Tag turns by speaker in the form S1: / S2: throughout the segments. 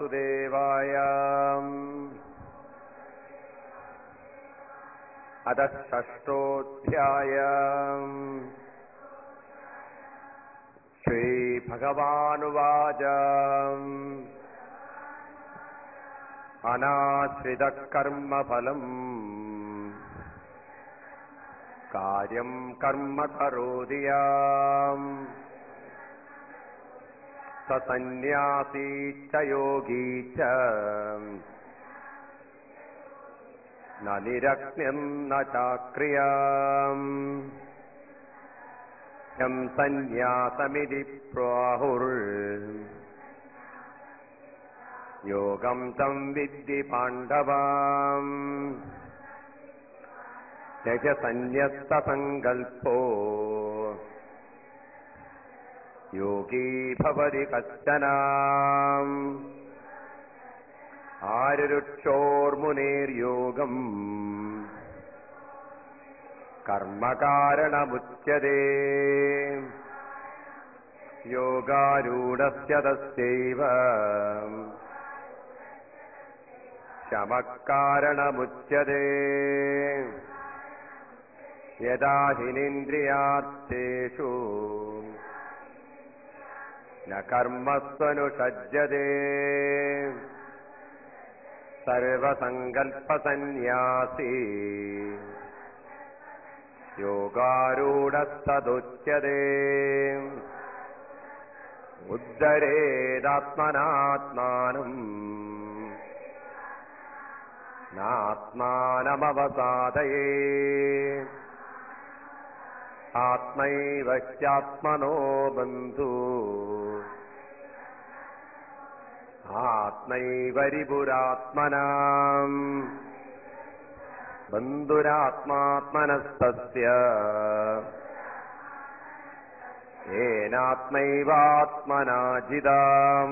S1: सुदेवाय श्रीभगवानुवाच। अनाश्रितः कर्मफलम् कार्यम् कर्म करोति करोदिया യോഗീ ച ന നിരഗ്നം ന ചാക്രിയാം. യം സന്യാസമിതി പ്രാഹുർ. യോഗം തം വിദ്ധി പാണ്ഡവാം. യജ സന്യസ്തസങ്കൽപ്പോ യോഗീ ഭവതി കശ്ചന ആരുരുക്ഷോർമുനേർയോഗം. കർമ്മകാരണമുച്യതേ യോഗാരൂഢസ്യ തസ്യൈവ. ശമക്കാരണമുച്യതേ ന കർമ്മസ്വനുഷജ്യതേ സർവസങ്കൽപ്പസന്യാസി. യോഗാരൂഢസ്തദുച്യതേ. ഉദ്ധരേതാത്മനാത്മാനം. നാത്മാനമവസാദയേ. ആത്മൈവ ബന്ധൂ ബന്ധു. ആത്മൈവരിപുരാത്മനാം. ബന്ധുരാത്മാത്മനസ്തസ്യ. ഏനാത്മൈവാത്മനാജിതാം.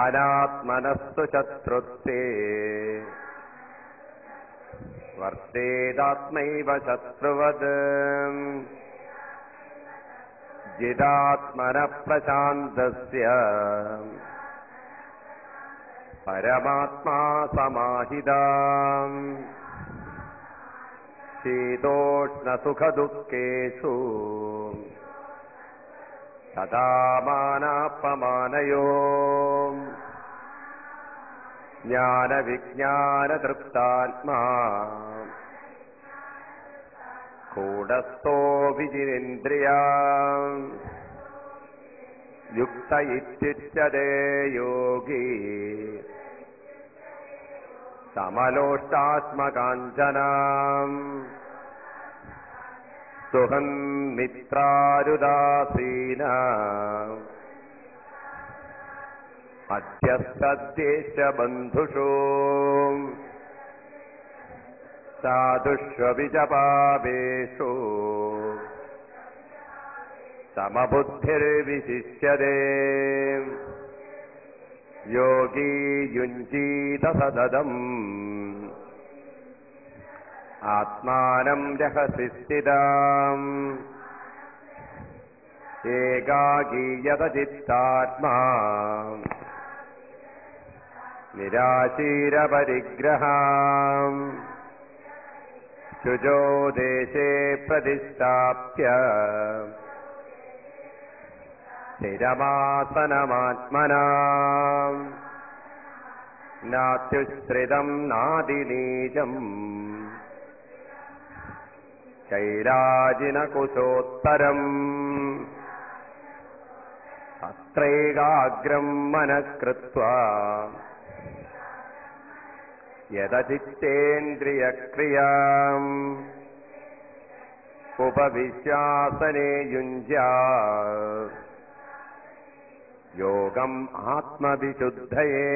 S1: അനാത്മനസ്തു ശത്രുത്വേ വർത്തേതാത്മൈവ ശത്രുവത്. जिदात्मनः प्रशान्तस्य परमात्मा समाहिता। शीतोष्णसुखदुःखेषु। तदामानात्ममानयो ज्ञानविज्ञानतृप्तात्मा। കൂടസ്ഥോ വിജിരേന്ദ്രിയാ യുക്ത ഇത്യുച്ചതേ യോഗി. സമലോഷ്ടാത്മകാഞ്ചന സുഹം മിത്രാരുദാസീന. മധ്യസ്ഥദ്ദേശബന്ധുഷോ. സാധുഷ്വവിജപാവേഷു साधुष्वविच पावेषु समबुद्धिर्विशिष्यते। योगी युञ्जीतसदम् आत्मानम् यः स्थिताम्। एकाकी यतचित्तात्मा ശുചോ ദേശേ പ്രതിഷ്ഠാപ്യ. സ്ഥിരമാസനമാത്മനാ. നാത്യുശ്രിതം നാദിനീജം. ശൈലാജിനകുശോത്തരം അത്രൈകാഗ്രം മനഃകൃത്വാ. യഥചിത്തേന്ദ്രിയക്രിയാം ഉപവിശ്വാസനേ യുഞ്ജാ യോഗം ആത്മവിശുദ്ധയേ.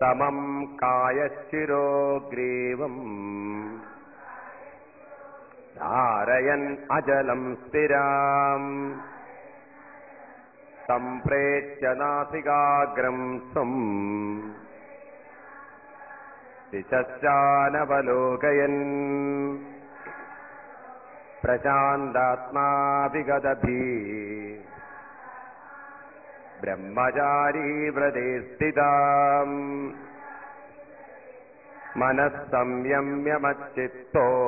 S1: സമം കായശിരോഗ്രീവം ധാരയൻ അജലം സ്ഥിരാം. സംപ്രേക്ഷ്യ സം चानवलोकयन् प्रशान्तात्माभिगदभि। ब्रह्मचारी व्रते स्थिताम्। मनः संयम्यमच्चित्तो।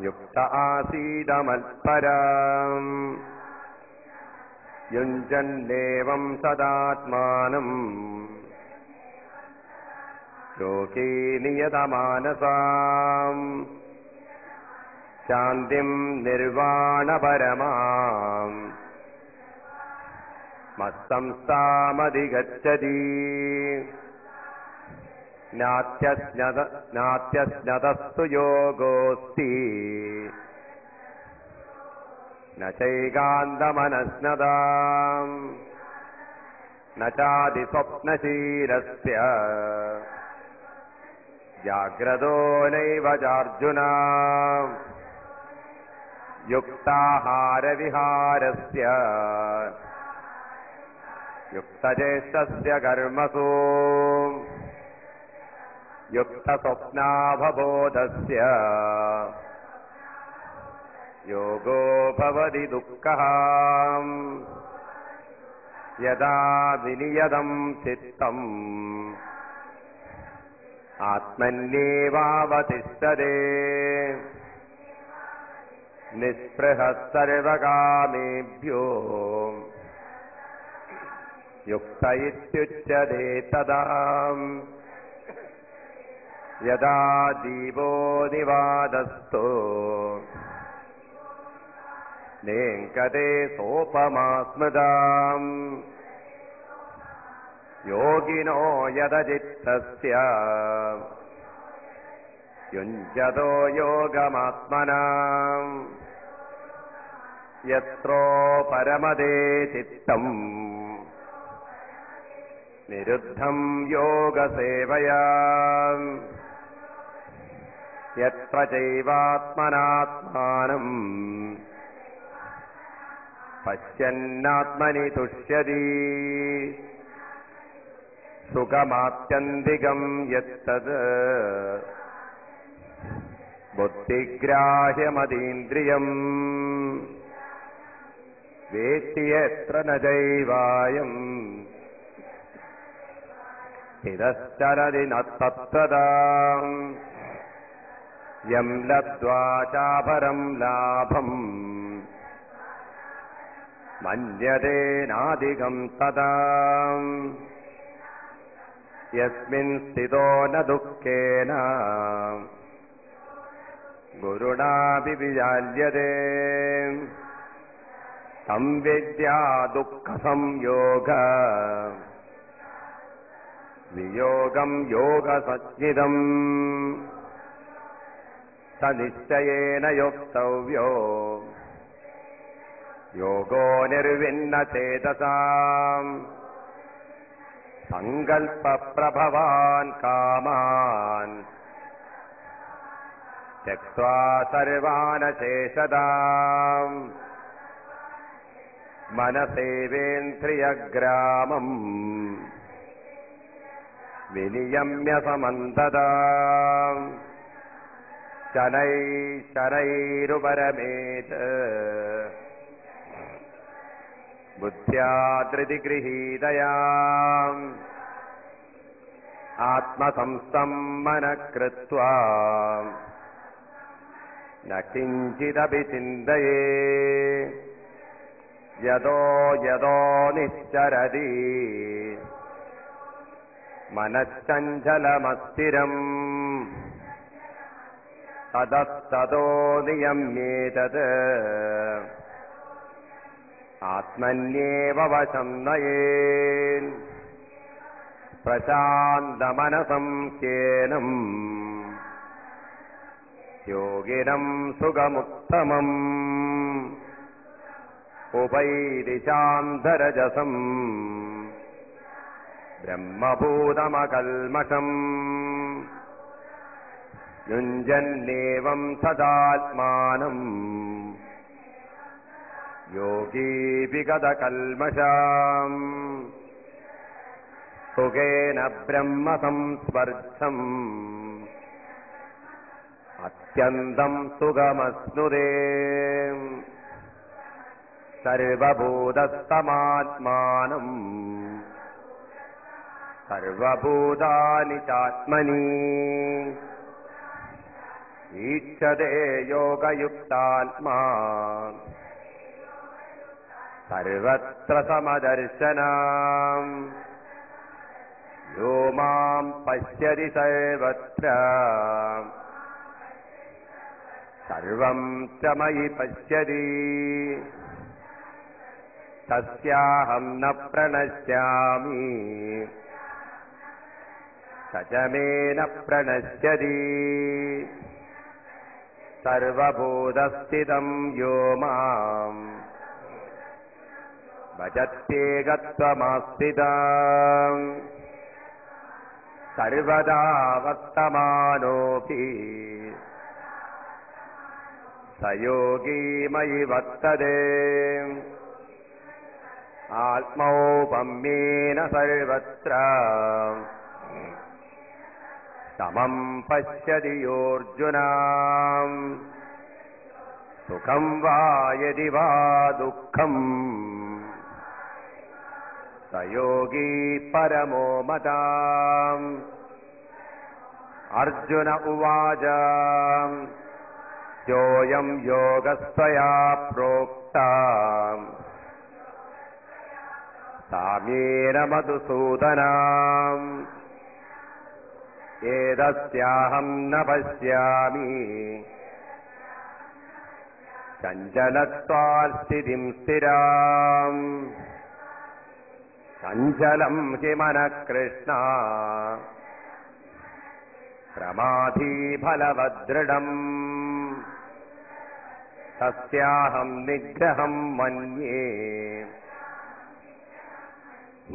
S1: युक्त आसीदमत्परुञ्जन् युञ्जन्नेवम् सदात्मानम्। ലോകേ നിയതമാനസാം. ശാന്തിം നിർവാണപരമാം. മസ്സംസ്ഥാമധിഗച്ഛതി നാത്യസ്നതസ്തു യോഗോസ്തി. നൈകാന്തമനസ്നത നാതിസ്വപ്നശീലസ്യ जाग्रतो नैव चार्जुना। युक्ताहारविहारस्य। युक्तचेष्टस्य कर्मसु। युक्तस्वप्नाभबोधस्य। योगो भवति दुःखः। यदा विनियतम् चित्तम् आत्मन्येवावतिष्ठते। निःस्पृहः सर्वकामेभ्यो युक्त इत्युच्यते तदा। यदा दीपो निवादस्तो। नेङ्कते सोपमा स्मृताम् योगिनो यदचित्तस्य। युञ्जतो योगमात्मना। यत्रो परमदे चित्तम्। निरुद्धम् योगसेवया। यत्र चैवात्मनात्मानम् पश्यन्नात्मनि तुष्यति சுகமாத்தியந்திகம் எத்தது புத்திகிராஹ்யமதீந்திரியம் வேத்தியேற்ற நைவாயம் திதச்சரதி நத்ததா எம் லத்வா சாபரம் லாபம் மன்யதே நாதிகம் ததாம் യസ്മിൻ സ്ഥിതോ ന ദുഃഖേന. ഗുരുണാപി വിചാല്യതേ സംവിദ്യാ ദുഃഖസംയോഗ. വിയോഗം യോഗസച്ചിതം സനിശ്ചയേന യോക്തവ്യോ. യോഗോ നിർവിന്ന ചേതസാം. सङ्कल्पप्रभवान् कामान्। त्यक्त्वा सर्वानशेषदाम्। मनसेवेन्द्रियग्रामम्। विनियम्य समन्तदा शनैः शनैरुपरमेत् बुद्ध्या धृतिगृहीतया आत्मसंस्थम् मनः कृत्वा न किञ्चिदपि चिन्तये। यतो यतो निश्चरति। मनश्चञ्चलमस्थिरम्। ततस्ततो नियम्येतत् आत्मन्येव आत्मन्येववशं नयेन्। प्रशान्तमनसं केनम्। योगिनम् सुगमुत्तमम्। उपैदिशान्तरजसम् ब्रह्मभूतमकल्मषम्। युञ्जन्नेवम् सदात्मानम्। योगी विगतकल्मषाम् सुखेन सर्वत्र समदर्शनाम् यो माम् पश्यति सर्वत्र। सर्वम् च मयि पश्यति। तस्याहम् न प्रणश्यामि। स च मे न प्रणश्यति। सर्वभोधस्थितम् यो माम्। भजत्येकत्वमास्थिता सर्वदा वर्तमानोऽपि स योगी मयि वर्तते। आत्मौपम्येन सर्वत्र। समम् पश्यति योऽर्जुना। सुखम् वा यदि वा दुःखम्। योगी परमो मदाम्। अर्जुन उवाच। योऽयम् योगस्त्वया प्रोक्ता साम्येन मधुसूदनाम्। एतस्याहम् न पश्यामि। चञ्चलत्वात् स्थितिम् स्थिराम्। चञ्चलम् हि मनः कृष्ण प्रमाधीफलवदृढम् तस्याहम् निग्रहम् मन्ये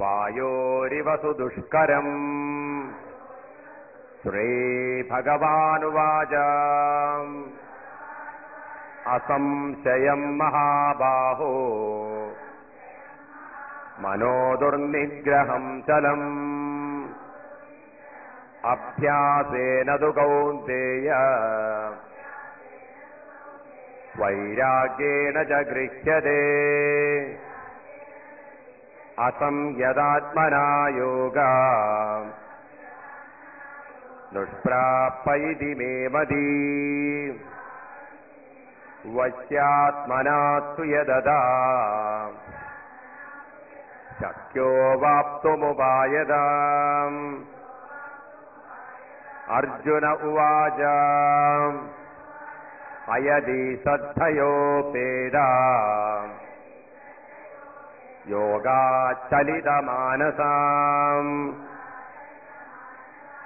S1: वायोरिव सुदुष्करम् श्रीभगवानुवाच असंशयम् महाबाहो മനോദുർനിഗ്രഹം ചലം. അഭ്യാസേന തു കൗന്ദേയ. വൈരാഗ്യേണ ച ഗൃഹ്യത്തെ അസംയതാത്മനാ യോഗ. ദുഷ്പ്രാപ്പയിതി മേ മതി. വശ്യാത്മനാത്തു യദതാ शक्यो वाप्तुमुपायदा अर्जुन उवाच अयदि श्रद्धयोपेदा योगाच्चलितमानसाम्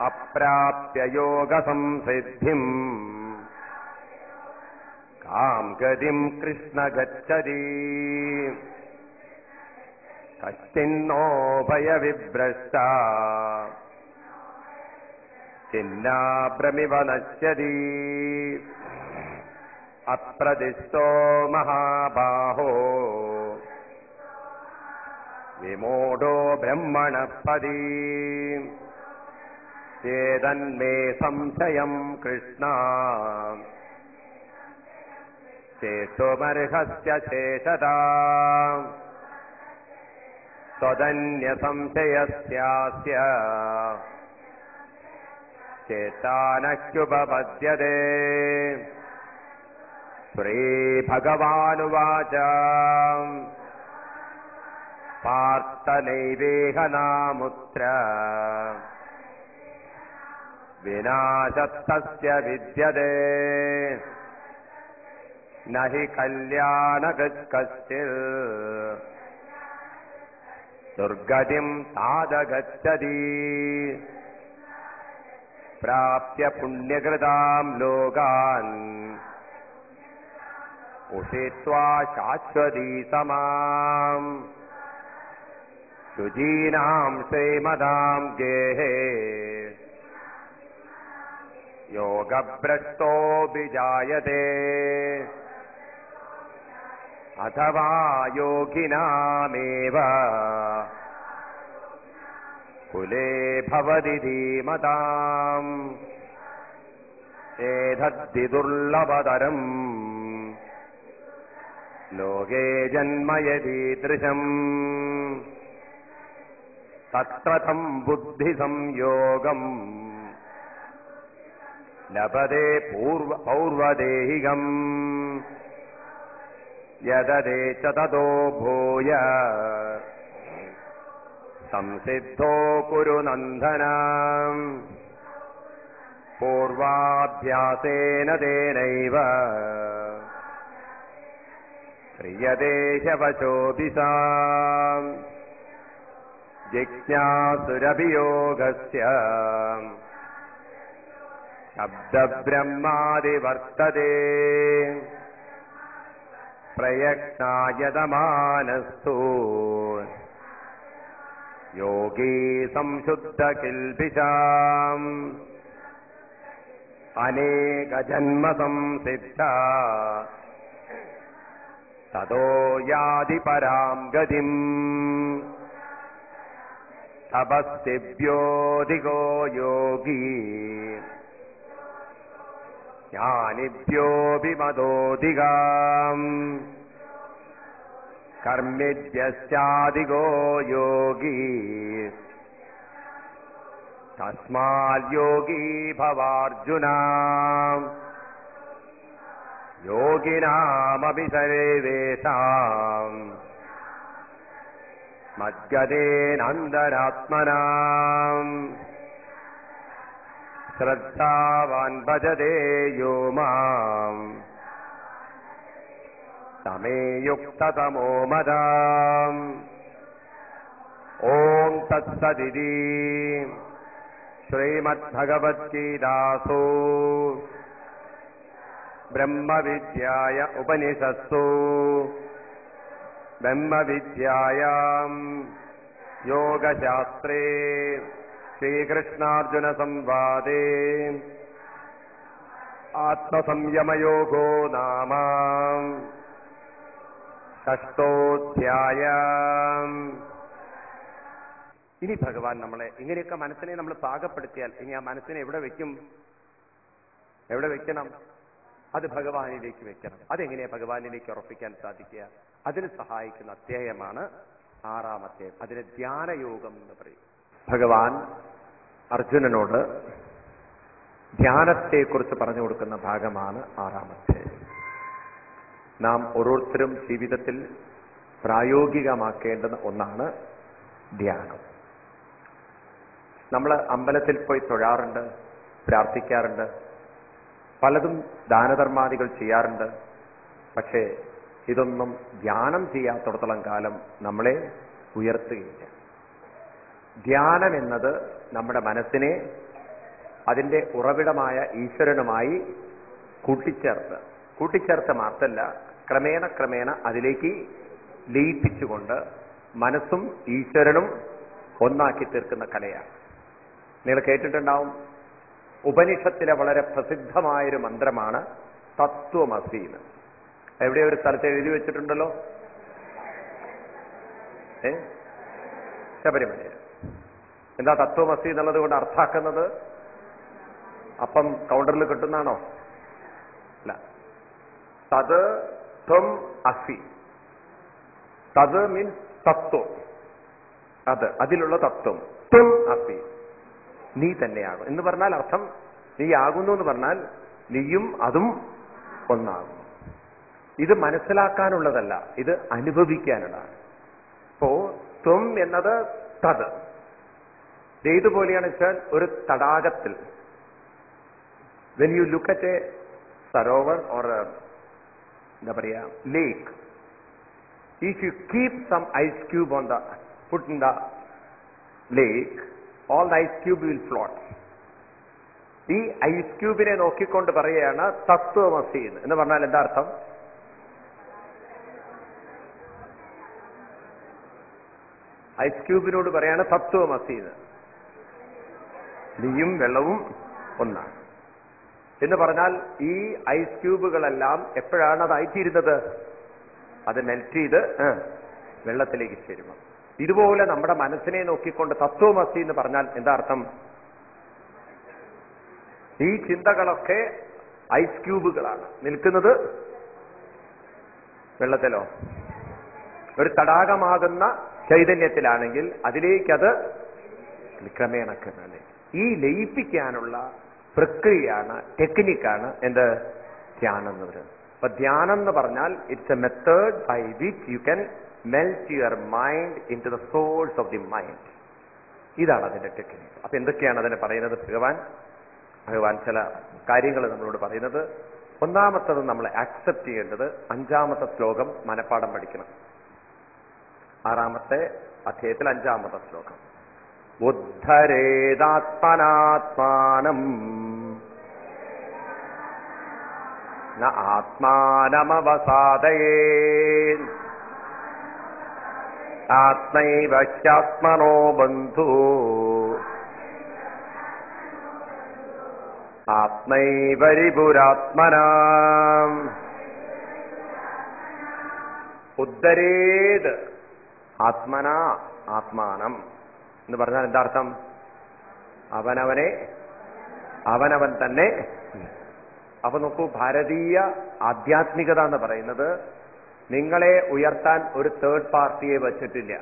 S1: अप्राप्य योगसंसिद्धिम्। काम् गतिम् कृष्ण गच्छति कश्चिन्नो भयविभ्रष्टा नश्यति अप्रदिष्टो महाबाहो। विमोढो ब्रह्मणःपदि। चेदन्मे संशयम् कृष्णा। चेतोमर्हस्य चेतदा त्वदन्यसंशयस्यास्य। चेतानह्युपपद्यते श्रीभगवानुवाच। पार्थनैवेहनामुत्र विनाशस्तस्य विद्यते। न हि कल्याणकृत् कश्चित् दुर्गतिम् तादगच्छति। प्राप्य पुण्यकृताम् लोकान्। उषित्वा शाश्वती समाम्। शुचीनाम् श्रीमदाम् गेहे। योगभ्रष्टोऽपि जायते अथवा योगिनामेव। कुले भवति धीमताम्।
S2: एतद्धि दुर्लभतरम्। लोके जन्मय कीदृशम् सप्तम् बुद्धिसंयोगम्। लभते पूर्व पौर्वदेहिकम् यददे च ततो भूय। संसिद्धो कुरु नन्दन पूर्वाभ्यासेन तेनैव। प्रियदेशवचोदि जिज्ञासुरभियोगस्य। शब्दब्रह्मादिवर्तते। प्रयत्नायतमानस्तु। योगी संशुद्धकिल्बिषाम्। अनेकजन्मसंसिद्धा। ततो यादिपराम् गतिम्। तपस्तिभ्योऽधिको योगी। ज्ञानिभ्योऽपि मदोधिगा कर्मिभ्यस्याधिगो योगी तस्माद्योगी भवार्जुन। योगिनामपि सेवेता मद्यदेनन्तरात्मना श्रद्धावान् भजते यो माम्। तमे युक्ततमो मदाम्। ॐ तत्सदिति। श्रीमद्भगवद्गीतासु। ब्रह्मविद्याय उपनिषत्सु। ब्रह्मविद्यायाम् योगशास्त्रे। സംവാദേ ആത്മസംയമയോഗോ നാമ. ഷഷ്ടോധ്യായ. ഇനി ഭഗവാൻ നമ്മളെ ഇങ്ങനെയൊക്കെ മനസ്സിനെ നമ്മൾ പാകപ്പെടുത്തിയാൽ ഇനി ആ മനസ്സിനെ എവിടെ വെക്കും? എവിടെ വെക്കണം? അത് ഭഗവാനിലേക്ക് വെക്കണം. അതെങ്ങനെയാ ഭഗവാനിലേക്ക് ഉറപ്പിക്കാൻ സാധിക്കുക? അതിന് സഹായിക്കുന്ന അധ്യായമാണ് ആറാമത്തെ അതിന് ധ്യാനയോഗം എന്ന് പറയും. ഭഗവാൻ അർജുനനോട് ധ്യാനത്തെക്കുറിച്ച് പറഞ്ഞു കൊടുക്കുന്ന ഭാഗമാണ് ആറാമത്തെ. നാം ഓരോരുത്തരും ജീവിതത്തിൽ പ്രായോഗികമാക്കേണ്ടുന്ന ഒന്നാണ് ധ്യാനം. നമ്മൾ അമ്പലത്തിൽ പോയി തൊഴാറുണ്ട് പ്രാർത്ഥിക്കാറുണ്ട് പലതും ദാനധർമാദികൾ ചെയ്യാറുണ്ട്. പക്ഷേ ഇതൊന്നും ധ്യാനം ചെയ്യാത്തിടത്തോളം കാലം നമ്മളെ ഉയർത്തുകയില്ല. ധ്യാനം എന്നത് നമ്മുടെ മനസ്സിനെ അതിന്റെ ഉറവിടമായ ഈശ്വരനുമായി കൂട്ടിച്ചേർത്ത്. കൂട്ടിച്ചേർത്ത് മാത്രല്ല ക്രമേണ ക്രമേണ അതിലേക്ക് ലയിപ്പിച്ചുകൊണ്ട് മനസ്സും ഈശ്വരനും ഒന്നാക്കി തീർക്കുന്ന കലയാണ്. നിങ്ങൾ കേട്ടിട്ടുണ്ടാവും ഉപനിഷത്തിലെ വളരെ പ്രസിദ്ധമായൊരു മന്ത്രമാണ് തത്വമസി എവിടെ ഒരു സ്ഥലത്ത് എഴുതി വെച്ചിട്ടുണ്ടല്ലോ? ഏ? ശബരിമലയിൽ. എന്താ തത്വമസി എന്നുള്ളത് കൊണ്ട് അർത്ഥാക്കുന്നത്? അപ്പം കൗണ്ടറിൽ കിട്ടുന്നതാണോ? അല്ല. തത് ത്വം അസി. തത് മീൻസ് തത്വം. അത് അതിലുള്ള തത്വം. ത്വം അസി. നീ തന്നെയാകും. എന്ന് പറഞ്ഞാൽ അർത്ഥം നീ ആകുന്നു എന്ന് പറഞ്ഞാൽ നീയും അതും ഒന്നാകും. ഇത് മനസ്സിലാക്കാനുള്ളതല്ല. ഇത് അനുഭവിക്കാനുള്ളതാണ്. അപ്പോ ത്വം എന്നത് തത്. ഏതുപോലെയാണ് വെച്ചാൽ ഒരു തടാകത്തിൽ. When you look at a sarovar or എന്താ പറയാ lake if you keep some ice cube on the food in the lake all the ice cube will float ഈ ഐസ് ക്യൂബിനെ നോക്കിക്കൊണ്ട് പറയുകയാണ് തത്വമസി എന്ന് പറഞ്ഞാൽ എന്താ അർത്ഥം? ഐസ് ക്യൂബിനോട് പറയാണ് തത്വമസി എന്ന് നീയും വെള്ളവും ഒന്നാണ്. എന്ന് പറഞ്ഞാൽ ഈ ഐസ് ക്യൂബുകളെല്ലാം എപ്പോഴാണ് അത് അയച്ചിരുന്നത് അത് മെൽറ്റ് ചെയ്ത് വെള്ളത്തിലേക്ക് ചേരുമ്പോൾ. ഇതുപോലെ നമ്മുടെ മനസ്സിനെ നോക്കിക്കൊണ്ട് തത്വമസി എന്ന് പറഞ്ഞാൽ എന്താ അർത്ഥം? ഈ ചിന്തകളൊക്കെ ഐസ് ക്യൂബുകളാണ്. നിൽക്കുന്നത് വെള്ളത്തിലോ? ഒരു തടാകമാകുന്ന ചൈതന്യത്തിലാണെങ്കിൽ അതിലേക്കത് ക്രമേണ ക്രമേണ ഈ ലയിപ്പിക്കാനുള്ള പ്രക്രിയയാണ് ടെക്നിക്കാണ് എന്ത്? ധ്യാനം എന്ന് പറയുന്നത്. അപ്പൊ ധ്യാനം എന്ന് പറഞ്ഞാൽ it's a method by which you can melt your mind into the source of the mind ഇതാണ് അതിന്റെ ടെക്നിക്ക് അപ്പൊ എന്തൊക്കെയാണ് അതിനെ പറയുന്നത്? ഭഗവാൻ ഭഗവാൻ ചില കാര്യങ്ങൾ നമ്മളോട് പറയുന്നത്. ഒന്നാമത്തത് നമ്മൾ ആക്സെപ്റ്റ് ചെയ്യേണ്ടത് അഞ്ചാമത്തെ ശ്ലോകം മനപ്പാടം പഠിക്കണം. ആറാമത്തെ അധ്യായത്തിൽ അഞ്ചാമത്തെ ശ്ലോകം. ഉദ്ധരേതാത്മനാത്മാനം ന ആത്മാനമവസാദയേ. ആത്മൈവ ഹ്യാത്മനോ ബന്ധു. ആത്മൈവരിപുരാത്മനാം. ഉദ്ധരേത് ആത്മന ആത്മാനം. എന്ന് പറഞ്ഞാൽ എന്താ അർത്ഥം? അവനവനെ അവനവൻ തന്നെ. അപ്പൊ നോക്കൂ ഭാരതീയ ആധ്യാത്മികത എന്ന് പറയുന്നത് നിങ്ങളെ ഉയർത്താൻ ഒരു തേർഡ് പാർട്ടിയെ വച്ചിട്ടില്ല.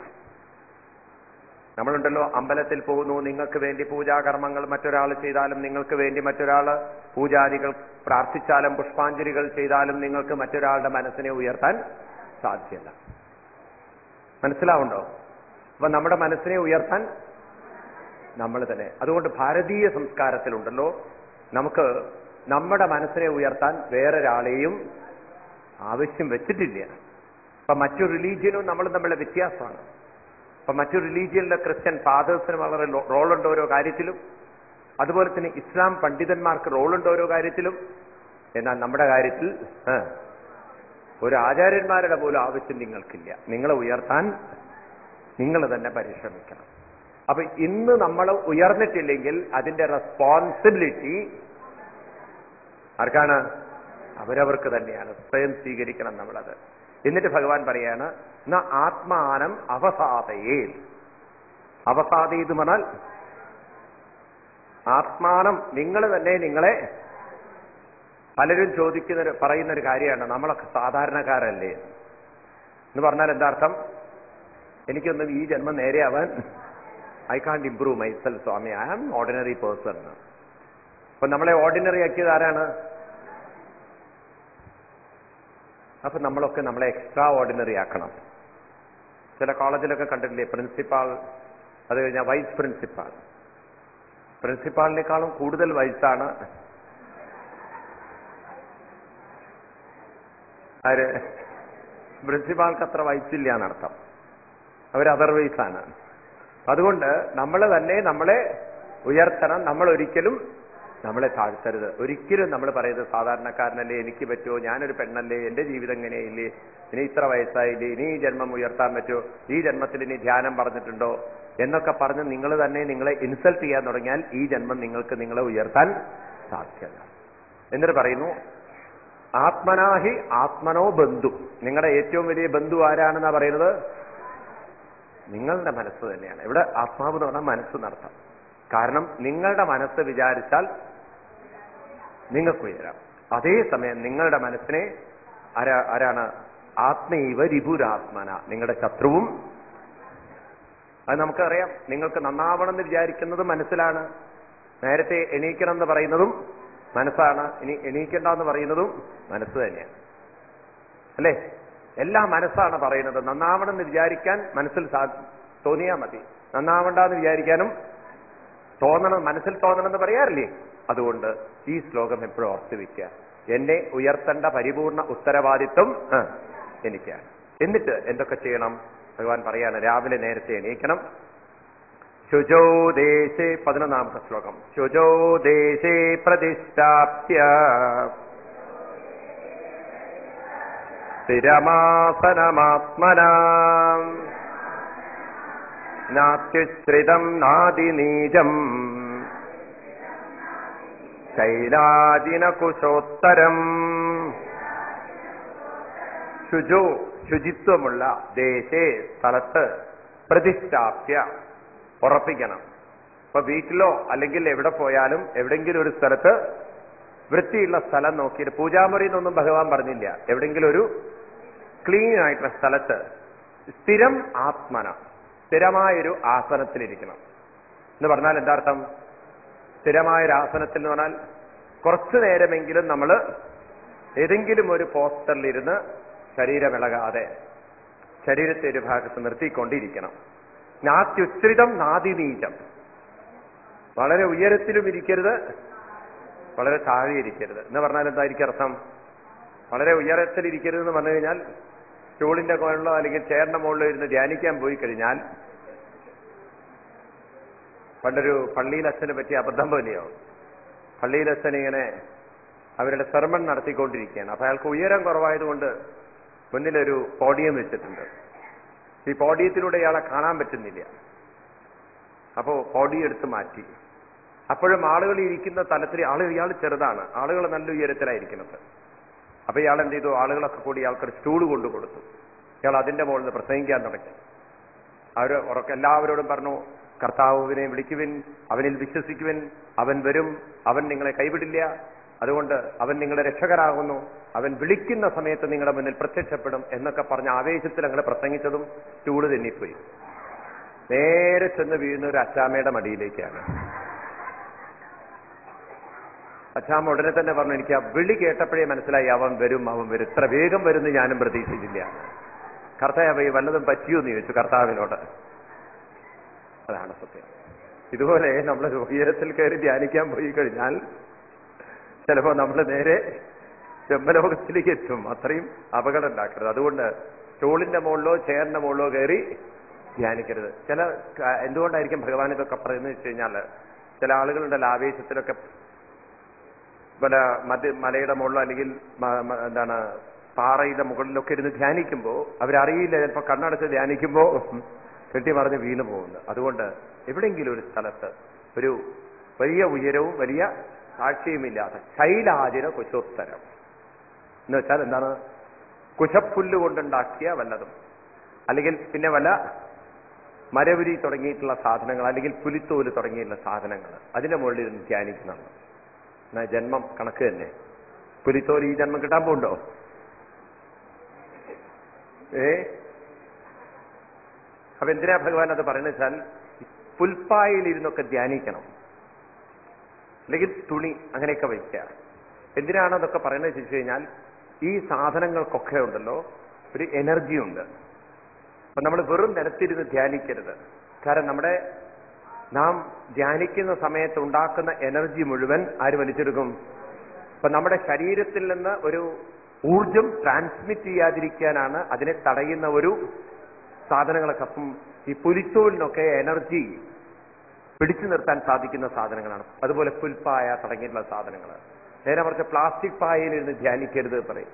S2: നമ്മളുണ്ടല്ലോ അമ്പലത്തിൽ പോകുന്നു നിങ്ങൾക്ക് വേണ്ടി പൂജാകർമ്മങ്ങൾ മറ്റൊരാൾ ചെയ്താലും നിങ്ങൾക്ക് വേണ്ടി മറ്റൊരാൾ പൂജാരികൾ പ്രാർത്ഥിച്ചാലും പുഷ്പാഞ്ജലികൾ ചെയ്താലും നിങ്ങൾക്ക് മറ്റൊരാളുടെ മനസ്സിനെ ഉയർത്താൻ സാധ്യല്ല. മനസ്സിലാവുണ്ടോ? അപ്പൊ നമ്മുടെ മനസ്സിനെ ഉയർത്താൻ നമ്മൾ തന്നെ. അതുകൊണ്ട് ഭാരതീയ സംസ്കാരത്തിലുണ്ടല്ലോ നമുക്ക് നമ്മുടെ മനസ്സിനെ ഉയർത്താൻ വേറൊരാളെയും ആവശ്യം വെച്ചിട്ടില്ല. അപ്പൊ മറ്റു റിലീജിയനും നമ്മൾ തമ്മിലുള്ള വ്യത്യാസമാണ്. അപ്പൊ മറ്റു റിലീജിയനിലെ ക്രിസ്ത്യൻ ഫാദേഴ്സിന് വളരെ റോളുണ്ട് ഓരോ കാര്യത്തിലും. അതുപോലെ തന്നെ ഇസ്ലാം പണ്ഡിതന്മാർക്ക് റോളുണ്ട് ഓരോ കാര്യത്തിലും. എന്നാൽ നമ്മുടെ കാര്യത്തിൽ ഒരു ആചാര്യന്മാരുടെ പോലും ആവശ്യം നിങ്ങൾക്കില്ല. നിങ്ങളെ ഉയർത്താൻ നിങ്ങൾ തന്നെ പരിശ്രമിക്കണം. അപ്പൊ ഇന്ന് നമ്മൾ ഉയർന്നിട്ടില്ലെങ്കിൽ അതിന്റെ റെസ്പോൺസിബിലിറ്റി ആർക്കാണ്? അവരവർക്ക് തന്നെയാണ്. സ്വയം സ്വീകരിക്കണം നമ്മളത്. എന്നിട്ട് ഭഗവാൻ പറയാണ് ന ആത്മാനം അവസാദയേ അവസാദയത് പറഞ്ഞാൽ ആത്മാനം നിങ്ങൾ തന്നെ നിങ്ങളെ പലരും ചോദിക്കുന്ന പറയുന്ന ഒരു കാര്യമാണ് നമ്മളൊക്കെ സാധാരണക്കാരല്ലേ എന്ന് പറഞ്ഞാൽ എന്താ അർത്ഥം? എനിക്കൊന്നും ഈ ജന്മം നേരെയാവാൻ I can't improve my self swami. I am ordinary person അപ്പൊ നമ്മളെ ഓർഡിനറി ആക്കിയത് ആരാണ്? അപ്പൊ നമ്മളൊക്കെ നമ്മളെ എക്സ്ട്രാ ഓർഡിനറി ആക്കണം. ചില കോളേജിലൊക്കെ കണ്ടിട്ടില്ലേ പ്രിൻസിപ്പാൾ അത് കഴിഞ്ഞാൽ വൈസ് പ്രിൻസിപ്പാൾ പ്രിൻസിപ്പാളിനേക്കാളും കൂടുതൽ വയസ്സാണ്. ആര്? പ്രിൻസിപ്പാൾക്ക് അത്ര വയസ്സില്ല എന്നർത്ഥം. അവർ അതർവൈസ് ആണ്. അതുകൊണ്ട് നമ്മൾ തന്നെ നമ്മളെ ഉയർത്തണം. നമ്മൾ ഒരിക്കലും നമ്മളെ താഴ്ത്തരുത്. ഒരിക്കലും നമ്മൾ പറയുന്നത് സാധാരണക്കാരനല്ലേ എനിക്ക് പറ്റുമോ? ഞാനൊരു പെണ്ണല്ലേ? എന്റെ ജീവിതം എങ്ങനെയില്ലേ? ഇനി ഇത്ര വയസ്സായില്ലേ? ഇനി ജന്മം ഉയർത്താൻ പറ്റുമോ ഈ ജന്മത്തിൽ ഇനി ധ്യാനം പറഞ്ഞിട്ടുണ്ടോ? എന്നൊക്കെ പറഞ്ഞ് നിങ്ങൾ തന്നെ നിങ്ങളെ ഇൻസൾട്ട് ചെയ്യാൻ തുടങ്ങിയാൽ ഈ ജന്മം നിങ്ങൾക്ക് നിങ്ങളെ ഉയർത്താൻ സാധ്യത. എന്നിട്ട് പറയുന്നു ആത്മനാഹി ആത്മനോ ബന്ധു. നിങ്ങളുടെ ഏറ്റവും വലിയ ബന്ധു ആരാണെന്നാ പറയുന്നത്? നിങ്ങളുടെ മനസ്സ് തന്നെയാണ്. ഇവിടെ ആത്മാവ് എന്ന് പറഞ്ഞാൽ മനസ്സ് നടത്താം കാരണം നിങ്ങളുടെ മനസ്സ് വിചാരിച്ചാൽ നിങ്ങൾക്ക് ഉയരാം അതേസമയം നിങ്ങളുടെ മനസ്സിനെ ആരാ ആരാണ്? ആത്മീവ രിപുരാത്മന. നിങ്ങളുടെ ശത്രുവും. അത് നമുക്കറിയാം. നിങ്ങൾക്ക് നന്നാവണം എന്ന് വിചാരിക്കുന്നത് മനസ്സിലാണ്. നേരത്തെ എണീക്കണം എന്ന് പറയുന്നതും മനസ്സാണ്. ഇനി എണീക്കണ്ട എന്ന് പറയുന്നതും മനസ്സ് തന്നെയാണ്. അല്ലേ? എല്ലാം മനസ്സാണ് പറയുന്നത്. നന്നാവണം എന്ന് വിചാരിക്കാൻ മനസ്സിൽ തോന്നിയാ മതി. നന്നാവണ്ട എന്ന് വിചാരിക്കാനും തോന്നണം മനസ്സിൽ തോന്നണം എന്ന് പറയാറില്ലേ? അതുകൊണ്ട് ഈ ശ്ലോകം എപ്പോഴും ഓർത്തു വയ്ക്കുക എന്നെ ഉയർത്തേണ്ട പരിപൂർണ ഉത്തരവാദിത്വം എനിക്കാണ്. എന്നിട്ട് എന്തൊക്കെ ചെയ്യണം? ഭഗവാൻ പറയാണ് രാവിലെ നേരത്തെ എണീക്കണം. ശുചോ ദേശേ പതിനൊന്നാമത്തെ ശ്ലോകം. ശുചോ ദേശേ പ്രതിഷ്ഠാപ്യ. സ്ഥിരമാസനമാത്മനാ നാത്യുശ്രിതം നാദിനീജം. ശൈലാജിനകുശോത്തരം ശുചോ ശുചിത്വമുള്ള ദേശേ സ്ഥലത്ത് പ്രതിഷ്ഠാപ്യ ഉറപ്പിക്കണം. ഇപ്പൊ വീട്ടിലോ അല്ലെങ്കിൽ എവിടെ പോയാലും എവിടെങ്കിലും ഒരു സ്ഥലത്ത് വൃത്തിയുള്ള സ്ഥലം നോക്കിയിട്ട് പൂജാമുറിന്നൊന്നും ഭഗവാൻ പറഞ്ഞില്ല. എവിടെയെങ്കിലും ഒരു ക്ലീൻ ആയിട്ടുള്ള സ്ഥലത്ത് സ്ഥിരം ആത്മന സ്ഥിരമായൊരു ആസനത്തിലിരിക്കണം. എന്ന് പറഞ്ഞാൽ എന്താർത്ഥം? സ്ഥിരമായൊരു ആസനത്തിൽ എന്ന് പറഞ്ഞാൽ കുറച്ചു നേരമെങ്കിലും നമ്മൾ ഏതെങ്കിലും ഒരു പോസ്റ്ററിലിരുന്ന് ശരീരമിളകാതെ ശരീരത്തെ ഒരു ഭാഗത്ത് നിർത്തിക്കൊണ്ടിരിക്കണം. നാത്യുച്ഛ്രിതം നാദിനീചം. വളരെ ഉയരത്തിലും ഇരിക്കരുത് വളരെ താഴെ ഇരിക്കരുത്. എന്ന് പറഞ്ഞാൽ എന്തായിരിക്കും അർത്ഥം? വളരെ ഉയരത്തിൽ ഇരിക്കരുത് എന്ന് പറഞ്ഞു കഴിഞ്ഞാൽ സ്റ്റൂളിന്റെ മുകളിലോ അല്ലെങ്കിൽ ചെയറിന്റെ മുകളിലോ ഇരുന്ന് ധ്യാനിക്കാൻ പോയി കഴിഞ്ഞാൽ പണ്ടൊരു പള്ളിയിൽ അച്ഛനെ പറ്റിയ അബദ്ധം പോലെയോ? പള്ളിയിൽ അച്ഛൻ ഇങ്ങനെ അവരുടെ സെർമൺ നടത്തിക്കൊണ്ടിരിക്കുകയാണ്. അപ്പൊ അയാൾക്ക് ഉയരം കുറവായതുകൊണ്ട് മുന്നിലൊരു പോഡിയം വെച്ചിട്ടുണ്ട്. ഈ പോഡിയത്തിലൂടെ ഇയാളെ കാണാൻ പറ്റുന്നില്ല. അപ്പോ പോഡിയം എടുത്ത് മാറ്റി. അപ്പോഴും ആളുകൾ ഇരിക്കുന്ന തലത്തിൽ ആളുകൾ ഇയാൾ ചെറുതാണ്. ആളുകൾ നല്ല ഉയരത്തിലായിരിക്കുന്നത്. അപ്പൊ ഇയാൾ എന്ത് ചെയ്തു? ആളുകളൊക്കെ കൂടി ഇയാൾക്കൊരു സ്റ്റൂൾ കൊണ്ടു കൊടുത്തു ഇയാൾ അതിന്റെ മുകളിൽ നിന്ന് പ്രസംഗിക്കാൻ തുടങ്ങി. അവർ ഉറക്കെ എല്ലാവരോടും പറഞ്ഞു കർത്താവിനെ വിളിക്കുവിൻ അവനിൽ വിശ്വസിക്കുവിൻ അവൻ വരും അവൻ നിങ്ങളെ കൈവിടില്ല. അതുകൊണ്ട് അവൻ നിങ്ങളെ രക്ഷകരാകുന്നു. അവൻ വിളിക്കുന്ന സമയത്ത് നിങ്ങളുടെ മുന്നിൽ പ്രത്യക്ഷപ്പെടും എന്നൊക്കെ പറഞ്ഞ ആവേശത്തിൽ അങ്ങനെ പ്രസംഗിച്ചതും സ്റ്റൂൾ തെന്നിപ്പോയി. നേരെ ചെന്ന് വീഴുന്ന ഒരു അച്ചാമ്മയുടെ മടിയിലേക്കാണ്. അച്ചാമ്മ ഉടനെ തന്നെ പറഞ്ഞു എനിക്ക് ആ വിളി കേട്ടപ്പോഴേ മനസ്സിലായി അവൻ വരും അവൻ വരും. ഇത്ര വേഗം വരുന്നു ഞാനും പ്രതീക്ഷിച്ചില്ല. കർത്താവ് വല്ലതും പറ്റിയോ എന്ന് ചോദിച്ചു കർത്താവിനോട്. അതാണ് സത്യം. ഇതുപോലെ നമ്മൾ ഉയരത്തിൽ കയറി ധ്യാനിക്കാൻ പോയി കഴിഞ്ഞാൽ ചിലപ്പോൾ നമ്മൾ നേരെ ചെമ്പലോകത്തിലേക്ക് എത്തും. അത്രയും അപകടം ഉണ്ടാക്കരുത് അതുകൊണ്ട് സ്റ്റോളിന്റെ മുകളിലോ ചെയറിന്റെ മുകളിലോ കയറി ധ്യാനിക്കരുത്. ചില എന്തുകൊണ്ടായിരിക്കും ഭഗവാൻ പറയുന്നത് വെച്ച് കഴിഞ്ഞാൽ ചില ആളുകളുടെ ആവേശത്തിലൊക്കെ പല മത മലയുടെ മുകളിലോ അല്ലെങ്കിൽ എന്താണ് പാറയുടെ മുകളിലൊക്കെ ഇരുന്ന് ധ്യാനിക്കുമ്പോൾ അവരറിയില്ല ചിലപ്പോൾ കണ്ണടച്ച് ധ്യാനിക്കുമ്പോൾ കെട്ടി മറിഞ്ഞ് വീണു പോകുന്നു. അതുകൊണ്ട് എവിടെയെങ്കിലും ഒരു സ്ഥലത്ത് ഒരു വലിയ ഉയരവും വലിയ താഴ്ചയുമില്ലാത്ത ശൈലാചിര കുശോത്തരം. എന്ന് വെച്ചാൽ എന്താണ്? കുശപ്പുല്ല് കൊണ്ടുണ്ടാക്കിയ വല്ലതും. അല്ലെങ്കിൽ പിന്നെ വല്ല മരവുരി തുടങ്ങിയിട്ടുള്ള സാധനങ്ങൾ അല്ലെങ്കിൽ പുലിത്തോൽ തുടങ്ങിയിട്ടുള്ള സാധനങ്ങൾ അതിന്റെ മുകളിൽ ഇരുന്ന് ധ്യാനിക്കുന്നതാണ്. എന്നാ ജന്മം കണക്ക് തന്നെ. പുലിത്തോര് ഈ ജന്മം കിട്ടാൻ പോണ്ടോ? ഏ? അപ്പൊ എന്തിനാ ഭഗവാൻ അത് പറയുന്നത് വെച്ചാൽ പുൽപ്പായയിലിരുന്നൊക്കെ ധ്യാനിക്കണം. അല്ലെങ്കിൽ തുണി അങ്ങനെയൊക്കെ വയ്ക്കുക എന്തിനാണ് അതൊക്കെ പറയുന്നത് ചോദിച്ചു കഴിഞ്ഞാൽ ഈ സാധനങ്ങൾക്കൊക്കെ ഉണ്ടല്ലോ ഒരു എനർജി ഉണ്ട്. അപ്പൊ നമ്മൾ വെറും നിലത്തിരുന്ന് ധ്യാനിക്കരുത്. കാരണം നമ്മുടെ നാം ധ്യാനിക്കുന്ന സമയത്ത് ഉണ്ടാക്കുന്ന എനർജി മുഴുവൻ ആര് വലിച്ചെടുക്കും? അപ്പൊ നമ്മുടെ ശരീരത്തിൽ നിന്ന് ഒരു ഊർജം ട്രാൻസ്മിറ്റ് ചെയ്യാതിരിക്കാനാണ് അതിനെ തടയുന്ന ഒരു സാധനങ്ങളൊക്കെ. അപ്പം ഈ പുലിത്തോലിനൊക്കെ എനർജി പിടിച്ചു നിർത്താൻ സാധിക്കുന്ന സാധനങ്ങളാണ്. അതുപോലെ പുൽപ്പായ തുടങ്ങിയിട്ടുള്ള സാധനങ്ങൾ നേരെ മറിച്ച് പ്ലാസ്റ്റിക് പായയിലിരുന്ന് ധ്യാനിക്കരുത് പറയും.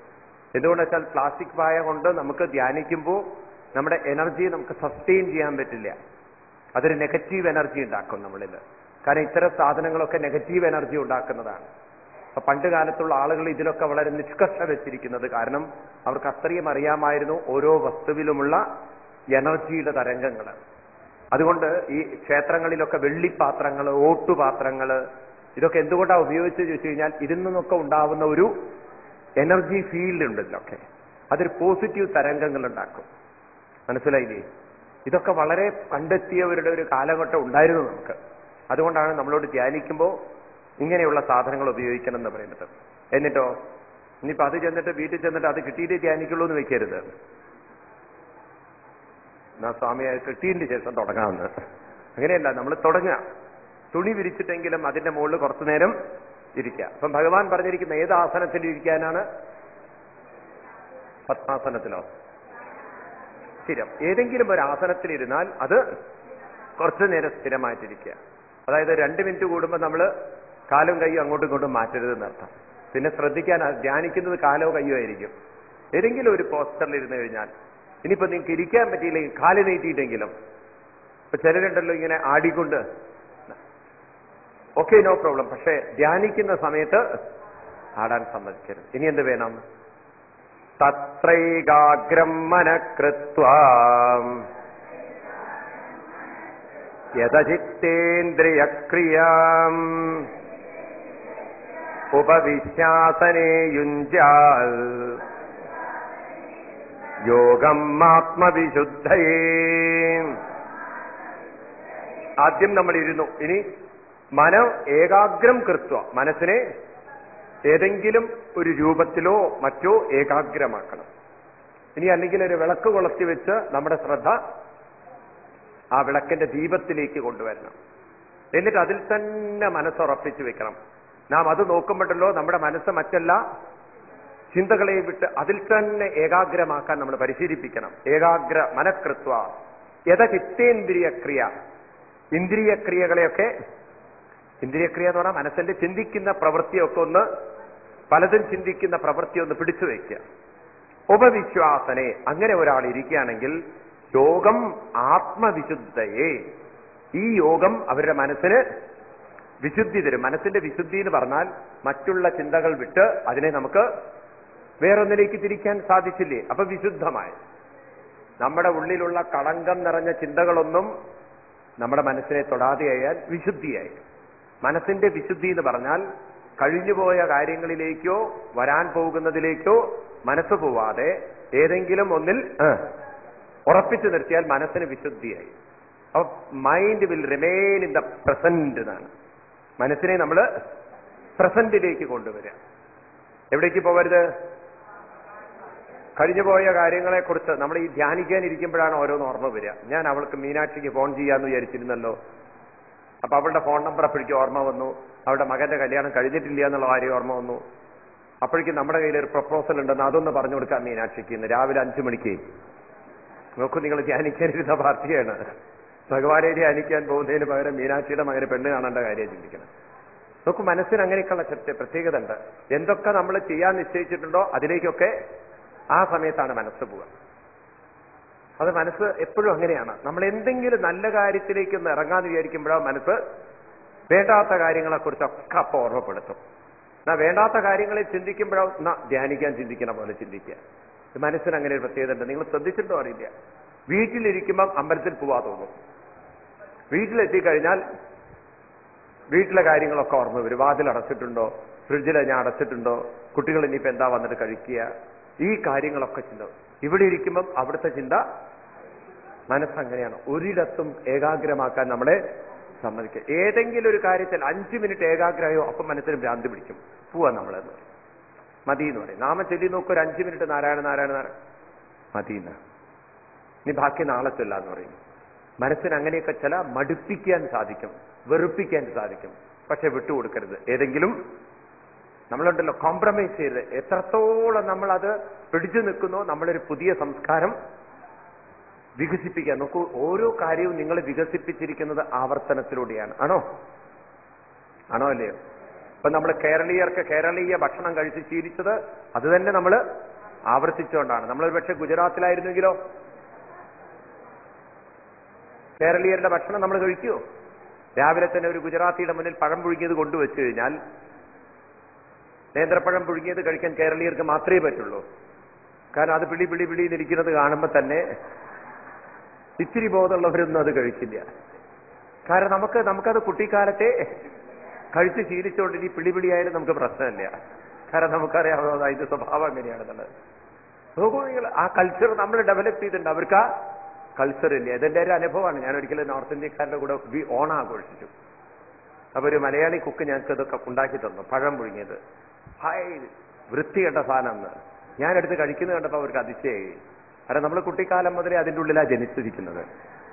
S2: എന്തുകൊണ്ടെന്ന് വെച്ചാൽ പ്ലാസ്റ്റിക് പായ കൊണ്ട് നമുക്ക് ധ്യാനിക്കുമ്പോൾ നമ്മുടെ എനർജി നമുക്ക് സസ്റ്റെയിൻ ചെയ്യാൻ പറ്റില്ല. അതൊരു നെഗറ്റീവ് എനർജി ഉണ്ടാക്കും നമ്മളിൽ കാരണം ഇത്തരം സാധനങ്ങളൊക്കെ നെഗറ്റീവ് എനർജി ഉണ്ടാക്കുന്നതാണ്. അപ്പൊ പണ്ട് കാലത്തുള്ള ആളുകൾ ഇതിലൊക്കെ വളരെ നിഷ്കർഷ വെച്ചിരിക്കുന്നത് കാരണം അവർക്ക് അത്രയും അറിയാമായിരുന്നു ഓരോ വസ്തുവിലുമുള്ള എനർജിയുടെ തരംഗങ്ങൾ അതുകൊണ്ട് ഈ ക്ഷേത്രങ്ങളിലൊക്കെ വെള്ളിപ്പാത്രങ്ങൾ ഓട്ടുപാത്രങ്ങൾ ഇതൊക്കെ എന്തുകൊണ്ടാണ് ഉപയോഗിച്ചത് ചോദിച്ചു കഴിഞ്ഞാൽ ഇതിൽ നിന്നൊക്കെ ഉണ്ടാവുന്ന ഒരു എനർജി ഫീൽഡ് ഉണ്ട് ഇതിലൊക്കെ അതൊരു പോസിറ്റീവ് തരംഗങ്ങൾ ഉണ്ടാക്കും. മനസ്സിലായില്ലേ? ഇതൊക്കെ വളരെ കണ്ടെത്തിയവരുടെ ഒരു കാലഘട്ടം ഉണ്ടായിരുന്നു നമുക്ക്. അതുകൊണ്ടാണ് നമ്മളോട് ധ്യാനിക്കുമ്പോൾ ഇങ്ങനെയുള്ള സാധനങ്ങൾ ഉപയോഗിക്കണം എന്ന് പറയുന്നത്. എന്നിട്ടോ? ഇനിയിപ്പോ അത് ചെന്നിട്ട് വീട്ടിൽ ചെന്നിട്ട് അത് കിട്ടിയിട്ട് ധ്യാനിക്കുള്ളൂ എന്ന് വെക്കരുത്. എന്നാ സ്വാമിയെ കിട്ടിയതിന് ശേഷം തുടങ്ങാമെന്ന് അങ്ങനെയല്ല നമ്മൾ തുടങ്ങുക. തുണി വിരിച്ചിട്ടെങ്കിലും അതിന്റെ മുകളിൽ കുറച്ചു നേരം ഇരിക്കുക. അപ്പം ഭഗവാൻ പറഞ്ഞിരിക്കുന്ന ഏത് ആസനത്തിൽ ഇരിക്കാനാണ്? പത്മാസനത്തിലോ? സ്ഥിരം. ഏതെങ്കിലും ഒരു ആസനത്തിലിരുന്നാൽ അത് കുറച്ചു നേരം സ്ഥിരമായിട്ടിരിക്കുക. അതായത് രണ്ട് മിനിറ്റ് കൂടുമ്പോൾ നമ്മൾ കാലും കൈയും അങ്ങോട്ടും ഇങ്ങോട്ടും മാറ്റരുത് എന്നർത്ഥം പിന്നെ ശ്രദ്ധിക്കാൻ ധ്യാനിക്കുന്നത് കാലോ കയ്യോ ആയിരിക്കും. ഏതെങ്കിലും ഒരു പോസ്റ്ററിൽ ഇരുന്ന് കഴിഞ്ഞാൽ ഇനിയിപ്പോൾ നിങ്ങൾക്ക് ഇരിക്കാൻ പറ്റിയില്ലെങ്കിൽ കാൽ നീട്ടിയിട്ടെങ്കിലും. ഇപ്പൊ ചിലരുണ്ടല്ലോ ഇങ്ങനെ ആടിക്കൊണ്ട്. Okay no problem. പക്ഷേ ധ്യാനിക്കുന്ന സമയത്ത് ആടാൻ സമ്മതിക്കരുത്. ഇനി എന്ത് വേണം? തത്രൈകാഗ്രം മനക്കൃത്വ യഥചിത്തേന്ദ്രിയക്രിയാം. ഉപവിശ്വാസനെ യുഞ്ചാൽ യോഗം ആത്മവിശുദ്ധയേ. ആദ്യം നമ്മൾ ഇരുന്നു. ഇനി മനം ഏകാഗ്രം കൃത്വ. മനസ്സിനെ ഏതെങ്കിലും ഒരു രൂപത്തിലോ മറ്റോ ഏകാഗ്രമാക്കണം. ഇനി അല്ലെങ്കിൽ ഒരു വിളക്ക് കൊളത്തി വെച്ച് നമ്മുടെ ശ്രദ്ധ ആ വിളക്കിന്റെ ദീപത്തിലേക്ക് കൊണ്ടുവരണം. എന്നിട്ട് അതിൽ തന്നെ മനസ്സുറപ്പിച്ചു വെക്കണം. നാം അത് നോക്കുമ്പോഴല്ലോ നമ്മുടെ മനസ്സ് മറ്റല്ല ചിന്തകളെ വിട്ട് അതിൽ തന്നെ ഏകാഗ്രമാക്കാൻ നമ്മൾ പരിശീലിപ്പിക്കണം. ഏകാഗ്ര മനഃകൃത്വ യഥചിത്തേന്ദ്രിയക്രിയ. ചിത്തേന്ദ്രിയ ക്രിയ ഇന്ദ്രിയക്രിയകളെയൊക്കെ ഇന്ദ്രിയക്രിയ എന്ന് പറഞ്ഞാൽ മനസ്സിന്റെ ചിന്തിക്കുന്ന പ്രവൃത്തിയൊക്കെ ഒന്ന് പലതും ചിന്തിക്കുന്ന പ്രവൃത്തി ഒന്ന് പിടിച്ചു വയ്ക്കുക. ഉപവിശ്വാസനെ അങ്ങനെ ഒരാൾ ഇരിക്കുകയാണെങ്കിൽ യോഗം ആത്മവിശുദ്ധയെ. ഈ യോഗം അവരുടെ മനസ്സിന് വിശുദ്ധി തരും. മനസ്സിന്റെ വിശുദ്ധി എന്ന് പറഞ്ഞാൽ മറ്റുള്ള ചിന്തകൾ വിട്ട് അതിനെ നമുക്ക് വേറൊന്നിലേക്ക് തിരിക്കാൻ സാധിച്ചില്ലേ? അപ്പൊ വിശുദ്ധമായി. നമ്മുടെ ഉള്ളിലുള്ള കളങ്കം നിറഞ്ഞ ചിന്തകളൊന്നും നമ്മുടെ മനസ്സിനെ തൊടാതെയായാൽ വിശുദ്ധിയായി മനസ്സിന്റെ വിശുദ്ധി എന്ന് പറഞ്ഞാൽ കഴിഞ്ഞുപോയ കാര്യങ്ങളിലേക്കോ വരാൻ പോകുന്നതിലേക്കോ മനസ്സ് പോവാതെ ഏതെങ്കിലും ഒന്നിൽ ഉറപ്പിച്ചു നിർത്തിയാൽ മനസ്സിന് വിശുദ്ധിയായി. അപ്പൊ mind will remain in the present എന്നാണ്. മനസ്സിനെ നമ്മൾ പ്രസന്റിലേക്ക് കൊണ്ടുവരിക. എവിടേക്ക് പോകരുത് കഴിഞ്ഞുപോയ കാര്യങ്ങളെക്കുറിച്ച് നമ്മൾ ഈ ധ്യാനിക്കാനിരിക്കുമ്പോഴാണ് ഓരോന്ന് ഓർമ്മ വരിക. ഞാൻ അവൾക്ക് മീനാക്ഷിക്ക് ഫോൺ ചെയ്യാന്ന് വിചാരിച്ചിരുന്നല്ലോ. അപ്പൊ അവളുടെ ഫോൺ നമ്പർ അപ്പോഴേക്കും ഓർമ്മ വന്നു. അവളുടെ മകന്റെ കല്യാണം കഴിഞ്ഞിട്ടില്ല എന്നുള്ള കാര്യം ഓർമ്മ വന്നു. അപ്പോഴേക്കും നമ്മുടെ കയ്യിൽ ഒരു പ്രപ്പോസൽ ഉണ്ടെന്ന് അതൊന്ന് പറഞ്ഞു കൊടുക്കാൻ മീനാക്ഷിക്ക് ഇന്ന് രാവിലെ അഞ്ചു മണിക്ക്. നോക്കൂ നിങ്ങൾ ധ്യാനിക്കാനിരുന്ന പാർട്ടിയാണ്. ഭഗവാനെ ധ്യാനിക്കാൻ പോകുന്നതിന് പകരം മീനാക്ഷിയുടെ മകന് പെണ്ണ് കാണേണ്ട കാര്യം ചിന്തിക്കണം. നോക്കൂ മനസ്സിന് അങ്ങനെയൊക്കെയുള്ള പ്രത്യേകത ഉണ്ട് എന്തൊക്കെ നമ്മൾ ചെയ്യാൻ നിശ്ചയിച്ചിട്ടുണ്ടോ അതിലേക്കൊക്കെ ആ സമയത്താണ് മനസ്സ് പോവുക. അത് മനസ്സ് എപ്പോഴും അങ്ങനെയാണ്. നമ്മൾ എന്തെങ്കിലും നല്ല കാര്യത്തിലേക്ക് ഒന്ന് ഇറങ്ങാന്ന് വിചാരിക്കുമ്പോഴോ മനസ്സ് വേണ്ടാത്ത കാര്യങ്ങളെക്കുറിച്ചൊക്കെ അപ്പൊ ഓർമ്മപ്പെടുത്തും. എന്നാ വേണ്ടാത്ത കാര്യങ്ങളെ ചിന്തിക്കുമ്പോഴോ എന്നാ ധ്യാനിക്കാൻ ചിന്തിക്കണ പോലെ ചിന്തിക്കുക. മനസ്സിന് അങ്ങനെ ഒരു പ്രത്യേകത ഉണ്ട്. നിങ്ങൾ ശ്രദ്ധിച്ചിട്ടോ അറിയില്ല. വീട്ടിലിരിക്കുമ്പം അമ്പലത്തിൽ പോവാ തോന്നും. വീട്ടിലെത്തിക്കഴിഞ്ഞാൽ വീട്ടിലെ കാര്യങ്ങളൊക്കെ ഓർമ്മ വരും. വാതിൽ അടച്ചിട്ടുണ്ടോ? ഫ്രിഡ്ജിൽ ഞാൻ അടച്ചിട്ടുണ്ടോ? കുട്ടികൾ ഇനിയിപ്പോ എന്താ വന്നിട്ട് കഴിക്കുക? ഈ കാര്യങ്ങളൊക്കെ ചിന്ത. ഇവിടെ ഇരിക്കുമ്പം അവിടുത്തെ ചിന്ത മനസ്സങ്ങനെയാണ്. ഒരിടത്തും ഏകാഗ്രമാക്കാൻ നമ്മളെ സമ്മതിക്കുക ഏതെങ്കിലും ഒരു കാര്യത്തിൽ അഞ്ചു മിനിറ്റ് ഏകാഗ്രമായോ അപ്പം മനസ്സിന് ഭ്രാന്തി പിടിക്കും. പോവാ നമ്മളെന്ന് മതി എന്ന് പറയും. നാമ ചൊല്ലി നോക്കും ഒരു അഞ്ചു മിനിറ്റ് നാരായണ നാരായണ നാരായണ. മതി എന്ന് ഇനി ബാക്കി നാളെ ചൊല്ലാന്ന് പറയും. മനസ്സിന് അങ്ങനെയൊക്കെ ചില മടുപ്പിക്കാൻ സാധിക്കും വെറുപ്പിക്കാൻ സാധിക്കും. പക്ഷെ വിട്ടുകൊടുക്കരുത്. ഏതെങ്കിലും നമ്മളുണ്ടല്ലോ കോംപ്രമൈസ് ചെയ്ത് എത്രത്തോളം നമ്മൾ അത് പിടിച്ചു നിൽക്കുന്നോ നമ്മളൊരു പുതിയ സംസ്കാരം വികസിപ്പിക്കാൻ. നോക്കൂ ഓരോ കാര്യവും നിങ്ങൾ വികസിപ്പിച്ചിരിക്കുന്നത് ആവർത്തനത്തിലൂടെയാണ്. ആണോ? ആണോ അല്ലയോ? ഇപ്പൊ നമ്മൾ കേരളീയർക്ക് കേരളീയ ഭക്ഷണം കഴിച്ച് ശീലിച്ചത് അത് തന്നെ നമ്മൾ ആവർത്തിച്ചുകൊണ്ടാണ്. നമ്മൾ പക്ഷെ ഗുജറാത്തിലായിരുന്നെങ്കിലോ? കേരളീയരുടെ ഭക്ഷണം നമ്മൾ കഴിക്കുമോ രാവിലെ തന്നെ ഒരു ഗുജറാത്തിയുടെ മുന്നിൽ പഴം പുഴുങ്ങിയത് കൊണ്ടുവച്ചു കഴിഞ്ഞാൽ നേന്ത്രപ്പഴം പുഴുങ്ങിയത് കഴിക്കാൻ കേരളീയർക്ക് മാത്രമേ പറ്റുള്ളൂ. കാരണം അത് പിളി പിളി പിളി എന്നിരിക്കുന്നത് കാണുമ്പോൾ തന്നെ ഇത്തിരി ബോധമുള്ളവരൊന്നും അത് കഴിക്കില്ല. കാരണം നമുക്ക് നമുക്കത് കുട്ടിക്കാലത്തെ കഴിച്ച് ശീലിച്ചുകൊണ്ട് ഇനി പിളിപിളിയായാലും നമുക്ക് പ്രശ്നമില്ല. കാരണം നമുക്കറിയാവുന്നത് അതിന്റെ സ്വഭാവം എങ്ങനെയാണെന്നുള്ളത്. നോക്കൂ നിങ്ങൾ ആ കൾച്ചർ നമ്മൾ ഡെവലപ്പ് ചെയ്തിട്ടുണ്ട്. അവർക്ക് ആ കൾച്ചർ ഇല്ല. ഇതെന്റെ ഒരു അനുഭവമാണ്. ഞാൻ ഒരിക്കലും നോർത്ത് ഇന്ത്യക്കാരുടെ കൂടെ വി ഓൺ ആഘോഷിച്ചു. അപ്പൊ ഒരു മലയാളി കുക്ക് ഞങ്ങൾക്ക് ഇതൊക്കെ ഉണ്ടാക്കി തന്നു. പഴം പുഴുങ്ങിയത്. ഹായ് വൃത്തികെട്ട സാധനം ഞാനെടുത്ത് കഴിക്കുന്നത് കണ്ടപ്പോൾ അവർക്ക് അതിശയായി. കാരണം നമ്മൾ കുട്ടിക്കാലം മുതലേ അതിന്റെ ഉള്ളിലാണ് ജനിച്ചിരിക്കുന്നത്.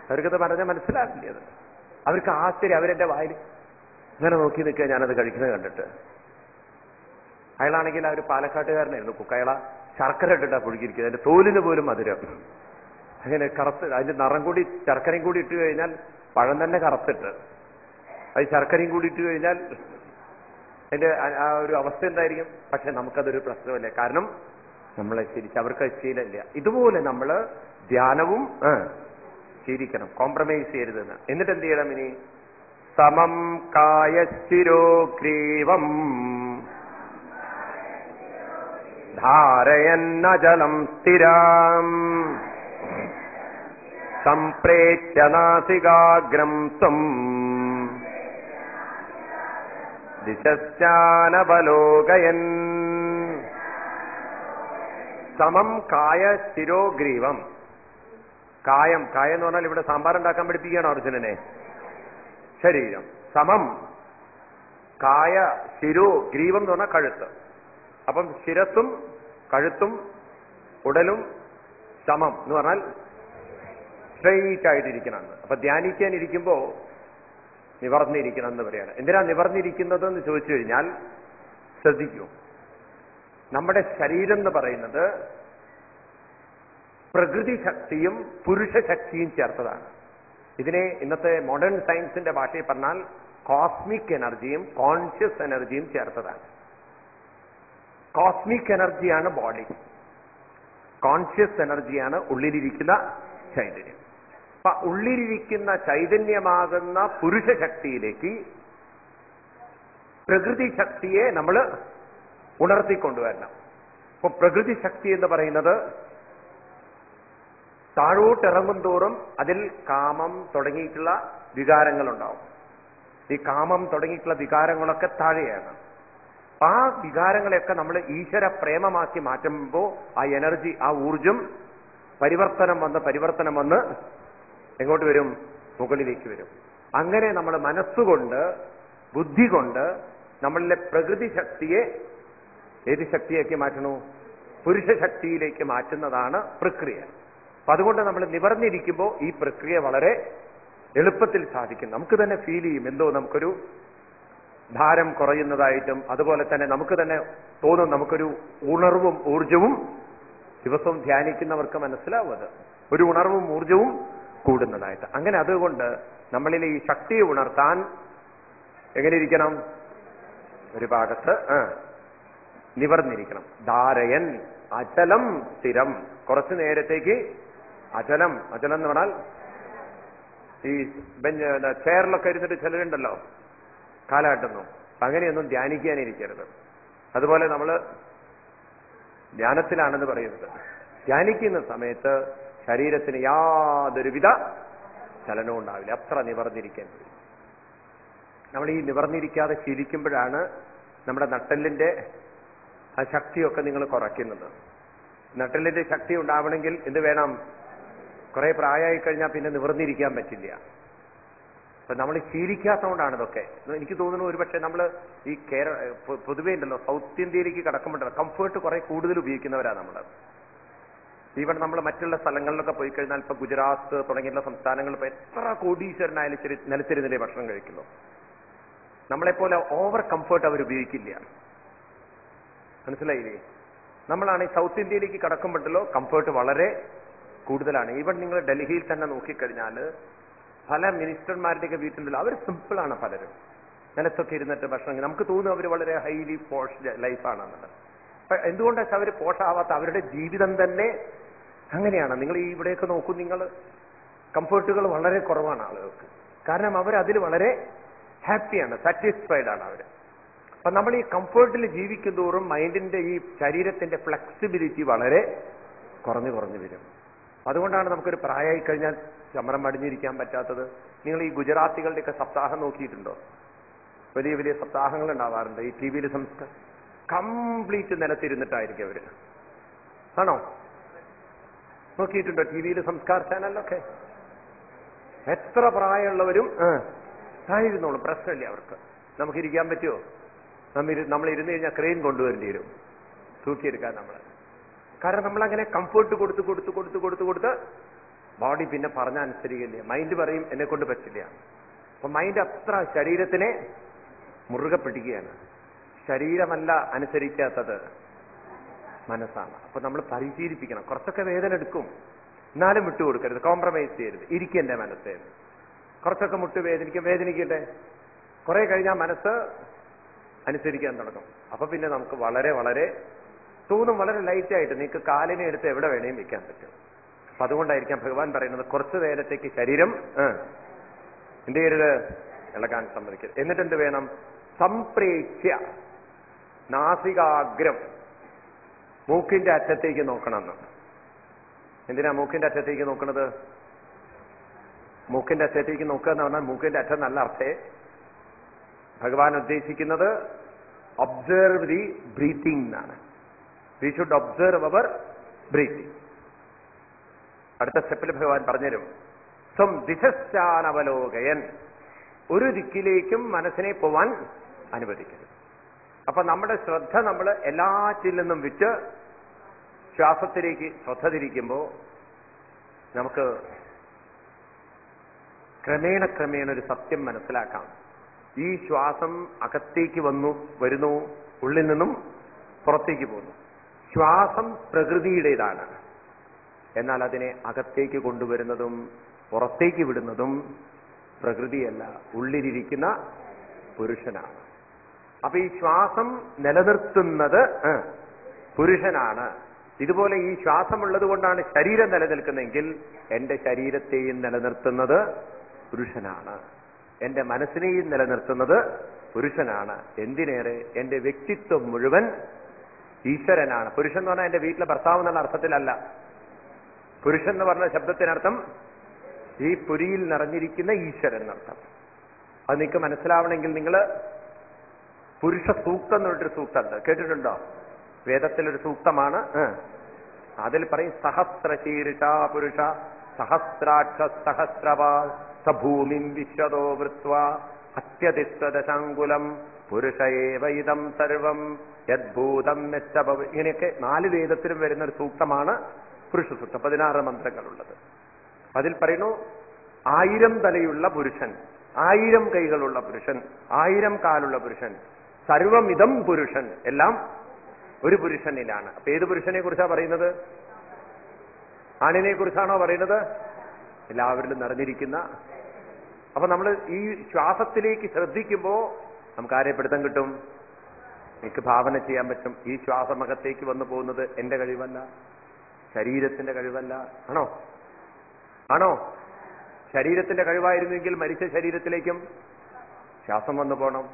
S2: അവർക്കത് പറഞ്ഞാൽ മനസ്സിലാക്കില്ല അത് അവർക്ക് ആശ്ചര്യം അവരെന്റെ വായിൽ ഇങ്ങനെ നോക്കി നിൽക്കുക ഞാനത് കഴിക്കുന്നത് കണ്ടിട്ട്. അയാളാണെങ്കിൽ ഒരു പാലക്കാട്ടുകാരനായിരുന്നു കുക്കയള. ശർക്കര ഇട്ടിട്ടാണ് പുഴുകിയിരിക്കുന്നത് അതിന്റെ തോലിന് പോലും മധുരം. അങ്ങനെ കറുത്ത് അതിന്റെ നിറം കൂടി ശർക്കരയും കൂടി ഇട്ട് കഴിഞ്ഞാൽ പഴം തന്നെ കറുത്തിട്ട്. അത് ശർക്കരയും കൂടി ഇട്ട് കഴിഞ്ഞാൽ അതിന്റെ ആ ഒരു അവസ്ഥ എന്തായിരിക്കും? പക്ഷെ നമുക്കതൊരു പ്രശ്നമല്ലേ? കാരണം നമ്മളെ ശരിച്ച് അവർക്ക് ശീലമില്ല. ഇതുപോലെ നമ്മൾ ധ്യാനവും ശീലിക്കണം. കോംപ്രമൈസ് ചെയ്യരുത് എന്നിട്ട് എന്ത് ചെയ്യണം ഇനി? സമം കായശിരോ ഗ്രീവം ധാരയന്നജലം സ്ഥിരാം. സംപ്രേക്ഷ്യ നാസികാഗ്രം ത്വം. ദിശശ്ചാനവലോകയൻ സമം കായ ശിരോഗ്രീവം കായം കായം എന്ന് പറഞ്ഞാൽ ഇവിടെ സാമ്പാർ ഉണ്ടാക്കാൻ പഠിപ്പിക്കുകയാണ് അർജുനനെ. ശരീരം. സമം കായ ശിരു ഗ്രീവം എന്ന് പറഞ്ഞാൽ കഴുത്ത്. അപ്പം ശിരസും കഴുത്തും ഉടലും സമം എന്ന് പറഞ്ഞാൽ സ്ട്രെയിറ്റ് ആയിട്ടിരിക്കണം. അപ്പൊ ധ്യാനിക്കാൻ ഇരിക്കുമ്പോ നിവർന്നിരിക്കണം എന്ന് പറയാണ്. എന്തിനാ നിവർന്നിരിക്കുന്നത് എന്ന് ചോദിച്ചു കഴിഞ്ഞാൽ ശ്രദ്ധിക്കൂ. നമ്മുടെ ശരീരം എന്ന് പറയുന്നത് പ്രകൃതി ശക്തിയും പുരുഷ ശക്തിയും ചേർത്തതാണ്. ഇതിനെ ഇന്നത്തെ മോഡേൺ സയൻസിന്റെ ഭാഷയിൽ പറഞ്ഞാൽ കോസ്മിക് എനർജിയും കോൺഷ്യസ് എനർജിയും ചേർത്തതാണ്. കോസ്മിക് എനർജിയാണ് ബോഡി കോൺഷ്യസ് എനർജിയാണ് ഉള്ളിലിരിക്കുന്ന ചൈതന്യം അപ്പൊ ഉള്ളിലിരിക്കുന്ന ചൈതന്യമാകുന്ന പുരുഷ ശക്തിയിലേക്ക് പ്രകൃതി ശക്തിയെ നമ്മൾ ഉണർത്തിക്കൊണ്ടുവരണം. അപ്പൊ പ്രകൃതി ശക്തി എന്ന് പറയുന്നത് താഴോട്ടിറങ്ങും തോറും അതിൽ കാമം തുടങ്ങിയിട്ടുള്ള വികാരങ്ങളുണ്ടാവും. ഈ കാമം തുടങ്ങിയിട്ടുള്ള വികാരങ്ങളൊക്കെ താഴെയാണ്. ആ വികാരങ്ങളെയൊക്കെ നമ്മൾ ഈശ്വര പ്രേമമാക്കി മാറ്റുമ്പോൾ ആ എനർജി ആ ഊർജം പരിവർത്തനം വന്ന് പരിവർത്തനം വന്ന് എങ്ങോട്ട് വരും? മുകളിലേക്ക് വരും. അങ്ങനെ നമ്മൾ മനസ്സുകൊണ്ട് ബുദ്ധി കൊണ്ട് നമ്മളിലെ പ്രകൃതി ശക്തിയെ ഏത് ശക്തിയാക്കി മാറ്റണോ? പുരുഷ ശക്തിയിലേക്ക് മാറ്റുന്നതാണ് പ്രക്രിയ. അപ്പൊ അതുകൊണ്ട് നമ്മൾ നിവർന്നിരിക്കുമ്പോൾ ഈ പ്രക്രിയ വളരെ എളുപ്പത്തിൽ സാധിക്കും. നമുക്ക് തന്നെ ഫീൽ ചെയ്യും. എന്തോ നമുക്കൊരു ഭാരം കുറയുന്നതായിട്ടും അതുപോലെ തന്നെ നമുക്ക് തന്നെ തോന്നും നമുക്കൊരു ഉണർവും ഊർജവും ദിവസവും ധ്യാനിക്കുന്നവർക്ക് മനസ്സിലാവും ഒരു ഉണർവും ഊർജവും കൂടുന്നതായിട്ട്. അങ്ങനെ അതുകൊണ്ട് നമ്മളിൽ ഈ ശക്തിയെ ഉണർത്താൻ എങ്ങനെ ഇരിക്കണം? ഒരു ഭാഗത്ത് ആ. നിവർന്നിരിക്കണം. ധാരയൻ അചലം സ്ഥിരം. കുറച്ചു നേരത്തേക്ക് അചലം. അചലം എന്ന് പറഞ്ഞാൽ ഈ ബെഞ്ച് ചെയറിലൊക്കെ ഇരുന്നിട്ട് ചിലരുണ്ടല്ലോ? കാലാട്ടുന്നു അങ്ങനെയൊന്നും ധ്യാനിക്കാനിരിക്കരുത്. അതുപോലെ നമ്മൾ ധ്യാനത്തിലാണെന്ന് പറയുന്നത്. ധ്യാനിക്കുന്ന സമയത്ത് ശരീരത്തിന് യാതൊരുവിധ ചലനവും ഉണ്ടാവില്ല. അത്ര നിവർന്നിരിക്കാൻ നമ്മൾ ഈ നിവർന്നിരിക്കാതെ ശീലിക്കുമ്പോഴാണ് നമ്മുടെ നട്ടലിന്റെ ആ ശക്തിയൊക്കെ നിങ്ങൾ കുറയ്ക്കുന്നത്. നട്ടലിന്റെ ശക്തി ഉണ്ടാവണമെങ്കിൽ എന്ത് വേണം? കുറെ പ്രായമായി കഴിഞ്ഞാൽ പിന്നെ നിവർന്നിരിക്കാൻ പറ്റില്ല. അപ്പൊ നമ്മൾ ശീലിക്കാത്തതുകൊണ്ടാണ് ഇതൊക്കെ. എനിക്ക് തോന്നുന്നു ഒരുപക്ഷെ നമ്മൾ ഈ കേരള പൊതുവേ ഉണ്ടല്ലോ സൗത്ത് ഇന്ത്യയിലേക്ക് കടക്കുമ്പോഴല്ലോ കംഫേർട്ട് കുറെ കൂടുതൽ ഉപയോഗിക്കുന്നവരാണ് നമ്മൾ. ഈവൻ നമ്മൾ മറ്റുള്ള സ്ഥലങ്ങളിലൊക്കെ പോയി കഴിഞ്ഞാൽ ഇപ്പൊ ഗുജറാത്ത് തുടങ്ങിയിട്ടുള്ള സംസ്ഥാനങ്ങളിൽ ഇപ്പൊ എത്ര കോടീശ്വരനായാലും ശരി നിലത്തിരുന്നില്ലേ ഭക്ഷണം കഴിക്കുന്നു നമ്മളെപ്പോലെ ഓവർ കംഫേർട്ട് അവർ ഉപയോഗിക്കില്ല. മനസ്സിലായില്ലേ? നമ്മളാണ് സൗത്ത് ഇന്ത്യയിലേക്ക് കടക്കുമ്പോഴല്ലോ കംഫേർട്ട് വളരെ കൂടുതലാണ്. ഈവൻ നിങ്ങൾ ഡൽഹിയിൽ തന്നെ നോക്കിക്കഴിഞ്ഞാൽ പല മിനിസ്റ്റർമാരുടെയൊക്കെ വീട്ടിലുണ്ടല്ലോ അവർ സിമ്പിളാണ് പലരും. നിലത്തൊക്കെ ഇരുന്നിട്ട് ഭക്ഷണം നമുക്ക് തോന്നുന്നു അവർ വളരെ ഹൈലി പോഷ് ലൈഫാണെന്നുള്ളത് അപ്പൊ എന്തുകൊണ്ടാണ് അവർ പോഷാവാത്ത അവരുടെ ജീവിതം തന്നെ അങ്ങനെയാണ്. നിങ്ങൾ ഈ ഇവിടെയൊക്കെ നോക്കൂ നിങ്ങൾ കംഫേർട്ടുകൾ വളരെ കുറവാണ് ആളുകൾക്ക്. കാരണം അവർ അതിൽ വളരെ ഹാപ്പിയാണ് സാറ്റിസ്ഫൈഡ് ആണ് അവർ അപ്പൊ നമ്മൾ ഈ കംഫേർട്ടിൽ ജീവിക്കും തോറും മൈൻഡിന്റെ ഈ ശരീരത്തിന്റെ ഫ്ലെക്സിബിലിറ്റി വളരെ കുറഞ്ഞു കുറഞ്ഞു വരും. അതുകൊണ്ടാണ് നമുക്കൊരു പ്രായമായി കഴിഞ്ഞാൽ ചമരം അടിഞ്ഞിരിക്കാൻ പറ്റാത്തത്. നിങ്ങൾ ഈ ഗുജറാത്തികളുടെയൊക്കെ സപ്താഹം നോക്കിയിട്ടുണ്ടോ? വലിയ വലിയ സപ്താഹങ്ങൾ ഉണ്ടാവാറുണ്ട് ഈ ടി വിയിൽ സംസ്കാരം കംപ്ലീറ്റ് നിലത്തിരുന്നിട്ടായിരിക്കും അവർ. ആണോ? നോക്കിയിട്ടുണ്ടോ ടി വിയിൽ സംസ്കാര ചാനലിലൊക്കെ എത്ര പ്രായമുള്ളവരും ആയിരുന്നോളും പ്രശ്നമില്ല അവർക്ക്. നമുക്കിരിക്കാൻ പറ്റുമോ? നമ്മൾ ഇരുന്ന് കഴിഞ്ഞാൽ ക്രെയിൻ കൊണ്ടുവരേണ്ടി വരും തൂക്കിയെടുക്കാൻ നമ്മൾ കാരണം നമ്മൾ അങ്ങനെ കംഫേർട്ട് കൊടുത്ത് കൊടുത്ത് കൊടുത്ത് കൊടുത്ത് കൊടുത്ത് ബോഡി പിന്നെ പറഞ്ഞ അനുസരിക്കില്ല മൈൻഡ് പറയും എന്നെ കൊണ്ട് പറ്റില്ല. അപ്പൊ മൈൻഡ് അത്ര ശരീരത്തിനെ മുറുകെ പിടിക്കുകയാണ്. ശരീരമല്ല അനുസരിക്കാത്തത് മനസ്സാണ്. അപ്പൊ നമ്മൾ പരിശീലിപ്പിക്കണം. കുറച്ചൊക്കെ വേദന എടുക്കും. എന്നാലും വിട്ടുകൊടുക്കരുത് കോംപ്രമൈസ് ചെയ്യരുത്. ഇരിക്കേണ്ട മനസ്സേ കുറച്ചൊക്കെ മുട്ട് വേദനിക്കും. വേദനിക്കട്ടെ കുറെ കഴിഞ്ഞാൽ മനസ്സ് അനുസരിക്കാൻ തുടങ്ങും. അപ്പൊ പിന്നെ നമുക്ക് വളരെ വളരെ തോന്നും വളരെ ലൈറ്റ് ആയിട്ട് നിങ്ങൾക്ക് കാലിനെ എടുത്ത് എവിടെ വേണേലും വെക്കാൻ പറ്റും. അപ്പൊ അതുകൊണ്ടായിരിക്കാം ഭഗവാൻ പറയുന്നത് കുറച്ചു നേരത്തേക്ക് ശരീരം എന്ത് ചെയ്യരുത്? ഇളകാൻ സമ്മതിക്കരുത്. എന്നിട്ട് എന്ത് വേണം? സംപ്രേക്ഷ്യ നാസികാഗ്രം മൂക്കിന്റെ അറ്റത്തേക്ക് നോക്കണമെന്ന് എന്തിനാ മൂക്കിന്റെ അറ്റത്തേക്ക് നോക്കണത്? മൂക്കിന്റെ അറ്റത്തേക്ക് നോക്കുക എന്ന് പറഞ്ഞാൽ മൂക്കിന്റെ അറ്റം നല്ല അർത്ഥേ ഭഗവാൻ ഉദ്ദേശിക്കുന്നത് ഒബ്സേർവ് ദി ബ്രീത്തിങ് എന്നാണ്. We should observe our breathing അടുത്ത സ്റ്റെപ്പിൽ ഭഗവാൻ പറഞ്ഞുതരും. സ്വം ദിശസ്ഥാനവലോകയൻ. ഒരു ദിക്കിലേക്കും മനസ്സിനെ പോവാൻ അനുവദിക്കരുത്. അപ്പൊ നമ്മുടെ ശ്രദ്ധ നമ്മൾ എല്ലാറ്റിൽ നിന്നും വിറ്റ് ശ്വാസത്തിലേക്ക് ശ്രദ്ധ തിരിക്കുമ്പോൾ നമുക്ക് ക്രമേണ ക്രമേണ ഒരു സത്യം മനസ്സിലാക്കാം. ഈ ശ്വാസം അകത്തേക്ക് വന്നു വരുന്നു ഉള്ളിൽ നിന്നും പുറത്തേക്ക് പോകുന്നു. ശ്വാസം പ്രകൃതിയുടേതാണ്. എന്നാൽ അതിനെ അകത്തേക്ക് കൊണ്ടുവരുന്നതും പുറത്തേക്ക് വിടുന്നതും പ്രകൃതിയല്ല ഉള്ളിലിരിക്കുന്ന പുരുഷനാണ്. അപ്പൊ ഈ ശ്വാസം നിലനിർത്തുന്നത് പുരുഷനാണ്. ഇതുപോലെ ഈ ശ്വാസമുള്ളത് കൊണ്ടാണ് ശരീരം നിലനിൽക്കുന്നതെങ്കിൽ എന്റെ ശരീരത്തെയും നിലനിർത്തുന്നത് പുരുഷനാണ്. എന്റെ മനസ്സിനെയും നിലനിർത്തുന്നത് പുരുഷനാണ്. എന്തിനേറെ? എന്റെ വ്യക്തിത്വം മുഴുവൻ ഈശ്വരനാണ്. പുരുഷൻ എന്ന് പറഞ്ഞാൽ എന്റെ വീട്ടിലെ ഭർത്താവ് എന്നുള്ള അർത്ഥത്തിലല്ല. പുരുഷൻ എന്ന് പറഞ്ഞ ശബ്ദത്തിനർത്ഥം ഈ പുരിയിൽ നിറഞ്ഞിരിക്കുന്ന ഈശ്വരൻ എന്നർത്ഥം. അത് നിങ്ങൾക്ക് മനസ്സിലാവണമെങ്കിൽ നിങ്ങൾ പുരുഷ സൂക്തം എന്ന് പറഞ്ഞിട്ടൊരു സൂക്തമുണ്ട്. കേട്ടിട്ടുണ്ടോ? വേദത്തിലൊരു സൂക്തമാണ്. അതിൽ പറയും സഹസ്രശീർഷ പുരുഷ സഹസ്രാക്ഷ സഹസ്രവാ. സഭൂമിം വിശ്വതോ വൃത്വ അത്യതിഷ്ഠദശാങ്കുലം പുരുഷയേവൈതം സർവം യദ്ഭൂതം മെച്ചഭവ ഇങ്ങനെയൊക്കെ നാല് വേദത്തിലും വരുന്ന ഒരു സൂക്തമാണ് പുരുഷ സൂക്തം പതിനാറ് മന്ത്രങ്ങളുള്ളത്. അതിൽ പറയുന്നു ആയിരം തലയുള്ള പുരുഷൻ ആയിരം കൈകളുള്ള പുരുഷൻ ആയിരം കാലുള്ള പുരുഷൻ സർവമിതം പുരുഷൻ എല്ലാം ഒരു പുരുഷനിലാണ്. അപ്പൊ ഏത് പുരുഷനെ കുറിച്ചാണ് പറയുന്നത്? ആണിനെ കുറിച്ചാണോ പറയുന്നത്? എല്ലാവരിലും നിറഞ്ഞിരിക്കുന്ന അപ്പൊ നമ്മൾ ഈ ശ്വാസത്തിലേക്ക് ശ്രദ്ധിക്കുമ്പോ നമുക്ക് ആരെ പിടുത്തം കിട്ടും? എനിക്ക് ഭാവന ചെയ്യാൻ പറ്റും. ഈ ശ്വാസമകത്തേക്ക് വന്നു പോകുന്നത് എന്റെ കഴിവല്ല ശരീരത്തിന്റെ കഴിവല്ല. ആണോ? ആണോ? ശരീരത്തിന്റെ കഴിവായിരുന്നെങ്കിൽ മരിച്ച ശരീരത്തിലേക്കും ശ്വാസം വന്നു പോകണം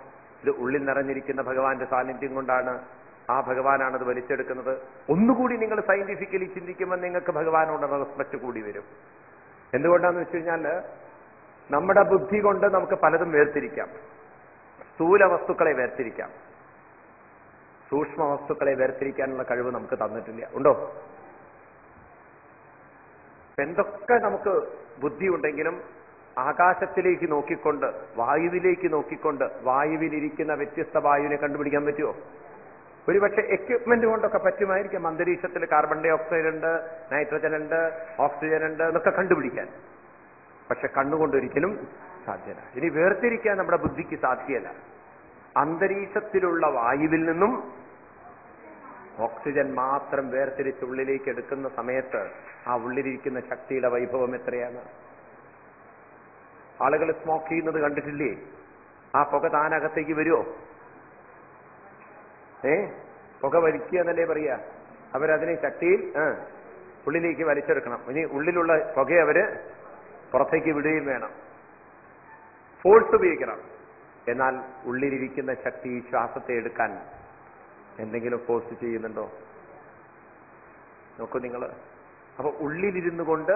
S2: ഇത് ഉള്ളിൽ നിറഞ്ഞിരിക്കുന്ന ഭഗവാന്റെ സാന്നിധ്യം കൊണ്ടാണ് ആ ഭഗവാനാണത് വലിച്ചെടുക്കുന്നത്. ഒന്നുകൂടി നിങ്ങൾ സയന്റിഫിക്കലി ചിന്തിക്കുമ്പോൾ നിങ്ങൾക്ക് ഭഗവാനോടുള്ള റെസ്പെക്ട് കൂടി വരും. എന്തുകൊണ്ടാന്ന് വെച്ച് കഴിഞ്ഞാൽ നമ്മുടെ ബുദ്ധി കൊണ്ട് നമുക്ക് പലതും വേർതിരിക്കാം. സ്ഥൂല വസ്തുക്കളെ വേർതിരിക്കാം. സൂക്ഷ്മ വസ്തുക്കളെ വേർതിരിക്കാനുള്ള കഴിവ് നമുക്ക് തന്നിട്ടില്ല. ഉണ്ടോ? എന്തൊക്കെ നമുക്ക് ബുദ്ധി ഉണ്ടെങ്കിലും ആകാശത്തിലേക്ക് നോക്കിക്കൊണ്ട് വായുവിലേക്ക് നോക്കിക്കൊണ്ട് വായുവിലിരിക്കുന്ന വ്യത്യസ്ത വായുവിനെ കണ്ടുപിടിക്കാൻ പറ്റുമോ ഒരുപക്ഷെ എക്യുപ്മെന്റ് കൊണ്ടൊക്കെ പറ്റുമായിരിക്കും. അന്തരീക്ഷത്തിൽ കാർബൺ ഡൈ ഓക്സൈഡ് ഉണ്ട് നൈട്രജൻ ഉണ്ട് ഓക്സിജൻ ഉണ്ട് എന്നൊക്കെ കണ്ടുപിടിക്കാൻ. പക്ഷെ കണ്ണുകൊണ്ടൊരിക്കലും സാധ്യത ഇനി വേർതിരിക്കാൻ നമ്മുടെ ബുദ്ധിക്ക് സാധ്യമല്ല അന്തരീക്ഷത്തിലുള്ള വായുവിൽ നിന്നും ഓക്സിജൻ മാത്രം വേർതിരിച്ച് ഉള്ളിലേക്ക് എടുക്കുന്ന സമയത്ത് ആ ഉള്ളിലിരിക്കുന്ന ശക്തിയുടെ വൈഭവം എത്രയാണ്? ആളുകൾ സ്മോക്ക് ചെയ്യുന്നത് കണ്ടിട്ടില്ലേ? ആ പുക താനകത്തേക്ക് വരുമോ ഏ? പുക വലിക്കുക എന്നല്ലേ പറയാ? അവരതിനെ ശക്തിയിൽ ഉള്ളിലേക്ക് വലിച്ചെടുക്കണം. ഇനി ഉള്ളിലുള്ള പുക അവർ പുറത്തേക്ക് വിടുകയും വേണം. ഫോഴ്സ് ഉപയോഗിക്കണം. എന്നാൽ ഉള്ളിലിരിക്കുന്ന ശക്തി ശ്വാസത്തെ എടുക്കാൻ എന്തെങ്കിലും ഫോഴ്സ് ചെയ്യുന്നുണ്ടോ? നോക്കൂ നിങ്ങൾ. അപ്പൊ ഉള്ളിലിരുന്നു കൊണ്ട്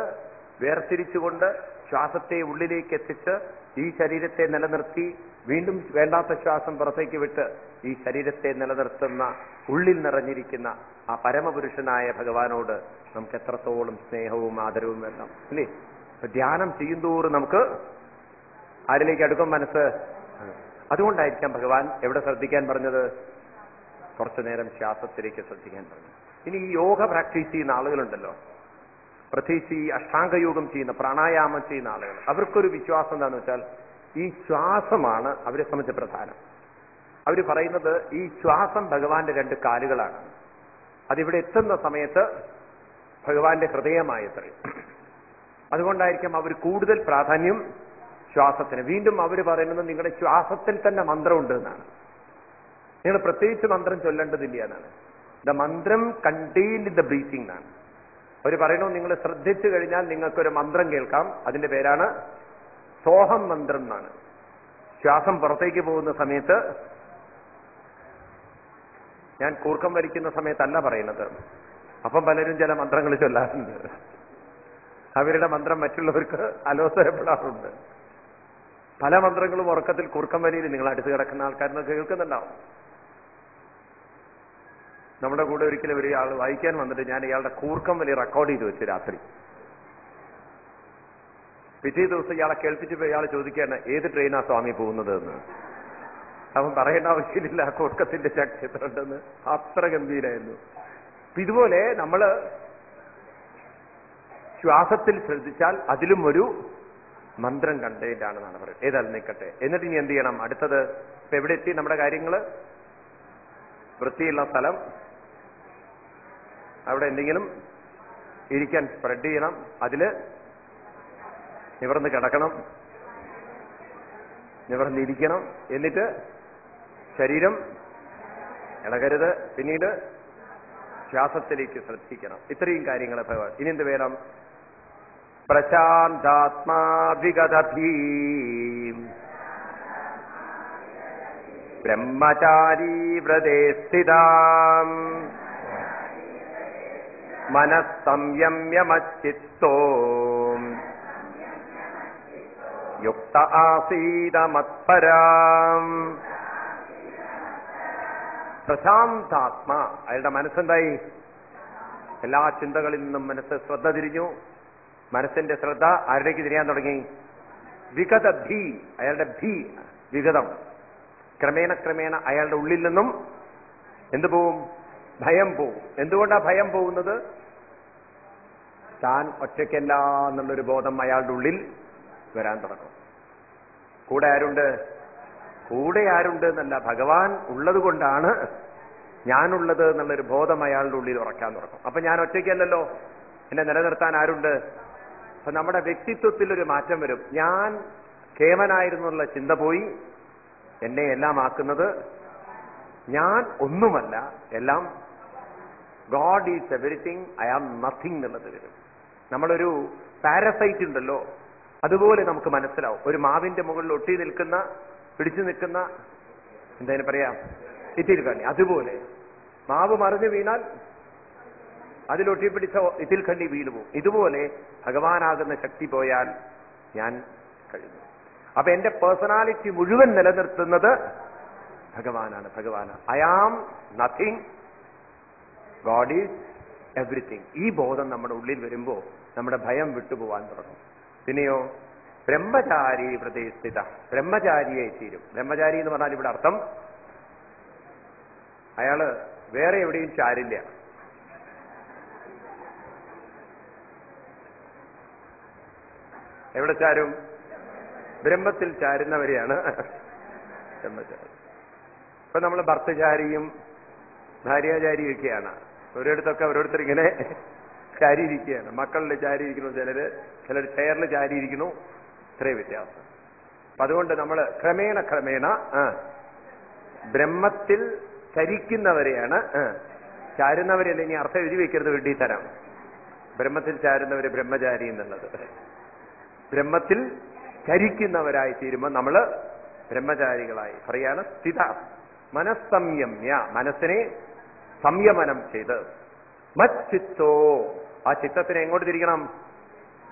S2: വേർതിരിച്ചുകൊണ്ട് ശ്വാസത്തെ ഉള്ളിലേക്ക് എത്തിച്ച് ഈ ശരീരത്തെ നിലനിർത്തി വീണ്ടും വേണ്ടാത്ത ശ്വാസം പുറത്തേക്ക് വിട്ട് ഈ ശരീരത്തെ നിലനിർത്തുന്ന ഉള്ളിൽ നിറഞ്ഞിരിക്കുന്ന ആ പരമപുരുഷനായ ഭഗവാനോട് നമുക്ക് എത്രത്തോളം സ്നേഹവും ആദരവും വേണം. അല്ലേ? അപ്പൊ ധ്യാനം ചെയ്യുന്തോറും നമുക്ക് ആരിലേക്ക് അടുക്കും മനസ്സ്? അതുകൊണ്ടായിരിക്കാം ഭഗവാൻ എവിടെ ശ്രദ്ധിക്കാൻ പറഞ്ഞത്? കുറച്ചു നേരം ശ്വാസത്തിലേക്ക് ശ്രദ്ധിക്കാൻ പറഞ്ഞു. ഇനി ഈ യോഗ പ്രാക്ടീസ് ചെയ്യുന്ന ആളുകളുണ്ടല്ലോ. പ്രത്യേകിച്ച് ഈ അഷ്ടാംഗയോഗം ചെയ്യുന്ന പ്രാണായാമം ചെയ്യുന്ന ആളുകൾ. അവർക്കൊരു വിശ്വാസം എന്താണെന്ന് വെച്ചാൽ ഈ ശ്വാസമാണ് അവരെ സംബന്ധിച്ച് പ്രധാനം. അവർ പറയുന്നത് ഈ ശ്വാസം ഭഗവാന്റെ രണ്ട് കാലുകളാണ്. അതിവിടെ എത്തുന്ന സമയത്ത് ഭഗവാന്റെ ഹൃദയമായത്രേ. അതുകൊണ്ടായിരിക്കും അവർ കൂടുതൽ പ്രാധാന്യം ശ്വാസത്തിന്. വീണ്ടും അവർ പറയുന്നത് നിങ്ങളുടെ ശ്വാസത്തിൽ തന്നെ മന്ത്രമുണ്ട് എന്നാണ്. നിങ്ങൾ പ്രത്യേകിച്ച് മന്ത്രം ചൊല്ലേണ്ടതില്ല എന്നാണ്. ദ മന്ത്രം കണ്ടെയ്ൻഡ് ഇൻ ദ ബ്രീത്തിങ് എന്നാണ്. അവർ പറയണു നിങ്ങൾ ശ്രദ്ധിച്ചു കഴിഞ്ഞാൽ നിങ്ങൾക്കൊരു മന്ത്രം കേൾക്കാം. അതിന്റെ പേരാണ് സോഹം മന്ത്രം എന്നാണ്. ശ്വാസം പുറത്തേക്ക് പോകുന്ന സമയത്ത് ഞാൻ കൂർക്കം വരിക്കുന്ന സമയത്തല്ല പറയുന്നത്. അപ്പം പലരും ചില മന്ത്രങ്ങൾ ചൊല്ലാറുണ്ട്. അവരുടെ മന്ത്രം മറ്റുള്ളവർക്ക് അലോസരപ്പെടാറുണ്ട്. പല മന്ത്രങ്ങളും ഉറക്കത്തിൽ കുറുക്കം വരിയിൽ നിങ്ങൾ അടുത്ത് കിടക്കുന്ന ആൾക്കാരെന്നൊക്കെ കേൾക്കുന്നുണ്ടാവും. നമ്മുടെ കൂടെ ഒരിക്കലും ഒരു ആൾ വായിക്കാൻ വന്നിട്ട് ഞാൻ ഇയാളുടെ കൂർക്കം വലി റെക്കോർഡ് ചെയ്ത് വെച്ചു രാത്രി. പിറ്റേ ദിവസം ഇയാളെ കേൾപ്പിച്ചപ്പോ ഇയാൾ ചോദിക്കുകയാണ് ഏത് ട്രെയിനാ സ്വാമി പോകുന്നത് എന്ന്? അവൻ പറയേണ്ട ആവശ്യമില്ല കൂർക്കത്തിന്റെ ശക്തി എത്ര ഉണ്ടെന്ന് അത്ര ഗംഭീരായിരുന്നു. ഇതുപോലെ നമ്മൾ ശ്വാസത്തിൽ ശ്രദ്ധിച്ചാൽ അതിലും ഒരു മന്ത്രം കണ്ടേറ്റാണെന്നാണ് പറയുന്നത്. ഏതായാലും നിൽക്കട്ടെ. എന്നിട്ട് ഇനി എന്ത് ചെയ്യണം? അടുത്തത് ഇപ്പൊ എവിടെ എത്തി നമ്മുടെ കാര്യങ്ങൾ വൃത്തിയുള്ള സ്ഥലം. അവിടെ എന്തെങ്കിലും ഇരിക്കാൻ സ്പ്രെഡ് ചെയ്യണം. അതിൽ നിവർന്ന് കിടക്കണം. നിവർന്നിരിക്കണം. എന്നിട്ട് ശരീരം ഇളകരുത്. പിന്നീട് ശ്വാസത്തിലേക്ക് ശ്രദ്ധിക്കണം. ഇത്രയും കാര്യങ്ങൾ ഇനി എന്ത് വേണം? പ്രശാന്താത്മാവിഗതഭീ ബ്രഹ്മചാരീ വ്രതേ സ്ഥിതാം. മനസ്സംയമ്യമച്ചിത്തോ. യുക്ത ആസീതമത്പരാം. പ്രശാന്താത്മ. അയാളുടെ മനസ്സെന്തായി? എല്ലാ ചിന്തകളിൽ നിന്നും മനസ്സ് ശ്രദ്ധ തിരിഞ്ഞു. മനസ്സിന്റെ ശ്രദ്ധ ആരുടേക്ക് തിരിയാൻ തുടങ്ങി? വിഗത ഭീ അയാളുടെ ഭീ വിഗതം. ക്രമേണ ക്രമേണ അയാളുടെ ഉള്ളിൽ നിന്നും എന്തു പോവും? ഭയം പോവും. എന്തുകൊണ്ടാ ഭയം പോകുന്നത്? താൻ ഒറ്റയ്ക്കല്ല എന്നുള്ളൊരു ബോധം അയാളുടെ ഉള്ളിൽ വരാൻ തുടങ്ങും. കൂടെ ആരുണ്ട്? കൂടെ ആരുണ്ട് എന്നല്ല ഭഗവാൻ ഉള്ളത് കൊണ്ടാണ് ഞാനുള്ളത് എന്നുള്ളൊരു ബോധം അയാളുടെ ഉള്ളിൽ ഉറക്കാൻ തുടങ്ങും. അപ്പൊ ഞാൻ ഒറ്റയ്ക്കല്ലല്ലോ? എന്നെ നിലനിർത്താൻ ആരുണ്ട്? അപ്പൊ നമ്മുടെ വ്യക്തിത്വത്തിൽ ഒരു മാറ്റം വരും. ഞാൻ കേവനായിരുന്നു എന്നുള്ള ചിന്ത പോയി. എന്നെ എല്ലാം ആക്കുന്നത് ഞാൻ ഒന്നുമല്ല. എല്ലാം God is everything I am nothing എന്നുള്ളത് വരും. നമ്മളൊരു പാരസൈറ്റ് ഉണ്ടല്ലോ. അതുപോലെ നമുക്ക് മനസ്സിലാവും. ഒരു മാവിന്റെ മുകളിൽ ഒട്ടി നിൽക്കുന്ന പിടിച്ചു നിൽക്കുന്ന എന്തായാലും പറയാം? ഇത്തിരി കണ്ണി അതുപോലെ മാവ് മറിഞ്ഞു വീണാൽ അതിലൊട്ടി പിടിച്ച ഇതിൽ കണ്ണി പോകും ഇതുപോലെ ഭഗവാനാകുന്ന ശക്തി പോയാൽ ഞാൻ കഴിഞ്ഞു അപ്പൊ എന്റെ പേഴ്സണാലിറ്റി മുഴുവൻ നിലനിർത്തുന്നത് ഭഗവാനാണ് ഭഗവാനാണ്. I am nothing God is everything ഈ ബോധം നമ്മുടെ ഉള്ളിൽ വരുമ്പോ നമ്മുടെ ഭയം വിട്ടുപോവാൻ തുടങ്ങും. പിന്നെയോ ബ്രഹ്മചാരി പ്രതിഷ്ഠിത ബ്രഹ്മചാരിയെ തീരും. ബ്രഹ്മചാരി എന്ന് പറഞ്ഞാൽ ഇവിടെ അർത്ഥം അയാൾ വേറെ എവിടെയും ചാരില്ല. എവിടെ ചാരും? ബ്രഹ്മത്തിൽ ചാരുന്നവരെയാണ് ഇപ്പൊ നമ്മൾ ഭർത്തചാരിയും ഭാര്യാചാരിയും ഒക്കെയാണ് ഒരിടത്തൊക്കെ ഓരോരുത്തർ ഇങ്ങനെ ചാരിയിരിക്കുകയാണ്. മക്കളിൽ ചാരിയിരിക്കുന്നു ചിലര് ചിലർ ചെയറിൽ ചാരിയിരിക്കുന്നു. ഇത്രയും വ്യത്യാസം. അപ്പൊ അതുകൊണ്ട് നമ്മൾ ക്രമേണ ക്രമേണ ബ്രഹ്മത്തിൽ ചരിക്കുന്നവരെയാണ് ചാരുന്നവരെ ചാരുന്നവരല്ല ഇനി അർത്ഥം എഴുതി വെക്കരുത് വേണ്ടി തരാം ബ്രഹ്മത്തിൽ ചാരുന്നവര് ബ്രഹ്മചാരി എന്നുള്ളത്. ബ്രഹ്മത്തിൽ ധരിക്കുന്നവരായി തീരുമ്പോൾ നമ്മൾ ബ്രഹ്മചാരികളായി. പറയാണ് സ്ഥിത. മനസ്സംയമ്യ. മനസ്സിനെ സംയമനം ചെയ്ത്. മച്ചിത്തോ ആ ചിത്തത്തിനെ എങ്ങോട്ട് തിരിക്കണം?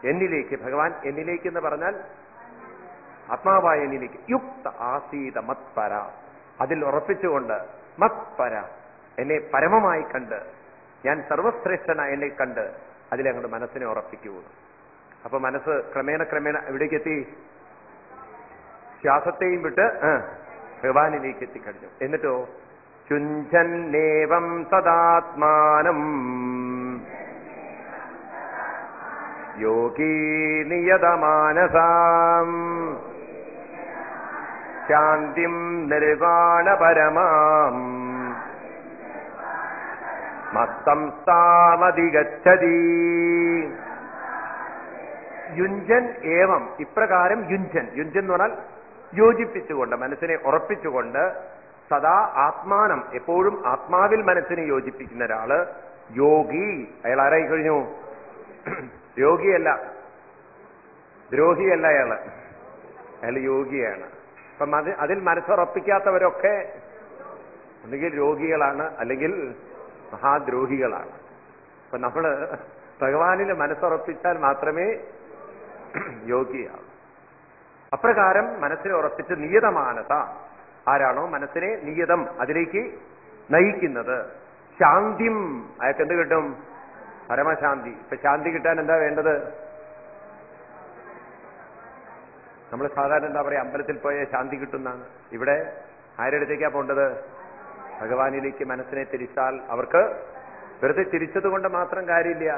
S2: എന്നിലേക്ക്. ഭഗവാൻ എന്നിലേക്ക് എന്ന് പറഞ്ഞാൽ ആത്മാവായ എന്നിലേക്ക്. യുക്ത ആസീത മത്പര അതിൽ ഉറപ്പിച്ചുകൊണ്ട് മത്പര എന്നെ പരമമായി കണ്ട് ഞാൻ സർവശ്രേഷ്ഠനായ എന്നെ കണ്ട് അതിലങ്ങോട്ട് മനസ്സിനെ ഉറപ്പിക്കൂ അപ്പൊ മനസ്സ് ക്രമേണ ക്രമേണ എവിടേക്ക് എത്തി? ശ്വാസത്തെയും വിട്ട് ഭഗവാനിലേക്ക് എത്തിക്കഴിഞ്ഞു. എന്നിട്ടോ? ചുഞ്ചന്നേവം സദാത്മാനം. യോഗീ നിയതമാനസാം. ശാന്തിം നിർവാണപരമാം. മത്തം സ്ഥാമതിഗച്ഛതി യുഞ്ചൻ ഏവം. ഇപ്രകാരം യുഞ്ചൻ. യുഞ്ചൻ എന്ന് പറഞ്ഞാൽ യോജിപ്പിച്ചുകൊണ്ട് മനസ്സിനെ ഉറപ്പിച്ചുകൊണ്ട് സദാ ആത്മാനം എപ്പോഴും ആത്മാവിൽ മനസ്സിനെ യോജിപ്പിക്കുന്ന ഒരാൾ യോഗി. അയാൾ ആരായി കഴിഞ്ഞു? യോഗിയല്ല ദ്രോഹിയല്ല അയാൾ. അയാൾ യോഗിയാണ്. അപ്പം അത് അതിൽ മനസ്സുറപ്പിക്കാത്തവരൊക്കെ ഒന്നുകിൽ രോഗികളാണ് അല്ലെങ്കിൽ മഹാദ്രോഹികളാണ്. അപ്പൊ നമ്മൾ ഭഗവാനിൽ മനസ്സുറപ്പിച്ചാൽ മാത്രമേ യോഗിയാവും അപ്രകാരം മനസ്സിനെ ഉറപ്പിച്ച് നിയതമാനത. ആരാണോ മനസ്സിനെ നിയതം അതിലേക്ക് നയിക്കുന്നത്? ശാന്തിം. അയാൾക്ക് എന്ത് കിട്ടും? പരമശാന്തി. ഇപ്പൊ ശാന്തി കിട്ടാൻ എന്താ വേണ്ടത്? നമ്മൾ സാധാരണ എന്താ പറയാ അമ്പലത്തിൽ പോയ ശാന്തി കിട്ടുന്നതാണ്. ഇവിടെ ആരുടെ പോണ്ടത്? ഭഗവാനിലേക്ക് മനസ്സിനെ തിരിച്ചാൽ അവർക്ക് വെറുതെ തിരിച്ചത് കൊണ്ട് മാത്രം കാര്യമില്ല.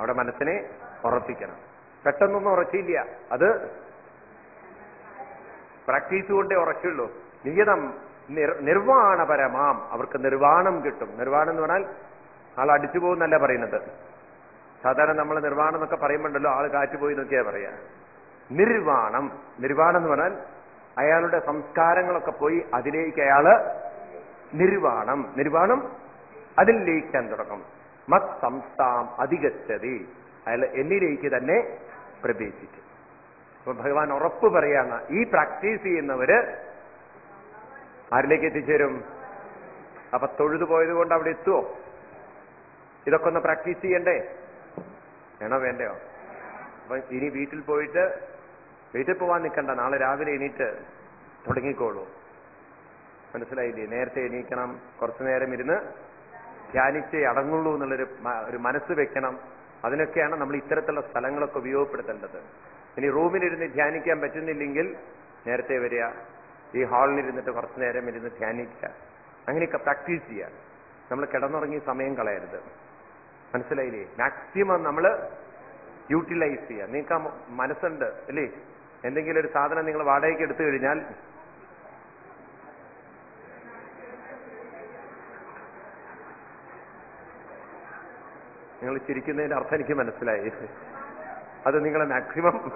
S2: അവിടെ മനസ്സിനെ ഉറപ്പിക്കണം. പെട്ടെന്നൊന്നും ഉറച്ചില്ല. അത് പ്രാക്ടീസ് കൊണ്ടേ ഉറച്ചുള്ളൂ. നിയതം നിർ നിർവാണപരമാം. അവർക്ക് നിർവാണം കിട്ടും. നിർവാണം എന്ന് പറഞ്ഞാൽ ആൾ അടിച്ചു പോകുന്നല്ല പറയുന്നത്. സാധാരണ നമ്മൾ നിർവാണം എന്നൊക്കെ പറയുമ്പോണ്ടല്ലോ ആൾ കാറ്റുപോയി നോക്കിയാ പറയാ. നിർവാണം. നിർവാണം എന്ന് പറഞ്ഞാൽ അയാളുടെ സംസ്കാരങ്ങളൊക്കെ പോയി അതിലേക്ക് അയാൾ നിർവാണം. നിർവാണം അതിൽ ലയിക്കാൻ തുടങ്ങും. മത് സംസ്ഥാം അധികച്ചതി അയാൾ എന്നിലേക്ക് തന്നെ പ്രവേശിക്കും. അപ്പൊ ഭഗവാൻ ഉറപ്പ് പറയാണ് ഈ പ്രാക്ടീസ് ചെയ്യുന്നവര് ആരിലേക്ക് എത്തിച്ചേരും? അപ്പൊ തൊഴുതു പോയത് കൊണ്ട് അവിടെ എത്തുമോ ഇതൊക്കെ ഒന്ന് പ്രാക്ടീസ് ചെയ്യണ്ടേ? വേണോ വേണ്ടയോ? അപ്പൊ ഇനി വീട്ടിൽ പോയിട്ട് വീട്ടിൽ പോവാൻ നിൽക്കണ്ട നാളെ രാവിലെ എണീറ്റ് തുടങ്ങിക്കോളൂ. മനസ്സിലായില്ലേ? നേരത്തെ എണീക്കണം കുറച്ചു നേരം ഇരുന്ന് ധ്യാനിച്ചേ അടങ്ങുള്ളൂ എന്നുള്ളൊരു ഒരു മനസ്സ് വെക്കണം. അതിനൊക്കെയാണ് നമ്മൾ ഇത്തരത്തിലുള്ള സ്ഥലങ്ങളൊക്കെ ഉപയോഗപ്പെടുത്തേണ്ടത്. ഇനി റൂമിലിരുന്ന് ധ്യാനിക്കാൻ പറ്റുന്നില്ലെങ്കിൽ നേരത്തെ വരിക ഈ ഹാളിലിരുന്നിട്ട് കുറച്ചു നേരം ഇരുന്ന് ധ്യാനിക്കുക അങ്ങനെയൊക്കെ പ്രാക്ടീസ് ചെയ്യുക. നമ്മൾ കിടന്നുറങ്ങി സമയം കളയരുത്. മനസ്സിലായില്ലേ? മാക്സിമം നമ്മൾ യൂട്ടിലൈസ് ചെയ്യുക. നിങ്ങൾക്ക് മനസ്സുണ്ട് അല്ലേ? എന്തെങ്കിലും ഒരു സാധനം നിങ്ങൾ വാടകയ്ക്ക് എടുത്തു കഴിഞ്ഞാൽ നിങ്ങൾ ചിരിക്കുന്നതിന്റെ അർത്ഥം എനിക്ക് മനസ്സിലായി. അത് നിങ്ങളെ മാക്സിമം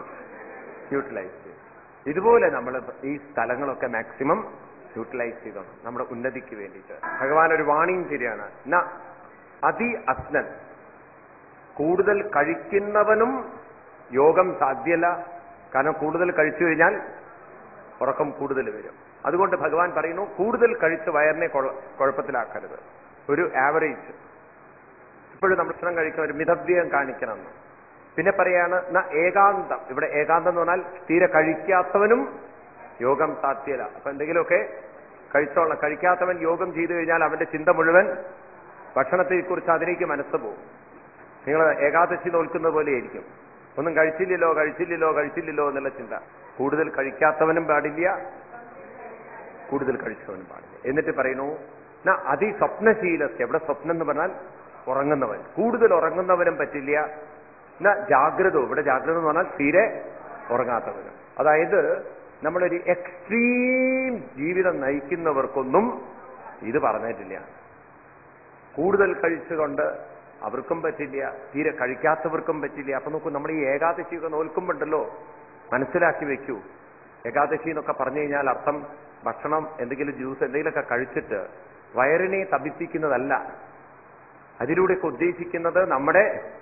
S2: യൂട്ടിലൈസ് ചെയ്യും. ഇതുപോലെ നമ്മൾ ഈ സ്ഥലങ്ങളൊക്കെ മാക്സിമം യൂട്ടിലൈസ് ചെയ്തോണം. നമ്മുടെ ഉന്നതിക്ക് വേണ്ടിയിട്ട്. ഭഗവാൻ ഒരു വാണിംഗ് ശരിയാണ് ന അതി അസ്നൻ. കൂടുതൽ കഴിക്കുന്നവനും യോഗം സാധ്യല്ല. കാരണം കൂടുതൽ കഴിച്ചു കഴിഞ്ഞാൽ ഉറക്കം കൂടുതൽ വരും. അതുകൊണ്ട് ഭഗവാൻ പറയുന്നു കൂടുതൽ കഴിച്ച് വയറിനെ കുഴപ്പത്തിലാക്കരുത്. ഒരു ആവറേജ് ഇപ്പോഴും നമ്മൾ ഭക്ഷണം കഴിക്കുന്ന ഒരു മിതവ്യയം കാണിക്കണമെന്ന് പിന്നെ പറയാണ് ന ഏകാന്തം. ഇവിടെ ഏകാന്തം എന്ന് പറഞ്ഞാൽ തീരെ കഴിക്കാത്തവനും യോഗം സാധ്യത അപ്പൊ എന്തെങ്കിലുമൊക്കെ കഴിച്ചോളണം. കഴിക്കാത്തവൻ യോഗം ചെയ്തു കഴിഞ്ഞാൽ അവന്റെ ചിന്ത മുഴുവൻ ഭക്ഷണത്തെ കുറിച്ച് അതിലേക്ക് മനസ്സ് പോകും. നിങ്ങൾ ഏകാദശി നോൽക്കുന്ന പോലെയായിരിക്കും ഒന്നും കഴിച്ചില്ലല്ലോ കഴിച്ചില്ലല്ലോ കഴിച്ചില്ലല്ലോ എന്നുള്ള ചിന്ത. കൂടുതൽ കഴിക്കാത്തവനും പാടില്ല കൂടുതൽ കഴിച്ചവനും പാടില്ല. എന്നിട്ട് പറയുന്നു ന അതിസ്വപ്നശീലസ്യ. ഇവിടെ സ്വപ്നം എന്ന് പറഞ്ഞാൽ ഉറങ്ങുന്നവൻ. കൂടുതൽ ഉറങ്ങുന്നവനും പറ്റില്ല. എന്നാ ജാഗ്രത ഇവിടെ ജാഗ്രത എന്ന് പറഞ്ഞാൽ തീരെ ഉറങ്ങാത്തവനും. അതായത് നമ്മളൊരു എക്സ്ട്രീം ജീവിതം നയിക്കുന്നവർക്കൊന്നും ഇത് പറഞ്ഞിട്ടില്ല. കൂടുതൽ കഴിച്ചുകൊണ്ട് അവർക്കും പറ്റില്ല തീരെ കഴിക്കാത്തവർക്കും പറ്റില്ല. അപ്പൊ നോക്കൂ നമ്മൾ ഈ ഏകാദശിയൊക്കെ നോൽക്കുമ്പോണ്ടല്ലോ മനസ്സിലാക്കി വെക്കൂ. ഏകാദശി എന്നൊക്കെ പറഞ്ഞു കഴിഞ്ഞാൽ അർത്ഥം ഭക്ഷണം എന്തെങ്കിലും ജ്യൂസ് എന്തെങ്കിലുമൊക്കെ കഴിച്ചിട്ട് വയറിനെ തപിപ്പിക്കുന്നതല്ല. അതിലൂടെയൊക്കെ ഉദ്ദേശിക്കുന്നത് നമ്മുടെ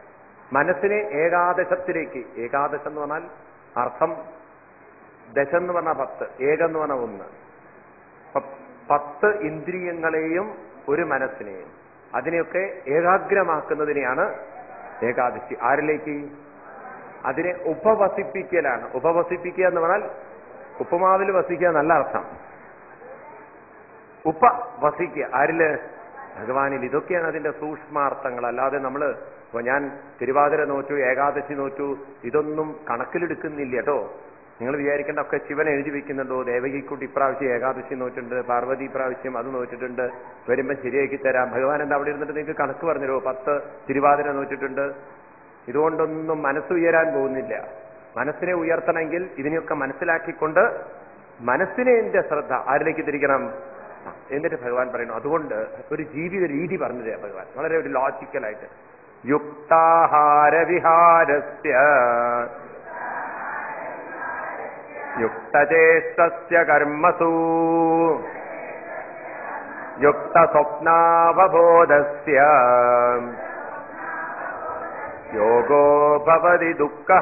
S2: മനസ്സിനെ ഏകാദശത്തിലേക്ക് ഏകാദശം എന്ന് പറഞ്ഞാൽ അർത്ഥം ദശ എന്ന് പറഞ്ഞാൽ പത്ത് ഏകം എന്ന് പറഞ്ഞാൽ ഒന്ന്. പത്ത് ഇന്ദ്രിയങ്ങളെയും ഒരു മനസ്സിനെയും. അതിനെയൊക്കെ ഏകാഗ്രമാക്കുന്നതിനെയാണ് ഏകാദശി. ആരിലേക്ക്? അതിനെ ഉപവസിപ്പിക്കലാണ്. ഉപവസിപ്പിക്കുക എന്ന് പറഞ്ഞാൽ ഉപ്പുമാവിൽ വസിക്കുക നല്ല അർത്ഥം. ഉപവസിക്കുക ആരിൽ? ഭഗവാനിൽ ഇതൊക്കെയാണ് അതിന്റെ സൂക്ഷ്മാർത്ഥങ്ങൾ അല്ലാതെ നമ്മൾ ഞാൻ തിരുവാതിര നോറ്റു ഏകാദശി നോറ്റു ഇതൊന്നും കണക്കിലെടുക്കുന്നില്ല കേട്ടോ. നിങ്ങൾ വിചാരിക്കേണ്ട ഒക്കെ ശിവൻ എഴുതി വെക്കുന്നുണ്ടോ? ദേവകിക്കുട്ടി ഇപ്രാവശ്യം ഏകാദശി നോറ്റിട്ടുണ്ട് പാർവതി ഇപ്രാവശ്യം അത് നോറ്റിട്ടുണ്ട് വരുമ്പം ശരിയാക്കി തരാം. ഭഗവാൻ എന്താ അവിടെ ഇരുന്നിട്ട് നിങ്ങൾക്ക് കണക്ക് പറഞ്ഞുതരോ പത്ത് തിരുവാതിര നോറ്റിട്ടുണ്ട്. ഇതുകൊണ്ടൊന്നും മനസ്സ് ഉയരാൻ പോകുന്നില്ല. മനസ്സിനെ ഉയർത്തണമെങ്കിൽ ഇതിനെയൊക്കെ മനസ്സിലാക്കിക്കൊണ്ട് മനസ്സിനെ എന്റെ ശ്രദ്ധ ആരിലേക്ക് തിരിക്കണം? എന്നിട്ട് ഭഗവാൻ പറയുന്നു അതുകൊണ്ട് ഒരു ജീവിത രീതി പറഞ്ഞു തരാം ഭഗവാൻ. വളരെ ഒരു ലോജിക്കലായിട്ട് യുക്താഹാര വിഹാരസ്യ യുക്തചേഷ്ടസ്യ കർമ്മസു. യുക്തസ്വപ്നാവബോധസ്യ. യോഗോ ഭവതി ദുഃഖ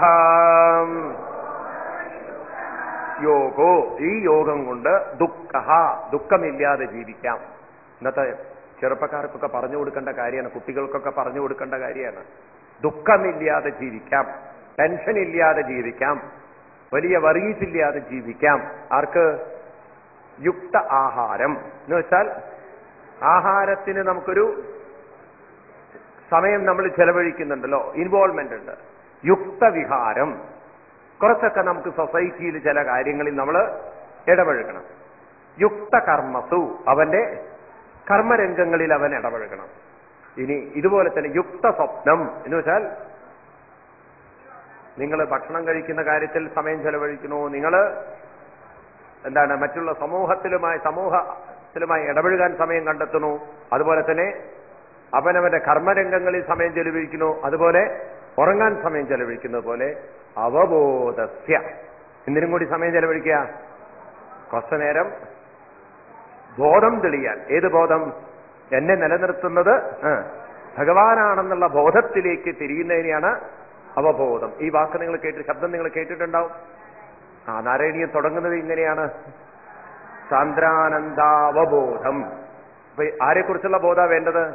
S2: യോഗോ ഈ യോഗം കൊണ്ട് ദുഃഖ ദുഃഖമില്ലാതെ ജീവിക്കാം. ഇന്നത്തെ ചെറുപ്പക്കാർക്കൊക്കെ പറഞ്ഞു കൊടുക്കേണ്ട കാര്യമാണ് കുട്ടികൾക്കൊക്കെ പറഞ്ഞു കൊടുക്കേണ്ട കാര്യമാണ്. ദുഃഖമില്ലാതെ ജീവിക്കാം ടെൻഷൻ ഇല്ലാതെ ജീവിക്കാം വലിയ വറീസ് ഇല്ലാതെ ജീവിക്കാം. ആർക്ക്? യുക്ത ആഹാരം. എന്ന് വെച്ചാൽ ആഹാരത്തിന് നമുക്കൊരു സമയം നമ്മൾ ചെലവഴിക്കുന്നുണ്ടല്ലോ ഇൻവോൾവ്മെന്റ് ഉണ്ട്. യുക്തവിഹാരം കുറച്ചൊക്കെ നമുക്ക് സൊസൈറ്റിയിൽ ചില കാര്യങ്ങളിൽ നമ്മൾ ഇടപഴകണം. യുക്ത കർമ്മസു അവന്റെ കർമ്മരംഗങ്ങളിൽ അവൻ ഇടപഴകണം. ഇനി ഇതുപോലെ തന്നെ യുക്ത സ്വപ്നം എന്ന് വെച്ചാൽ നിങ്ങൾ ഭക്ഷണം കഴിക്കുന്ന കാര്യത്തിൽ സമയം ചെലവഴിക്കണോ നിങ്ങൾ എന്താണ് മറ്റുള്ള സമൂഹത്തിലുമായി സമൂഹത്തിലുമായി ഇടപഴകാൻ സമയം കണ്ടെത്തുന്നു അതുപോലെ തന്നെ അവനവന്റെ കർമ്മരംഗങ്ങളിൽ സമയം ചെലവഴിക്കുന്നു അതുപോലെ ഉറങ്ങാൻ സമയം ചെലവഴിക്കുന്നത് പോലെ അവബോധസ്യ. എന്തിനും കൂടി സമയം ചെലവഴിക്കുക? കുറച്ചു നേരം. ബോധം തെളിയാൻ. ഏത് ബോധം? എന്നെ നിലനിർത്തുന്നത് ഭഗവാനാണെന്നുള്ള ബോധത്തിലേക്ക് തിരിയുന്നതിനെയാണ് അവബോധം. ഈ വാക്ക് നിങ്ങൾ കേട്ട് ശബ്ദം നിങ്ങൾ കേട്ടിട്ടുണ്ടാവും. ആ നാരായണീയം തുടങ്ങുന്നത് ഇങ്ങനെയാണ്. സാന്ദ്രാനന്ദാവബോധം. അപ്പൊ ആരെക്കുറിച്ചുള്ള ബോധ വേണ്ടത്?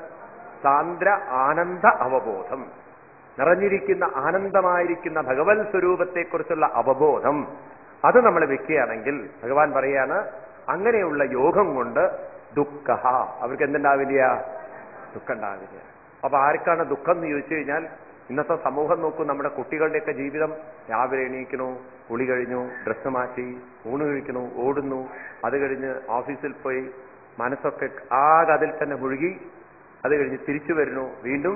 S2: സാന്ദ്ര ആനന്ദ അവബോധം. നിറഞ്ഞിരിക്കുന്ന ആനന്ദമായിരിക്കുന്ന ഭഗവത് സ്വരൂപത്തെക്കുറിച്ചുള്ള അവബോധം അത് നമ്മൾ വെക്കുകയാണെങ്കിൽ ഭഗവാൻ പറയാണ് അങ്ങനെയുള്ള യോഗം കൊണ്ട് ദുഃഖ അവർക്ക് എന്തുണ്ടാവില്ല? ദുഃഖം ഉണ്ടാവില്ല അപ്പൊ ആർക്കാണ് ദുഃഖം എന്ന് ചോദിച്ചു കഴിഞ്ഞാൽ ഇന്നത്തെ സമൂഹം നോക്കൂ നമ്മുടെ കുട്ടികളുടെയൊക്കെ ജീവിതം രാവിലെ എണീക്കണു കുളി കഴിഞ്ഞു ഡ്രസ്സ് മാറ്റി ഊണ് കഴിക്കണു ഓടുന്നു. അത് കഴിഞ്ഞ് ഓഫീസിൽ പോയി മനസ്സൊക്കെ ആകെ അതിൽ തന്നെ മുഴുകി അത് കഴിഞ്ഞ് തിരിച്ചു വരുന്നു വീണ്ടും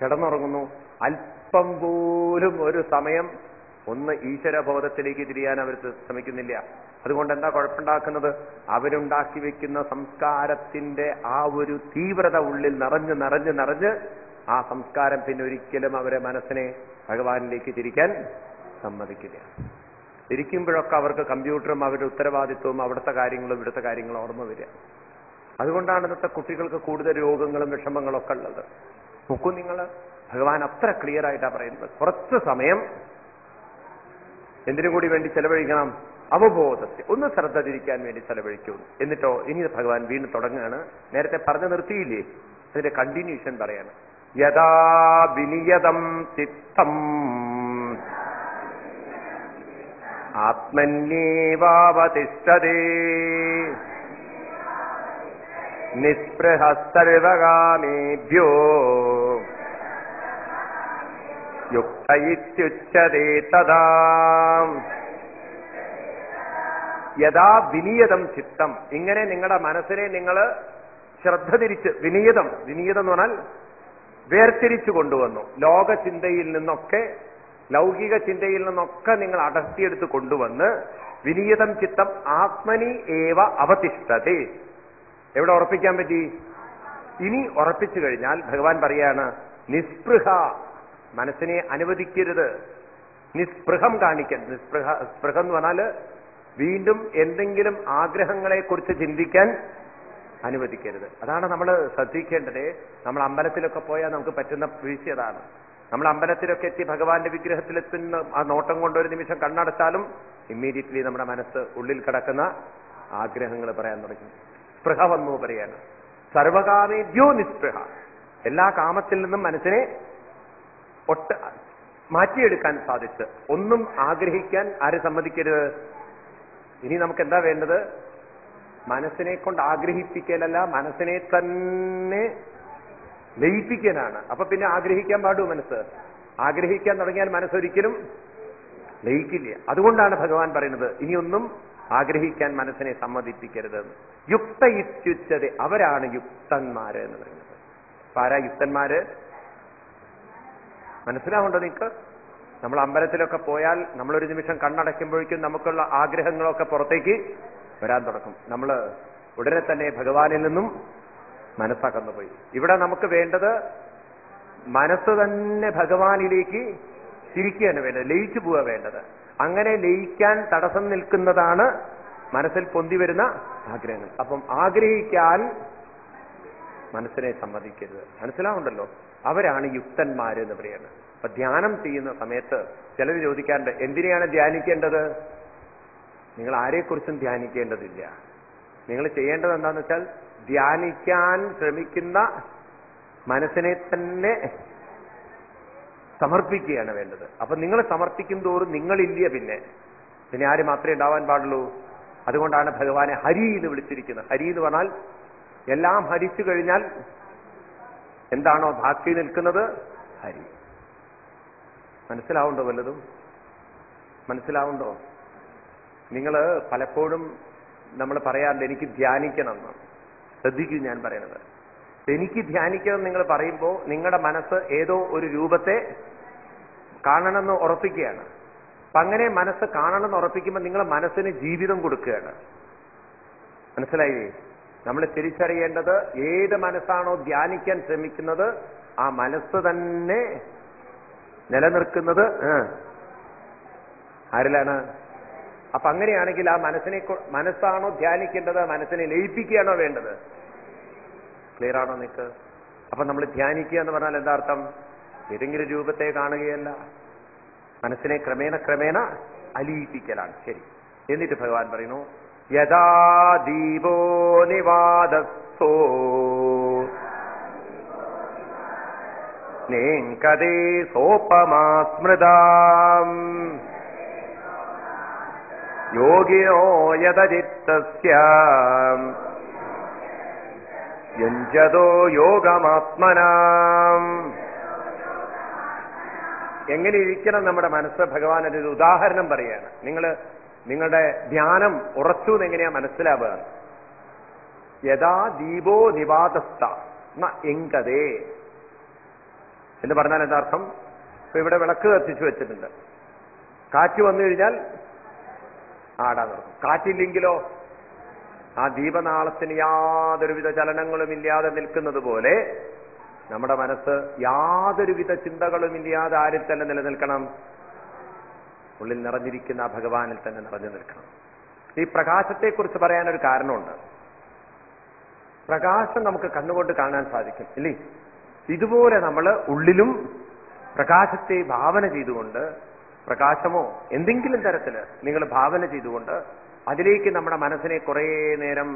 S2: കിടന്നുറങ്ങുന്നു. അല്പം പോലും ഒരു സമയം ഒന്ന് ഈശ്വരബോധത്തിലേക്ക് തിരിയാൻ അവർ ശ്രമിക്കുന്നില്ല. അതുകൊണ്ട് എന്താ കുഴപ്പമുണ്ടാക്കുന്നത്? അവരുണ്ടാക്കി വെക്കുന്ന സംസ്കാരത്തിന്റെ ആ ഒരു തീവ്രത ഉള്ളിൽ നിറഞ്ഞ് നിറഞ്ഞ് നിറഞ്ഞ് ആ സംസ്കാരം പിന്നെ ഒരിക്കലും അവരെ മനസ്സിനെ ഭഗവാനിലേക്ക് തിരിക്കാൻ സമ്മതിക്കില്ല. ഇരിക്കുമ്പോഴൊക്കെ അവർക്ക് കമ്പ്യൂട്ടറും അവരുടെ ഉത്തരവാദിത്വവും അവിടുത്തെ കാര്യങ്ങളും ഇവിടുത്തെ കാര്യങ്ങളും ഓർമ്മ വരിക. അതുകൊണ്ടാണ് ഇന്നത്തെ കുട്ടികൾക്ക് കൂടുതൽ രോഗങ്ങളും വിഷമങ്ങളും ഒക്കെ ഉള്ളത്. നോക്കൂ നിങ്ങൾ ഭഗവാൻ അത്ര ക്ലിയർ ആയിട്ടാണ് പറയുന്നത്. കുറച്ച് സമയം എന്തിനു കൂടി വേണ്ടി ചെലവഴിക്കണം? അവബോധത്തെ. ഒന്ന് ശ്രദ്ധ തിരിക്കാൻ വേണ്ടി ചെലവഴിക്കൂ. എന്നിട്ടോ ഇനി ഭഗവാൻ വീണ്ടും തുടങ്ങുകയാണ്. നേരത്തെ പറഞ്ഞു നിർത്തിയില്ലേ? അതിന്റെ കണ്ടിന്യൂഷൻ പറയാണ് യഥാ വിനിയതം ചിത്തം ആത്മന്യേവാവതിഷ്ഠതേ. നിസ്പൃഹ സർവകാമേഭ്യോ ഇത്യുച്യതേ തഥാ. യഥാ വിനിയതം ചിത്തം. ഇങ്ങനെ നിങ്ങളുടെ മനസ്സിനെ നിങ്ങൾ ശ്രദ്ധ തിരിച്ച് വിനിയതം വിനിയതം എന്ന് പറഞ്ഞാൽ വേർതിരിച്ചു കൊണ്ടുവന്നു. ലോക ചിന്തയിൽ നിന്നൊക്കെ ലൗകിക ചിന്തയിൽ നിന്നൊക്കെ നിങ്ങൾ അടർത്തിയെടുത്ത് കൊണ്ടുവന്ന് വിനീതം ചിത്തം ആത്മനി ഏവ അവതിഷ്ഠതേ. എവിടെ ഉറപ്പിക്കാൻ പറ്റി? ഇനി ഉറപ്പിച്ചു കഴിഞ്ഞാൽ ഭഗവാൻ പറയാണ് നിസ്പൃഹ മനസ്സിനെ അനുവദിക്കരുത്. നിസ്പൃഹം കാണിക്കരുത് നിസ്പൃഹ സ്പൃഹം എന്ന് പറഞ്ഞാൽ വീണ്ടും എന്തെങ്കിലും ആഗ്രഹങ്ങളെ കുറിച്ച് ചിന്തിക്കാൻ അനുവദിക്കരുത്. അതാണ് നമ്മൾ ശ്രദ്ധിക്കേണ്ടത്. നമ്മൾ അമ്പലത്തിലൊക്കെ പോയാൽ നമുക്ക് പറ്റുന്ന വീഴ്ച അതാണ്. നമ്മൾ അമ്പലത്തിലൊക്കെ എത്തി ഭഗവാന്റെ വിഗ്രഹത്തിലെത്തുന്ന ആ നോട്ടം കൊണ്ട് ഒരു നിമിഷം കണ്ണടച്ചാലും ഇമ്മീഡിയറ്റ്ലി നമ്മുടെ മനസ്സ് ഉള്ളിൽ കിടക്കുന്ന ആഗ്രഹങ്ങൾ പറയാൻ തുടങ്ങി. സ്പൃഹ വന്നു പറയാണ് സർവകാമേദ്യോ നിസ്പൃഹ. എല്ലാ കാമത്തിൽ നിന്നും മനസ്സിനെ ഒട്ട് മാറ്റിയെടുക്കാൻ സാധിച്ച്. ഒന്നും ആഗ്രഹിക്കാൻ ആര് സമ്മതിക്കരുത്. ഇനി നമുക്ക് എന്താ വേണ്ടത്? മനസ്സിനെ കൊണ്ട് ആഗ്രഹിപ്പിക്കലല്ല മനസ്സിനെ തന്നെ ലയിപ്പിക്കാനാണ് അപ്പൊ പിന്നെ ആഗ്രഹിക്കാൻ പാടൂ മനസ്സ്. ആഗ്രഹിക്കാൻ തുടങ്ങിയാൽ മനസ്സൊരിക്കലും ലയിക്കില്ല. അതുകൊണ്ടാണ് ഭഗവാൻ പറയുന്നത് ഇനിയൊന്നും ആഗ്രഹിക്കാൻ മനസ്സിനെ സമ്മതിപ്പിക്കരുത്. യുക്ത ഇച്ഛുച്ചത് അവരാണ് യുക്തന്മാര് എന്ന് പറയുന്നത് ആരാ യുക്തന്മാര്? മനസ്സിലാവുണ്ടോ നിങ്ങൾക്ക് നമ്മൾ അമ്പലത്തിലൊക്കെ പോയാൽ നമ്മളൊരു നിമിഷം കണ്ണടയ്ക്കുമ്പോഴേക്കും നമുക്കുള്ള ആഗ്രഹങ്ങളൊക്കെ പുറത്തേക്ക് വരാൻ തുടങ്ങും. നമ്മൾ ഉടനെ തന്നെ ഭഗവാനിൽ നിന്നും മനസ്സകന്നു പോയി. ഇവിടെ നമുക്ക് വേണ്ടത് മനസ്സ് തന്നെ ഭഗവാനിലേക്ക് തിരിക്കുകയാണ് വേണ്ടത് ലയിച്ചു പോവുക വേണ്ടത്. അങ്ങനെ ലയിക്കാൻ തടസ്സം നിൽക്കുന്നതാണ് മനസ്സിൽ പൊന്തി വരുന്ന ആഗ്രഹങ്ങൾ. അപ്പം ആഗ്രഹിക്കാൻ മനസ്സിനെ സമ്മതിക്കരുത്. മനസ്സിലാവുണ്ടല്ലോ? അവരാണ് യുക്തന്മാരെന്ന് പറയുന്നത്. അപ്പൊ ധ്യാനം ചെയ്യുന്ന സമയത്ത് ചിലർ ചോദിക്കാറുണ്ട് എന്തിനെയാണ് ധ്യാനിക്കേണ്ടത്? നിങ്ങൾ ആരെക്കുറിച്ചും ധ്യാനിക്കേണ്ടതില്ല. നിങ്ങൾ ചെയ്യേണ്ടത് എന്താണെന്ന് വെച്ചാൽ ധ്യാനിക്കാൻ ശ്രമിക്കുന്ന മനസ്സിനെ തന്നെ സമർപ്പിക്കുകയാണ് വേണ്ടത്. അപ്പൊ നിങ്ങൾ സമർപ്പിക്കും തോറും നിങ്ങളില്ല പിന്നെ. പിന്നെ ആര് മാത്രമേ ഉണ്ടാവാൻ പാടുള്ളൂ? അതുകൊണ്ടാണ് ഭഗവാനെ ഹരി എന്ന് വിളിച്ചിരിക്കുന്നത്. ഹരി എന്ന് പറഞ്ഞാൽ എല്ലാം ഹരിച്ചു കഴിഞ്ഞാൽ എന്താണോ ബാക്കി നിൽക്കുന്നത്? ഹരി. മനസ്സിലാവുണ്ടോ വല്ലതും? മനസ്സിലാവുണ്ടോ? നിങ്ങൾ പലപ്പോഴും നമ്മൾ പറയാറുണ്ട് എനിക്ക് ധ്യാനിക്കണം എന്ന്. ശ്രദ്ധിക്കൂ ഞാൻ പറയുന്നത്. എനിക്ക് ധ്യാനിക്കണം നിങ്ങൾ പറയുമ്പോൾ നിങ്ങളുടെ മനസ്സ് ഏതോ ഒരു രൂപത്തെ കാണണമെന്ന് ഉറപ്പിക്കുകയാണ്. അപ്പൊ അങ്ങനെ മനസ്സ് കാണണമെന്ന് ഉറപ്പിക്കുമ്പോൾ നിങ്ങൾ മനസ്സിന് ജീവിതം കൊടുക്കുകയാണ്. മനസ്സിലായി നമ്മൾ തിരിച്ചറിയേണ്ടത് ഏത് മനസ്സാണോ ധ്യാനിക്കാൻ ശ്രമിക്കുന്നത് ആ മനസ്സ് തന്നെ നിലനിൽക്കുന്നത് ആ, ആരിലാണ്? അപ്പൊ അങ്ങനെയാണെങ്കിൽ ആ മനസ്സിനെ മനസ്സാണോ ധ്യാനിക്കേണ്ടത് മനസ്സിനെ ലയിപ്പിക്കുകയാണോ വേണ്ടത്? ക്ലിയർ ആണോ നിങ്ങൾക്ക് അപ്പൊ നമ്മൾ ധ്യാനിക്കുക എന്ന് പറഞ്ഞാൽ എന്താ അർത്ഥം? ഏതെങ്കിലും രൂപത്തെ കാണുകയല്ല. മനസ്സിനെ ക്രമേണ ക്രമേണ അലിയിപ്പിക്കലാണ്. ശരി. എന്നിട്ട് ഭഗവാൻ പറയുന്നു യഥാ ദീപോ നിവാദസ്ഥോ നേങ്കതേ സോപമാ യോഗിനോ യഞ്ചതോ യോഗമാത്മനാം. എങ്ങനെ ഇരിക്കണം നമ്മുടെ മനസ്സ്? ഭഗവാൻ ഒരു ഉദാഹരണം പറയാണ് നിങ്ങൾ നിങ്ങളുടെ ധ്യാനം ഉറച്ചു എന്ന് എങ്ങനെയാ മനസ്സിലാവുക? യഥാ ദീപോ നിവാതസ്ഥ എങ്കതേ. എന്ന് പറഞ്ഞാൽ എന്താ അർത്ഥം? ഇപ്പൊ ഇവിടെ വിളക്ക് കത്തിച്ചു വെച്ചിട്ടുണ്ട്. കാറ്റ് വന്നു കഴിഞ്ഞാൽ ആടാൻ തുടങ്ങും കാറ്റില്ലെങ്കിലോ? ആ ദീപനാളത്തിന് യാതൊരുവിധ ചലനങ്ങളും ഇല്ലാതെ നിൽക്കുന്നത് പോലെ നമ്മുടെ മനസ്സ് യാതൊരുവിധ ചിന്തകളും ഇല്ലാതെ ആരിൽ തന്നെ നിലനിൽക്കണം? ഉള്ളിൽ നിറഞ്ഞിരിക്കുന്ന ഭഗവാനിൽ തന്നെ നിറഞ്ഞു നിൽക്കണം. ഈ പ്രകാശത്തെക്കുറിച്ച് പറയാനൊരു കാരണമുണ്ട്. പ്രകാശം നമുക്ക് കണ്ണുകൊണ്ട് കാണാൻ സാധിക്കും ഇല്ലേ? ഇതുപോലെ നമ്മൾ ഉള്ളിലും പ്രകാശത്തെ ഭാവന ചെയ്തുകൊണ്ട് പ്രകാശമോ എന്തെങ്കിലും തരത്തിൽ നിങ്ങൾ ഭാവന ചെയ്തുകൊണ്ട് അതിലേക്ക് നമ്മുടെ മനസ്സിനെ കുറേ നേരം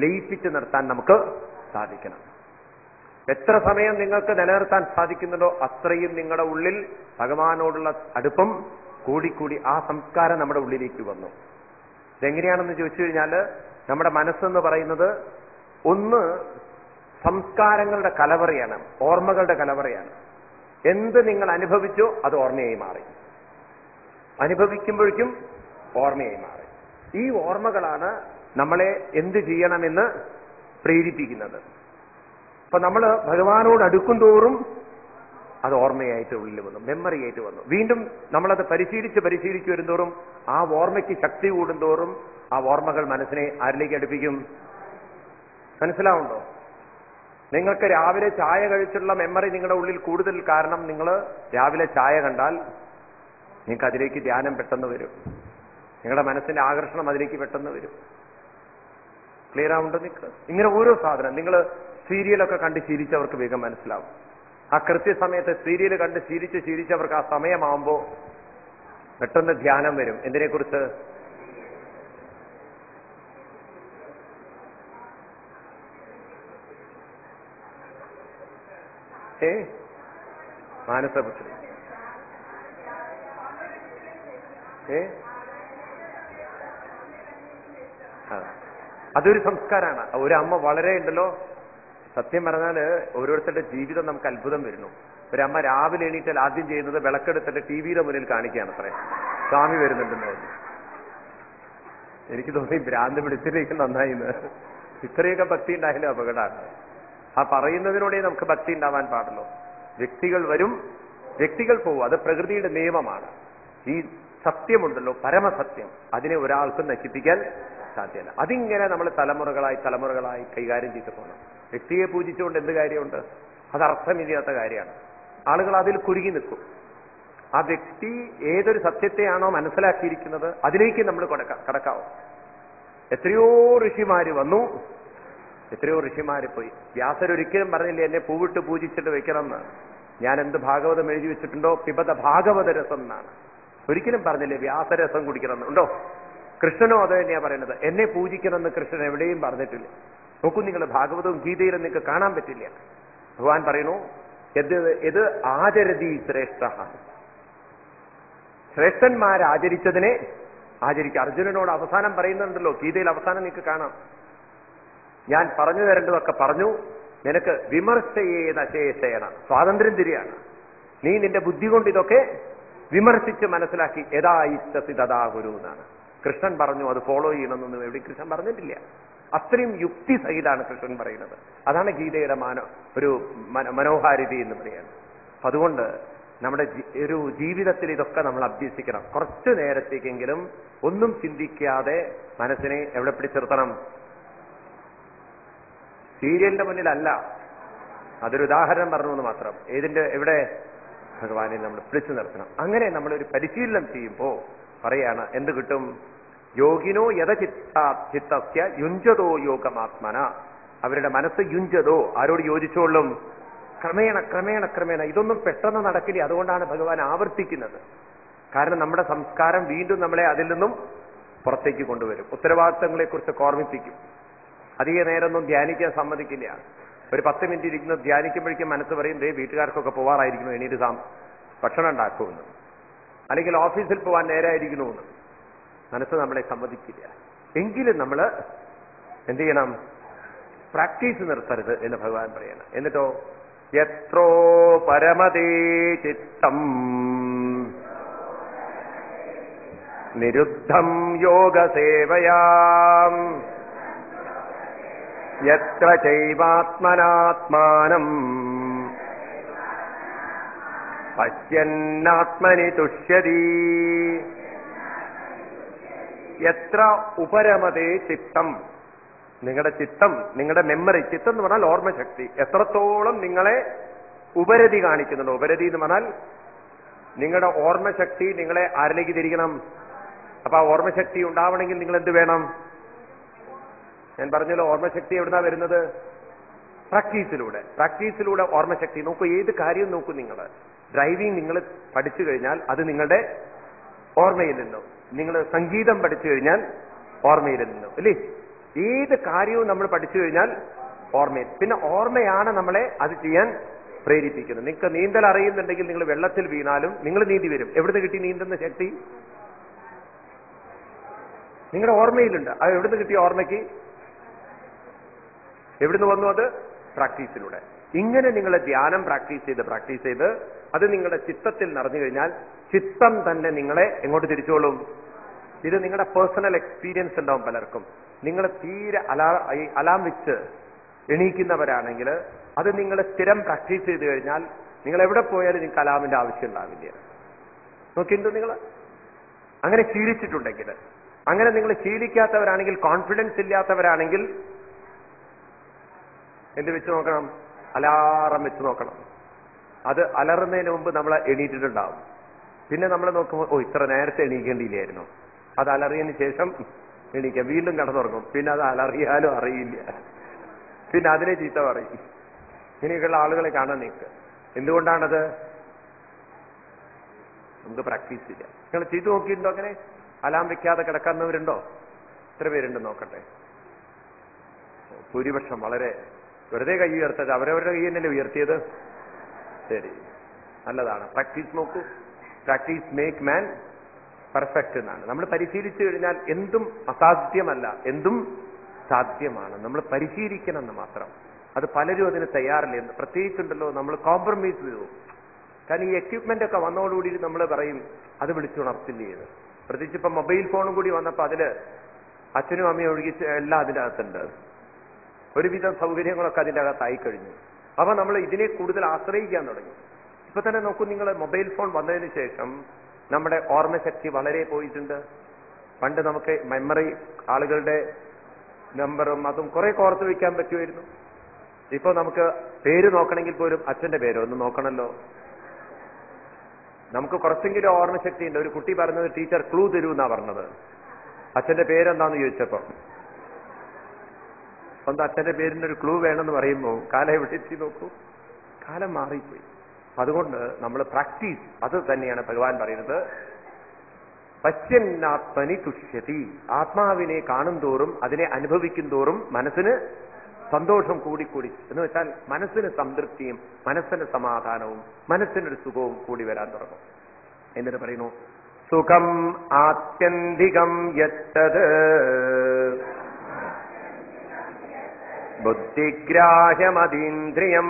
S2: ലയിപ്പിച്ചു നിർത്താൻ നമുക്ക് സാധിക്കണം. എത്ര സമയം നിങ്ങൾക്ക് നിലനിർത്താൻ സാധിക്കുന്നുണ്ടോ അത്രയും നിങ്ങളുടെ ഉള്ളിൽ ഭഗവാനോടുള്ള അടുപ്പം കൂടിക്കൂടി ആ സംസ്കാരം നമ്മുടെ ഉള്ളിലേക്ക് വന്നു. ഇതെങ്ങനെയാണെന്ന് ചോദിച്ചു കഴിഞ്ഞാൽ നമ്മുടെ മനസ്സെന്ന് പറയുന്നത് ഒന്ന് സംസ്കാരങ്ങളുടെ കലവറയാണ് ഓർമ്മകളുടെ കലവറയാണ്. എന്ത് നിങ്ങൾ അനുഭവിച്ചോ അത് ഓർമ്മയായി മാറി. അനുഭവിക്കുമ്പോഴേക്കും ഓർമ്മയായി മാറി. ഈ ഓർമ്മകളാണ് നമ്മളെ എന്ത് ചെയ്യണമെന്ന് പ്രേരിപ്പിക്കുന്നത്. അപ്പൊ നമ്മൾ ഭഗവാനോട് അടുക്കും തോറും അത് ഓർമ്മയായിട്ട് ഉള്ളിൽ വന്നു മെമ്മറി ആയിട്ട് വന്നു. വീണ്ടും നമ്മളത് പരിശീലിച്ച് പരിശീലിച്ച് വരുന്തോറും ആ ഓർമ്മയ്ക്ക് ശക്തി കൂടുന്തോറും ആ ഓർമ്മകൾ മനസ്സിനെ ആരിലേക്ക് അടുപ്പിക്കും? മനസ്സിലാവുണ്ടോ നിങ്ങൾക്ക് രാവിലെ ചായ കഴിച്ചുള്ള മെമ്മറി നിങ്ങളുടെ ഉള്ളിൽ കൂടുതൽ കാരണം നിങ്ങൾ രാവിലെ ചായ കണ്ടാൽ നിങ്ങൾക്ക് അതിലേക്ക് ധ്യാനം പെട്ടെന്ന് വരും. നിങ്ങളുടെ മനസ്സിന്റെ ആകർഷണം അതിലേക്ക് പെട്ടെന്ന് വരും. ക്ലിയർ ആവുണ്ടോ നിങ്ങൾക്ക്? ഇങ്ങനെ ഓരോ സാധനം. നിങ്ങൾ സീരിയലൊക്കെ കണ്ട് ശീലിച്ചവർക്ക് വേഗം മനസ്സിലാവും. ആ കൃത്യസമയത്ത് സീരിയൽ കണ്ട് ശീലിച്ച് ശീലിച്ചവർക്ക് ആ സമയമാകുമ്പോൾ പെട്ടെന്ന് ധ്യാനം വരും. എന്തിനെക്കുറിച്ച്? ഏ? മാനസപുത്രി. ഏ? അതൊരു സംസ്കാരമാണ് ഒരു അമ്മ വളരെ ഉണ്ടല്ലോ. സത്യം പറഞ്ഞാൽ ഓരോരുത്തരുടെ ജീവിതം നമുക്ക് അത്ഭുതം വരുന്നു. ഒരമ്മ രാവിലെ എണീറ്റാൽ ആദ്യം ചെയ്യുന്നത് വിളക്കെടുത്തിട്ട് ടി വിയുടെ മുന്നിൽ കാണിക്കുകയാണ് അത്രേ. സ്വാമി വരുന്നുണ്ടെന്ന് പറഞ്ഞു. എനിക്ക് തോന്നി ഭ്രാന്ത് പിടിച്ചിലേക്ക് നന്നായി ഇത്രയൊക്കെ ഭക്തി ഉണ്ടായാലും അപകടമാണ്. ആ പറയുന്നതിനോടെ നമുക്ക് ഭക്തി ഉണ്ടാവാൻ പാടുള്ളൂ. വ്യക്തികൾ വരും വ്യക്തികൾ പോവും. അത് പ്രകൃതിയുടെ നിയമമാണ്. ഈ സത്യമുണ്ടല്ലോ പരമസത്യം. അതിനെ ഒരാൾക്ക് നശിപ്പിക്കാൻ സാധ്യമല്ല അതിങ്ങനെ നമ്മൾ തലമുറകളായി തലമുറകളായി കൈകാര്യം ചെയ്തു പോകണം. വ്യക്തിയെ പൂജിച്ചുകൊണ്ട് എന്ത് കാര്യമുണ്ട്? അത് അർത്ഥമില്ലാത്ത കാര്യമാണ്. ആളുകൾ അതിൽ കുരുങ്ങി നിൽക്കും. ആ വ്യക്തി ഏതൊരു സത്യത്തെയാണോ മനസ്സിലാക്കിയിരിക്കുന്നത് അതിലേക്ക് നമ്മൾ കടക്കാം കടക്കാവും. എത്രയോ ഋഷിമാര് വന്നു എത്രയോ ഋഷിമാര് പോയി വ്യാസർ ഒരിക്കലും പറഞ്ഞില്ല എന്നെ പൂവിട്ട് പൂജിച്ചിട്ട് വെക്കണമെന്ന്. ഞാൻ എന്ത് ഭാഗവതം എഴുതി വെച്ചിട്ടുണ്ടോ? പിബത ഭാഗവത രസം എന്നാണ്. ഒരിക്കലും പറഞ്ഞില്ലേ വ്യാസരസം കുടിക്കണം ഉണ്ടോ? കൃഷ്ണനോ അത് തന്നെയാ പറയുന്നത് എന്നെ പൂജിക്കണമെന്ന് കൃഷ്ണൻ എവിടെയും പറഞ്ഞിട്ടില്ല. നോക്കൂ നിങ്ങൾ ഭാഗവതവും ഗീതയിലും നിങ്ങൾക്ക് കാണാൻ പറ്റില്ല. ഭഗവാൻ പറയുന്നു ഇത് ഇത് ആചരതി ശ്രേഷ്ഠ? ശ്രേഷ്ഠന്മാരാചരിച്ചതിനെ ആചരിക്കുക അർജുനനോട് അവസാനം പറയുന്നുണ്ടല്ലോ ഗീതയിൽ അവസാനം നിങ്ങൾക്ക് കാണാം. ഞാൻ പറഞ്ഞു തരേണ്ടതൊക്കെ പറഞ്ഞു. നിനക്ക് വിമർശയേത ശേഷേണ. സ്വാതന്ത്ര്യം തിരിയാണ്. നീ നിന്റെ ബുദ്ധി കൊണ്ട് ഇതൊക്കെ വിമർശിച്ച് മനസ്സിലാക്കി യഥായിച്ചസി തഥാ ഗുരു എന്നാണ്. കൃഷ്ണൻ പറഞ്ഞു അത് ഫോളോ ചെയ്യണമെന്നൊന്നും എവിടെ കൃഷ്ണൻ പറഞ്ഞിട്ടില്ല. അത്രയും യുക്തി സഹിതാണ് കൃഷ്ണൻ പറയുന്നത്. അതാണ് ഗീതയുടെ മാനോ ഒരു മന- മനോഹാരിത എന്ന് പറയുന്നത്. അപ്പൊ അതുകൊണ്ട് നമ്മുടെ ഒരു ജീവിതത്തിൽ ഇതൊക്കെ നമ്മൾ അഭ്യസിക്കണം. കുറച്ചു നേരത്തേക്കെങ്കിലും ഒന്നും ചിന്തിക്കാതെ മനസ്സിനെ എവിടെ പിടിച്ചിർത്തണം? സീരിയലിന്റെ മുന്നിലല്ല. അതൊരു ഉദാഹരണം പറഞ്ഞു എന്ന് മാത്രം. ഏതിന്റെ എവിടെ? ഭഗവാനെ നമ്മൾ പിടിച്ചു നിർത്തണം. അങ്ങനെ നമ്മൾ ഒരു പരിശീലനം ചെയ്യുമ്പോൾ പറയാണ് എന്ത് കിട്ടും? യോഗിനോ യഥ ചിത്ത ചിത്തസ്യ യുഞ്ചതോ യോഗമാത്മന. അവരുടെ മനസ്സ് യുഞ്ചതോ. ആരോട് യോജിച്ചോളും? ക്രമേണ ക്രമേണ ക്രമേണ. ഇതൊന്നും പെട്ടെന്ന് നടക്കില്ല. അതുകൊണ്ടാണ് ഭഗവാൻ ആവർത്തിക്കുന്നത്. കാരണം നമ്മുടെ സംസ്കാരം വീണ്ടും നമ്മളെ അതിൽ നിന്നും പുറത്തേക്ക് കൊണ്ടുവരും. ഉത്തരവാദിത്തങ്ങളെക്കുറിച്ച് ഓർമ്മിപ്പിക്കും. അധിക നേരമൊന്നും ധ്യാനിക്കാൻ സമ്മതിക്കില്ല. ഒരു പത്ത് മിനിറ്റ് ഇരിക്കുന്ന ധ്യാനിക്കുമ്പോഴേക്കും മനസ്സ് പറയും ദേ വീട്ടുകാർക്കൊക്കെ പോവാറായിരിക്കുന്നു എണീറ്റ് സാം ഭക്ഷണം ഉണ്ടാക്കുമെന്ന്. അല്ലെങ്കിൽ ഓഫീസിൽ പോവാൻ നേരായിരിക്കണമെന്ന് മനസ്സ് നമ്മളെ സമ്മതിക്കില്ല. എങ്കിലും നമ്മൾ എന്ത് ചെയ്യണം? പ്രാക്ടീസ് നിർത്തരുത് എന്ന് ഭഗവാൻ പറയണം. എന്നിട്ടോ? എത്രോ പരമതേ ചിത്തം. നിരുദ്ധം യോഗസേവയാം. യത്ര ചൈവാത്മനാത്മാനം. പശ്യന്നാത്മനി തുഷ്യതി. എത്ര ഉപരമതേ ചിത്തം. നിങ്ങളുടെ ചിത്തം നിങ്ങളുടെ മെമ്മറി ചിത്തം എന്ന് പറഞ്ഞാൽ ഓർമ്മശക്തി. എത്രത്തോളം നിങ്ങളെ ഉപരതി കാണിക്കുന്നുണ്ട്? ഉപരതി എന്ന് പറഞ്ഞാൽ നിങ്ങളുടെ ഓർമ്മശക്തി നിങ്ങളെ ആരിലേക്ക് തിരിക്കണം? അപ്പൊ ആ ഓർമ്മശക്തി ഉണ്ടാവണമെങ്കിൽ നിങ്ങൾ എന്ത് വേണം? ഞാൻ പറഞ്ഞല്ലോ ഓർമ്മശക്തി എവിടുന്നാ വരുന്നത്? പ്രാക്ടീസിലൂടെ. പ്രാക്ടീസിലൂടെ ഓർമ്മശക്തി. നോക്കൂ ഏത് കാര്യം നോക്കൂ നിങ്ങൾ. ഡ്രൈവിംഗ് നിങ്ങൾ പഠിച്ചു കഴിഞ്ഞാൽ അത് നിങ്ങളുടെ ഓർമ്മയിൽ നിന്നും. നിങ്ങൾ സംഗീതം പഠിച്ചു കഴിഞ്ഞാൽ ഓർമ്മയിൽ നിന്നും. അല്ലേ? ഏത് കാര്യവും നമ്മൾ പഠിച്ചു കഴിഞ്ഞാൽ ഓർമ്മയിൽ. പിന്നെ ഓർമ്മയാണ് നമ്മളെ അത് ചെയ്യാൻ പ്രേരിപ്പിക്കുന്നത്. നിങ്ങൾക്ക് നീന്തൽ അറിയുന്നുണ്ടെങ്കിൽ നിങ്ങൾ വെള്ളത്തിൽ വീണാലും നിങ്ങൾ നീന്തി വരും. എവിടുന്ന് കിട്ടി നീന്തുന്ന ശക്തി? നിങ്ങളുടെ ഓർമ്മയിലുണ്ട്. അത് എവിടുന്ന് കിട്ടിയ ഓർമ്മയ്ക്ക്? എവിടുന്ന് വന്നു അത്? പ്രാക്ടീസിലൂടെ ഇങ്ങനെ നിങ്ങൾ ധ്യാനം പ്രാക്ടീസ് ചെയ്ത് പ്രാക്ടീസ് ചെയ്ത് അത് നിങ്ങളുടെ ചിത്തത്തിൽ നിറഞ്ഞു കഴിഞ്ഞാൽ ചിത്തം തന്നെ നിങ്ങളെ എങ്ങോട്ട് തിരിച്ചോളും? ഇത് നിങ്ങളുടെ പേഴ്സണൽ എക്സ്പീരിയൻസ് ഉണ്ടാവും പലർക്കും. നിങ്ങൾ തീരെ അലാ അലാം വെച്ച് എണീക്കുന്നവരാണെങ്കിൽ അത് നിങ്ങൾ സ്ഥിരം പ്രാക്ടീസ് ചെയ്ത് കഴിഞ്ഞാൽ നിങ്ങൾ എവിടെ പോയാലും നിങ്ങൾക്ക് അലാമിന്റെ ആവശ്യം ഉണ്ടാവില്ല. നോക്കിണ്ടോ നിങ്ങൾ അങ്ങനെ ശീലിച്ചിട്ടുണ്ടെങ്കിൽ അങ്ങനെ നിങ്ങൾ ശീലിക്കാത്തവരാണെങ്കിൽ കോൺഫിഡൻസ് ഇല്ലാത്തവരാണെങ്കിൽ എന്ത് വെച്ച് നോക്കണം? അലാറം വെച്ച് നോക്കണം. അത് അലറുന്നതിന് മുമ്പ് നമ്മൾ എണീറ്റിട്ടുണ്ടാവും. പിന്നെ നമ്മൾ നോക്കുമ്പോൾ ഓ ഇത്ര നേരത്തെ എണീക്കേണ്ടിയില്ലായിരുന്നു. അത് അലറിയതിന് ശേഷം എണീക്ക. വീണ്ടും കടന്നുറങ്ങും. പിന്നെ അത് അലറിയാലും അറിയില്ല. പിന്നെ അതിനെ ചീത്ത പറയും. ഇങ്ങനെയൊക്കെയുള്ള ആളുകളെ കാണാൻ നിൽക്കുക. എന്തുകൊണ്ടാണത്? നമുക്ക് പ്രാക്ടീസ് ചെയ്യാം. നിങ്ങൾ ചെയ്തു നോക്കിയിട്ടുണ്ടോ അങ്ങനെ? അലാം വെക്കാതെ കിടക്കുന്നവരുണ്ടോ എത്ര പേരുണ്ട് നോക്കട്ടെ. ഭൂരിപക്ഷം വളരെ വെറുതെ കൈ ഉയർത്തത് അവരവരുടെ കൈ തന്നെയല്ലേ ഉയർത്തിയത്? ശരി. നല്ലതാണ്. പ്രാക്ടീസ് നോക്കൂ. പ്രാക്ടീസ് മേക്ക് മാൻ പെർഫെക്റ്റ് എന്നാണ്. നമ്മൾ പരിശീലിച്ചു കഴിഞ്ഞാൽ എന്തും അസാധ്യമല്ല എന്തും സാധ്യമാണ്. നമ്മൾ പരിശീലിക്കണം എന്ന് മാത്രം. അത് പലരും അതിന് തയ്യാറില്ല പ്രത്യേകിച്ചുണ്ടല്ലോ നമ്മൾ കോംപ്രമൈസ് ചെയ്തു. കാരണം ഈ എക്യുപ്മെന്റ് ഒക്കെ വന്നതോടുകൂടി നമ്മൾ പറയും അത് വിളിച്ചുണർത്തില്ലേ ചെയ്ത് പ്രത്യേകിച്ച് ഇപ്പൊ മൊബൈൽ ഫോണും കൂടി വന്നപ്പോ അതിൽ അച്ഛനും അമ്മയും ഒഴുകി എല്ലാം അതിന്റെ അകത്തുണ്ട് ഒരുവിധം സൗകര്യങ്ങളൊക്കെ അതിന്റെ അകത്തായി കഴിഞ്ഞു. അപ്പൊ നമ്മൾ ഇതിനെ കൂടുതൽ ആശ്രയിക്കാൻ തുടങ്ങി. ഇപ്പൊ തന്നെ നോക്കൂ നിങ്ങൾ മൊബൈൽ ഫോൺ വന്നതിന് ശേഷം നമ്മുടെ ഓർമ്മശക്തി വളരെ പോയിട്ടുണ്ട്. പണ്ട് നമുക്ക് മെമ്മറി ആളുകളുടെ നമ്പറും അതും കുറെ കോർത്ത് വയ്ക്കാൻ പറ്റുമായിരുന്നു. ഇപ്പൊ നമുക്ക് പേര് നോക്കണമെങ്കിൽ പോലും അച്ഛന്റെ പേരോ ഒന്ന് നോക്കണല്ലോ. നമുക്ക് കുറച്ചെങ്കിലും ഓർമ്മശക്തി ഉണ്ട്. ഒരു കുട്ടി പറഞ്ഞത് ടീച്ചർ ക്ലൂ തരൂ എന്നാ പറഞ്ഞത്. അച്ഛന്റെ പേരെന്താന്ന് ചോദിച്ചപ്പോ സ്വന്തം അച്ഛന്റെ പേരിന് ഒരു ക്ലൂ വേണമെന്ന് പറയുമ്പോൾ കാലം എവിടെ എത്തി നോക്കൂ. കാലം മാറിപ്പോയി. അതുകൊണ്ട് നമ്മൾ പ്രാക്ടീസ് അത് തന്നെയാണ് ഭഗവാൻ പറയുന്നത്. പശ്യന്നാത്മനി തുഷ്യതി. ആത്മാവിനെ കാണും തോറും അതിനെ അനുഭവിക്കും തോറും മനസ്സിന് സന്തോഷം കൂടിക്കൂടി. എന്ന് വെച്ചാൽ മനസ്സിന് സംതൃപ്തിയും മനസ്സിന് സമാധാനവും മനസ്സിനൊരു സുഖവും കൂടി വരാൻ തുടങ്ങും. എന്നിട്ട് പറയുന്നു സുഖം ആത്യന്തികം യത്തത് ബുദ്ധിഗ്രാഹ്യമതീന്ദ്രിയം.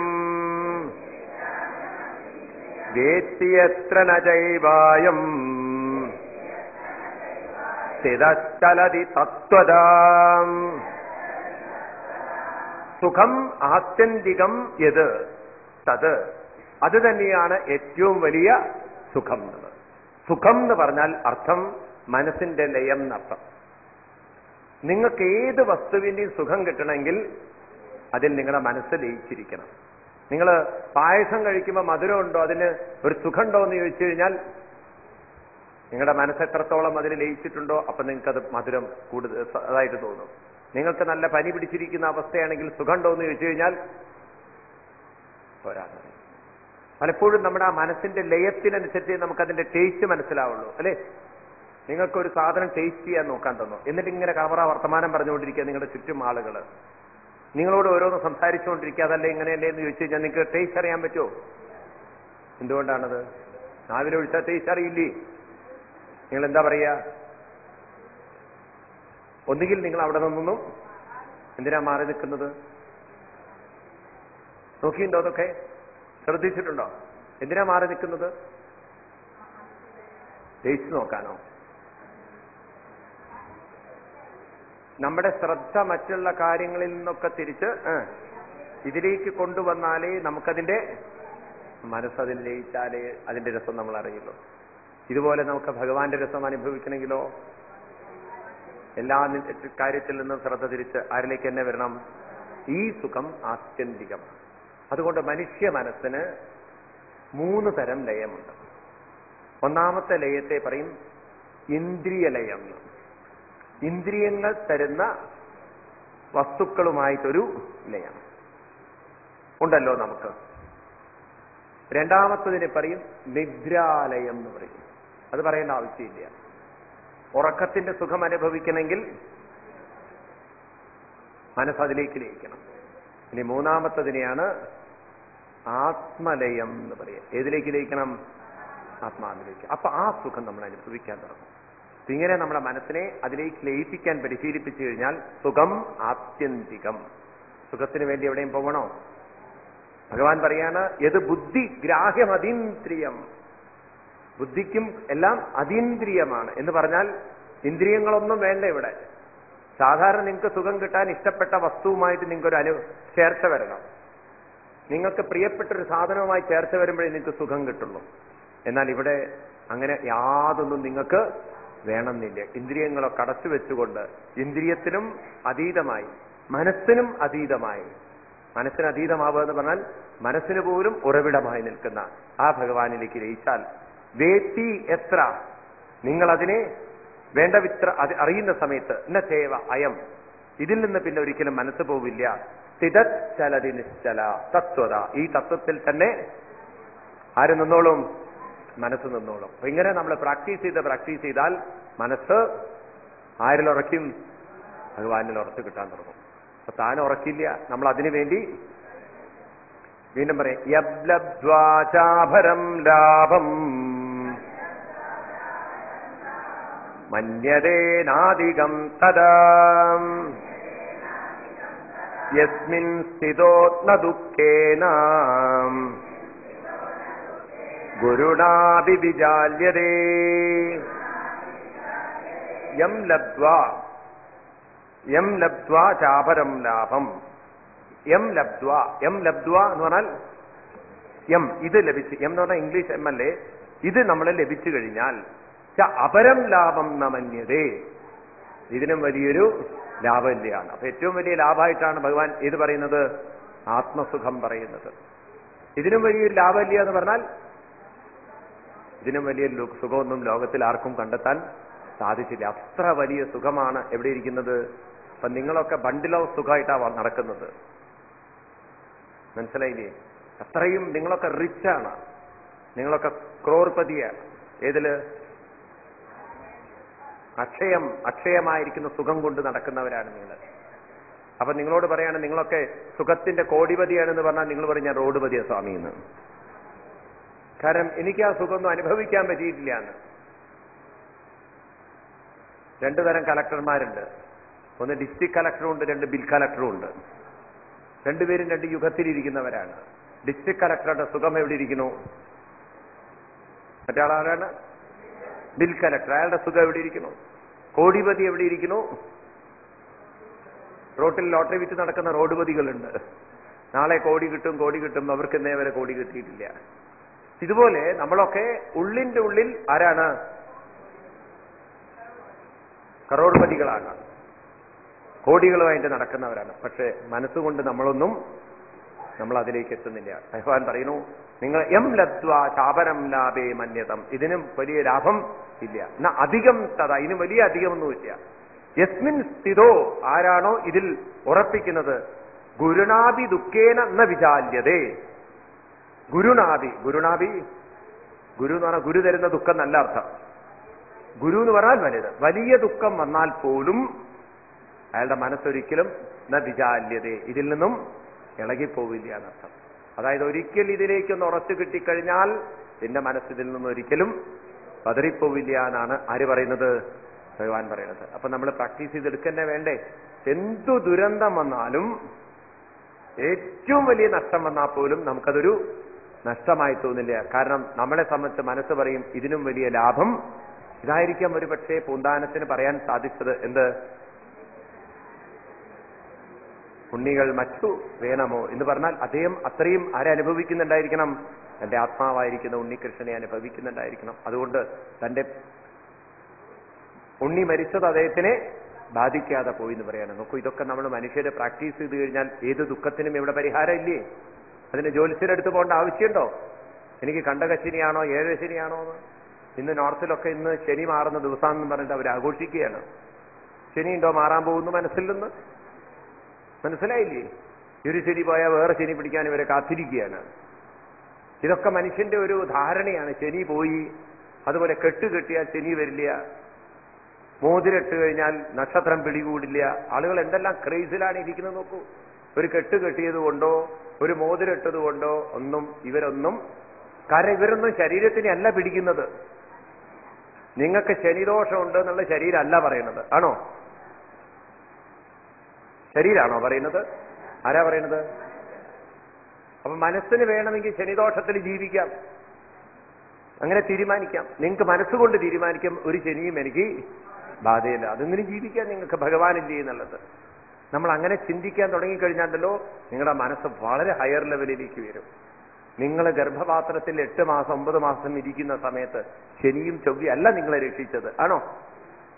S2: വേത്തിയത്ര നൈവായം സ്ഥിതശ്ചലതി തത്വതാം സുഖം ആത്യന്തികം യത്. തത്. അത് തന്നെയാണ് ഏറ്റവും വലിയ സുഖം എന്നത്. സുഖം എന്ന് പറഞ്ഞാൽ അർത്ഥം മനസ്സിന്റെ ലയം എന്നർത്ഥം. നിങ്ങൾക്ക് ഏത് വസ്തുവിന്റെയും സുഖം കിട്ടണമെങ്കിൽ അതിൽ നിങ്ങളുടെ മനസ്സ് ലയിച്ചിരിക്കണം. നിങ്ങൾ പായസം കഴിക്കുമ്പോൾ മധുരമുണ്ടോ? അതിന് ഒരു സുഖമുണ്ടോ എന്ന് ചോദിച്ചു കഴിഞ്ഞാൽ നിങ്ങളുടെ മനസ്സ് എത്രത്തോളം അതിൽ ലയിച്ചിട്ടുണ്ടോ അപ്പൊ നിങ്ങൾക്കത് മധുരം കൂടുതൽ അതായിട്ട് തോന്നും. നിങ്ങൾക്ക് നല്ല പനി പിടിച്ചിരിക്കുന്ന അവസ്ഥയാണെങ്കിൽ സുഖമുണ്ടോ എന്ന് ചോദിച്ചു കഴിഞ്ഞാൽ പോരാതെ പലപ്പോഴും നമ്മുടെ ആ മനസ്സിന്റെ ലയത്തിനനുസരിച്ച് നമുക്കതിന്റെ ടേസ്റ്റ് മനസ്സിലാവുള്ളൂ അല്ലേ? നിങ്ങൾക്കൊരു സാധനം ടേസ്റ്റ് ചെയ്യാൻ നോക്കാൻ തന്നു. എന്നിട്ട് ഇങ്ങനെ കവറ വർത്തമാനം പറഞ്ഞുകൊണ്ടിരിക്കുക നിങ്ങളുടെ ചുറ്റും ആളുകൾ നിങ്ങളോട് ഓരോന്ന് സംസാരിച്ചുകൊണ്ടിരിക്കുക അതല്ലേ ഇങ്ങനെയല്ലേ എന്ന് ചോദിച്ചു കഴിഞ്ഞാൽ നിങ്ങൾക്ക് ടേസ്റ്റ് അറിയാൻ പറ്റുമോ? എന്തുകൊണ്ടാണത്? നാവിലെ ഒഴിച്ചാൽ ടേസ്റ്റ് അറിയില്ലേ? നിങ്ങൾ എന്താ പറയുക ഒന്നുകിൽ നിങ്ങൾ അവിടെ നിന്നൊന്നും എന്തിനാ മാറി നിൽക്കുന്നത്? നോക്കിയിട്ടുണ്ടോ അതൊക്കെ? ശ്രദ്ധിച്ചിട്ടുണ്ടോ? എന്തിനാ മാറി നിൽക്കുന്നത്? ടേസ്റ്റ് നോക്കാനോ? നമ്മുടെ ശ്രദ്ധ മറ്റുള്ള കാര്യങ്ങളിൽ നിന്നൊക്കെ തിരിച്ച് ഇതിലേക്ക് കൊണ്ടുവന്നാലേ നമുക്കതിന്റെ മനസ്സതിൽ ലയിച്ചാലേ അതിന്റെ രസം നമ്മൾ അറിയുള്ളൂ. ഇതുപോലെ നമുക്ക് ഭഗവാന്റെ രസം അനുഭവിക്കണമെങ്കിലോ? എല്ലാ കാര്യത്തിൽ നിന്നും ശ്രദ്ധ തിരിച്ച് ആരിലേക്ക് തന്നെ വരണം? ഈ സുഖം ആത്യന്തികമാണ്. അതുകൊണ്ട് മനുഷ്യ മനസ്സിന് മൂന്ന് തരം ലയമുണ്ട്. ഒന്നാമത്തെ ലയത്തെ പറയും ഇന്ദ്രിയ ലയം. ഇന്ദ്രിയങ്ങൾ തരുന്ന വസ്തുക്കളുമായിട്ടൊരു ലയം. ഉണ്ടല്ലോ നമുക്ക്. രണ്ടാമത്തതിനെ പറയും നിദ്രാലയം എന്ന് പറയും. അത് പറയേണ്ട ആവശ്യമില്ല. ഉറക്കത്തിന്റെ സുഖം അനുഭവിക്കണമെങ്കിൽ മനസ്സതിലേക്ക് ലയിക്കണം. ഇനി മൂന്നാമത്തതിനെയാണ് ആത്മലയം എന്ന് പറയുക. ഏതിലേക്ക് ലയിക്കണം? ആത്മാവിലേക്ക്. അപ്പൊ ആ സുഖം നമ്മൾ അനുഭവിക്കാൻ തുടങ്ങും. ഇങ്ങനെ നമ്മുടെ മനസ്സിനെ അതിലേക്ക് ലയിപ്പിക്കാൻ പരിശീലിപ്പിച്ചു കഴിഞ്ഞാൽ സുഖം ആത്യന്തികം. സുഖത്തിന് വേണ്ടി എവിടെയും പോകണോ? ഭഗവാൻ പറയാണ് ഏത് ബുദ്ധി ഗ്രാഹ്യം അതീന്ദ്രിയം. ബുദ്ധിക്കും എല്ലാം അതീന്ദ്രിയമാണ് എന്ന് പറഞ്ഞാൽ ഇന്ദ്രിയങ്ങളൊന്നും വേണ്ട ഇവിടെ. സാധാരണ നിങ്ങൾക്ക് സുഖം കിട്ടാൻ ഇഷ്ടപ്പെട്ട വസ്തുവുമായിട്ട് നിങ്ങൾക്കൊരു അനു ചേർച്ച വരണം. നിങ്ങൾക്ക് പ്രിയപ്പെട്ട ഒരു സാധനവുമായി ചേർച്ച വരുമ്പോഴേ നിങ്ങൾക്ക് സുഖം കിട്ടുള്ളൂ. എന്നാൽ ഇവിടെ അങ്ങനെ യാതൊന്നും നിങ്ങൾക്ക് വേണമെന്നില്ല. ഇന്ദ്രിയങ്ങളൊക്കെ അടച്ചു വെച്ചുകൊണ്ട് ഇന്ദ്രിയത്തിനും അതീതമായി മനസ്സിനും അതീതമായി. മനസ്സിന് അതീതമാവുക എന്ന് പറഞ്ഞാൽ മനസ്സിന് പോലും ഉറവിടമായി നിൽക്കുന്ന ആ ഭഗവാനിലേക്ക് ലയിച്ചാൽ വേട്ടി എത്ര? നിങ്ങൾ അതിനെ വേണ്ട വിത്ര അത് അറിയുന്ന സമയത്ത് എന്ന ചേവ അയം. ഇതിൽ നിന്ന് പിന്നെ ഒരിക്കലും മനസ്സ് പോവില്ല. സ്ഥിതത് ചലതി നിശ്ചല തത്വത. ഈ തത്വത്തിൽ തന്നെ ആര് നിന്നോളും? മനസ്സ് നിന്നോളും. അപ്പൊ ഇങ്ങനെ നമ്മൾ പ്രാക്ടീസ് ചെയ്ത് പ്രാക്ടീസ് ചെയ്താൽ മനസ്സ് ആരിൽ ഉറയ്ക്കും ഭഗവാനിൽ ഉറച്ചു കിട്ടാൻ തുടങ്ങും. അപ്പൊ താൻ ഉറക്കില്ല. നമ്മൾ അതിനു വേണ്ടി വീണ്ടും പറയാം ലാഭം. മന്യതേനാദികം തദാ. യസ്മിൻ സ്ഥിതോത്ന ദുഃഖേന ഗുരുണാഭി വിജാല്യതേ യം ലബ്ധ്വാ യം ലബ്ധ്വാ ചാപരം ലാഭം. എം ലബ്ധ്വ എം ലബ്ധ്വ എന്ന് പറഞ്ഞാൽ എം ഇത് ലഭിച്ച് എം എന്ന് പറഞ്ഞാൽ ഇംഗ്ലീഷ് എം അല്ലേ ഇത് നമ്മളെ ലഭിച്ചു കഴിഞ്ഞാൽ അപരം ലാഭം നമന്യതേ. ഇതിനും വലിയൊരു ലാഭമില്ലയാണ് അപ്പൊ ഏറ്റവും വലിയ ലാഭമായിട്ടാണ് ഭഗവാൻ ഏത് പറയുന്നത്? ആത്മസുഖം പറയുന്നത്. ഇതിനും വലിയൊരു ലാഭമില്ല എന്ന് പറഞ്ഞാൽ ഇതിനും വലിയ സുഖമൊന്നും ലോകത്തിൽ ആർക്കും കണ്ടെത്താൻ സാധിച്ചില്ല. അത്ര വലിയ സുഖമാണ് എവിടെ ഇരിക്കുന്നത്? അപ്പൊ നിങ്ങളൊക്കെ ബണ്ടിലോ സുഖമായിട്ടാണ് നടക്കുന്നത്. മനസ്സിലായില്ലേ? അത്രയും നിങ്ങളൊക്കെ റിച്ചാണ് നിങ്ങളൊക്കെ ക്രോർപതിയാണ് ഏതിൽ? അക്ഷയം അക്ഷയമായിരിക്കുന്ന സുഖം കൊണ്ട് നടക്കുന്നവരാണ് നിങ്ങൾ. അപ്പൊ നിങ്ങളോട് പറയാണ് നിങ്ങളൊക്കെ സുഖത്തിന്റെ കോടിപതിയാണെന്ന് പറഞ്ഞാൽ നിങ്ങൾ പറഞ്ഞ റോഡുപതിയാ സ്വാമി എന്ന്. കാരണം എനിക്ക് ആ സുഖമൊന്നും അനുഭവിക്കാൻ പറ്റിയിട്ടില്ല എന്ന്. രണ്ടു തരം കലക്ടർമാരുണ്ട്. ഒന്ന് ഡിസ്ട്രിക്ട് കലക്ടറും ഉണ്ട് രണ്ട് ബിൽ കലക്ടറും ഉണ്ട്. രണ്ടുപേരും രണ്ട് യുഗത്തിലിരിക്കുന്നവരാണ് ഡിസ്ട്രിക്ട് കലക്ടറുടെ സുഖം എവിടെ ഇരിക്കുന്നു? മറ്റാളാരാണ് ബിൽ കലക്ടർ അയാളുടെ സുഖം എവിടെ ഇരിക്കുന്നു? കോടിപതി എവിടെ ഇരിക്കുന്നു? റോട്ടിൽ ലോട്ടറി വിറ്റ് നടക്കുന്ന റോഡുപതികളുണ്ട്. നാളെ കോടി കിട്ടും കോടി കിട്ടും. അവർക്ക് ഇന്നേ വരെ കോടി കിട്ടിയിട്ടില്ല. ഇതുപോലെ നമ്മളൊക്കെ ഉള്ളിന്റെ ഉള്ളിൽ ആരാണ്? കറോഡ്പതികളാണ് കോടികളുമായിട്ട് നടക്കുന്നവരാണ്. പക്ഷെ മനസ്സുകൊണ്ട് നമ്മളൊന്നും നമ്മൾ അതിലേക്ക് എത്തുന്നില്ല. ഭഗവാൻ പറയുന്നു നിങ്ങൾ എം ലത്വ ശാപനം ലാഭേ മന്യതം. ഇതിനും വലിയ ലാഭം ഇല്ല. എന്നാ അധികം തഥ. ഇതിന് വലിയ അധികമൊന്നുമില്ല. യസ്മിൻ സ്ഥിതോ ആരാണോ ഇതിൽ ഉറപ്പിക്കുന്നത്? ഗുരുണാഭി ദുഃഖേന എന്ന വിചാല്യതേ. ഗുരുനാഭി ഗുരുനാഭി ഗുരു എന്ന് പറഞ്ഞാൽ ഗുരു തരുന്ന ദുഃഖം നല്ല അർത്ഥം. ഗുരു എന്ന് പറഞ്ഞാൽ വലുത്. വലിയ ദുഃഖം വന്നാൽ പോലും അയാളുടെ മനസ്സൊരിക്കലും ന വിചാല്യതേ ഇതിൽ നിന്നും ഇളകിപ്പോവില്ല എന്നർത്ഥം അതായത് ഒരിക്കൽ ഇതിലേക്കൊന്ന് ഉറച്ചു കിട്ടിക്കഴിഞ്ഞാൽ എന്റെ മനസ്സിതിൽ നിന്നും ഒരിക്കലും പതറിപ്പോവില്ല എന്നാണ് ആര് പറയുന്നത്? ഭഗവാൻ പറയുന്നത്. അപ്പൊ നമ്മൾ പ്രാക്ടീസ് ചെയ്തെടുക്കന്നെ വേണ്ടേ? എന്തു ദുരന്തം വന്നാലും ഏറ്റവും വലിയ നഷ്ടം വന്നാൽ പോലും നമുക്കതൊരു നഷ്ടമായി തോന്നില്ല. കാരണം നമ്മളെ സംബന്ധിച്ച് മനസ്സ് പറയും ഇതിനും വലിയ ലാഭം. ഇതായിരിക്കാം ഒരു പക്ഷേ പൂന്താനത്തിന് പറയാൻ സാധിച്ചത് എന്ത്? ഉണ്ണികൾ മറ്റു വേണമോ എന്ന് പറഞ്ഞാൽ അദ്ദേഹം അത്രയും ആരെ അനുഭവിക്കുന്നുണ്ടായിരിക്കണം? തന്റെ ആത്മാവായിരിക്കുന്ന ഉണ്ണികൃഷ്ണനെ അനുഭവിക്കുന്നുണ്ടായിരിക്കണം. അതുകൊണ്ട് തന്റെ ഉണ്ണി മരിച്ചത് അദ്ദേഹത്തിനെ ബാധിക്കാതെ പോയി എന്ന് പറയാണ്. നോക്കൂ ഇതൊക്കെ നമ്മൾ മനുഷ്യരെ പ്രാക്ടീസ് ചെയ്ത് കഴിഞ്ഞാൽ ഏത് ദുഃഖത്തിനും ഇവിടെ പരിഹാരം ഇല്ലേ അതിന് അടുത്ത് പോകേണ്ട ആവശ്യമുണ്ടോ? എനിക്ക് കണ്ടകശനിയാണോ ഏഴശനിയാണോ എന്ന്? ഇന്ന് നോർത്തിലൊക്കെ ഇന്ന് ശനി മാറുന്ന ദിവസമാണെന്ന് പറഞ്ഞിട്ട് അവർ ആഘോഷിക്കുകയാണ്. ശനിയുണ്ടോ മാറാൻ പോകുന്നു മനസ്സിൽ നിന്ന്? മനസ്സിലായില്ലേ? ഒരു ശനി പോയാൽ വേറെ ശനി പിടിക്കാൻ ഇവരെ കാത്തിരിക്കുകയാണ്. ഇതൊക്കെ മനുഷ്യന്റെ ഒരു ധാരണയാണ്. ശനി പോയി അതുപോലെ കെട്ട് കെട്ടിയാൽ ശനി വരില്ല. മോതിരിട്ട് കഴിഞ്ഞാൽ നക്ഷത്രം പിടികൂടില്ല. ആളുകൾ എന്തെല്ലാം ക്രേസിലാണ് ഇരിക്കുന്നത് നോക്കൂ. ഒരു കെട്ട് കെട്ടിയത് കൊണ്ടോ ഒരു മോതിരിട്ടത് കൊണ്ടോ ഒന്നും ഇവരൊന്നും കാരണം ഇവരൊന്നും ശരീരത്തിനെ അല്ല പിടിക്കുന്നത്. നിങ്ങൾക്ക് ശനിദോഷമുണ്ട് എന്നുള്ള ശരീരമല്ല പറയുന്നത്. ആണോ? ശരീരാണോ പറയുന്നത്? ആരാ പറയുന്നത്? അപ്പൊ മനസ്സിന് വേണമെങ്കിൽ ശനിദോഷത്തിൽ ജീവിക്കാം. അങ്ങനെ തീരുമാനിക്കാം. നിങ്ങൾക്ക് മനസ്സുകൊണ്ട് തീരുമാനിക്കാം ഒരു ശനിയും എനിക്ക് ബാധയില്ല. അതെങ്ങനെ ജീവിക്കാം നിങ്ങൾക്ക് ഭഗവാനില്ലേ എന്നുള്ളത് നമ്മൾ അങ്ങനെ ചിന്തിക്കാൻ തുടങ്ങിക്കഴിഞ്ഞാണ്ടല്ലോ നിങ്ങളുടെ മനസ്സ് വളരെ ഹയർ ലെവലിലേക്ക് വരും. നിങ്ങൾ ഗർഭപാത്രത്തിൽ എട്ട് മാസം ഒമ്പത് മാസം ഇരിക്കുന്ന സമയത്ത് ശനിയും ചൊവ്വയും അല്ല നിങ്ങളെ രക്ഷിച്ചത്. ആണോ?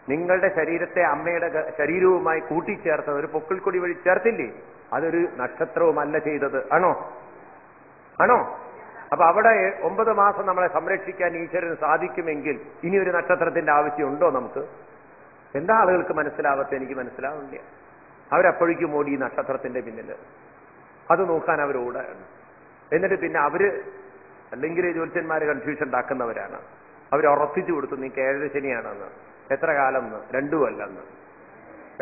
S2: നിങ്ങളുടെ ശരീരത്തെ അമ്മയുടെ ശരീരവുമായി കൂട്ടിച്ചേർത്തത് ഒരു പൊക്കിൾക്കൊടി വഴി ചേർത്തില്ലേ? അതൊരു നക്ഷത്രവുമല്ല ചെയ്തത്. ആണോ? ആണോ? അപ്പൊ അവിടെ ഒമ്പത് മാസം നമ്മളെ സംരക്ഷിക്കാൻ ഈശ്വരന് സാധിക്കുമെങ്കിൽ ഇനി ഒരു നക്ഷത്രത്തിന്റെ ആവശ്യമുണ്ടോ നമുക്ക്? എന്താ ആളുകൾക്ക് മനസ്സിലാവത്തെ എനിക്ക് മനസ്സിലാവില്ല അവരപ്പോഴേക്കും ഓടി നക്ഷത്രത്തിന്റെ പിന്നിൽ അത് നോക്കാൻ അവർ ഓടാണ്. എന്നിട്ട് പിന്നെ അവർ അല്ലെങ്കിൽ ജ്യോത്സ്യന്മാര് കൺഫ്യൂഷൻ ഉണ്ടാക്കുന്നവരാണ്. അവർ ഉറപ്പിച്ചു കൊടുത്തു നീ ഏഴര ശനിയാണെന്ന് എത്ര കാലം എന്ന് രണ്ടു കൊല്ലെന്ന്.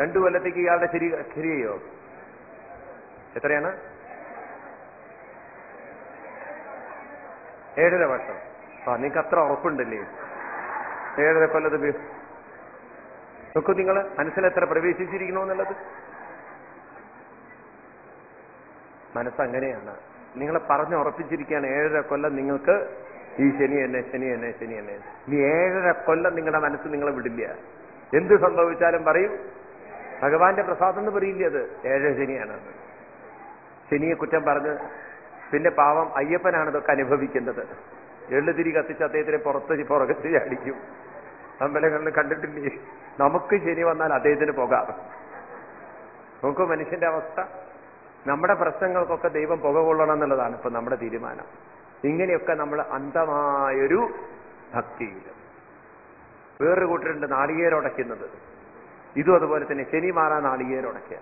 S2: രണ്ടു കൊല്ലത്തേക്ക് ഇയാളുടെ ശരി ശരിയോ എത്രയാണ്? ഏഴര വർഷം. ആ നിങ്ങൾക്ക് അത്ര ഉറപ്പുണ്ടല്ലേ? ഏഴര കൊല്ലത്ത് ബി- നോക്കൂ നിങ്ങൾ മനസ്സിൽ എത്ര പ്രവേശിച്ചിരിക്കണോ എന്നുള്ളത് മനസ്സങ്ങനെയാണ്. നിങ്ങളെ പറഞ്ഞ് ഉറപ്പിച്ചിരിക്കുകയാണ് ഏഴര കൊല്ലം നിങ്ങൾക്ക് ഈ ശനി എന്നെ ശനി എന്നെ ശനി എന്നെ. ഇനി ഏഴര കൊല്ലം നിങ്ങളുടെ മനസ്സ് നിങ്ങളെ വിടില്ല. എന്ത് സംഭവിച്ചാലും പറയും ഭഗവാന്റെ പ്രസാദം എന്ന് പറയില്ല അത്? ഏഴര ശനിയാണ്. ശനിയെ കുറ്റം പറഞ്ഞ് പിന്നെ പാവം അയ്യപ്പനാണ് ഇതൊക്കെ അനുഭവിക്കുന്നത്. എള്ളുതിരി കത്തിച്ച് അദ്ദേഹത്തിനെ പുറത്ത് പുറകത്ത് അടിക്കും. അമ്പലങ്ങളിൽ കണ്ടിട്ടില്ലേ? നമുക്ക് ശനി വന്നാൽ അദ്ദേഹത്തിന് പോകാം. നോക്കൂ മനുഷ്യന്റെ അവസ്ഥ. നമ്മുടെ പ്രശ്നങ്ങൾക്കൊക്കെ ദൈവം പുക കൊള്ളണം എന്നുള്ളതാണ് ഇപ്പൊ നമ്മുടെ തീരുമാനം. ഇങ്ങനെയൊക്കെ നമ്മൾ അന്ധമായൊരു ഭക്തിയിൽ. വേറൊരു കൂട്ടരുണ്ട് നാളികേരുടയ്ക്കുന്നത് ഇതും അതുപോലെ തന്നെ ശനി മാറാ നാളികേരുടയ്ക്കുക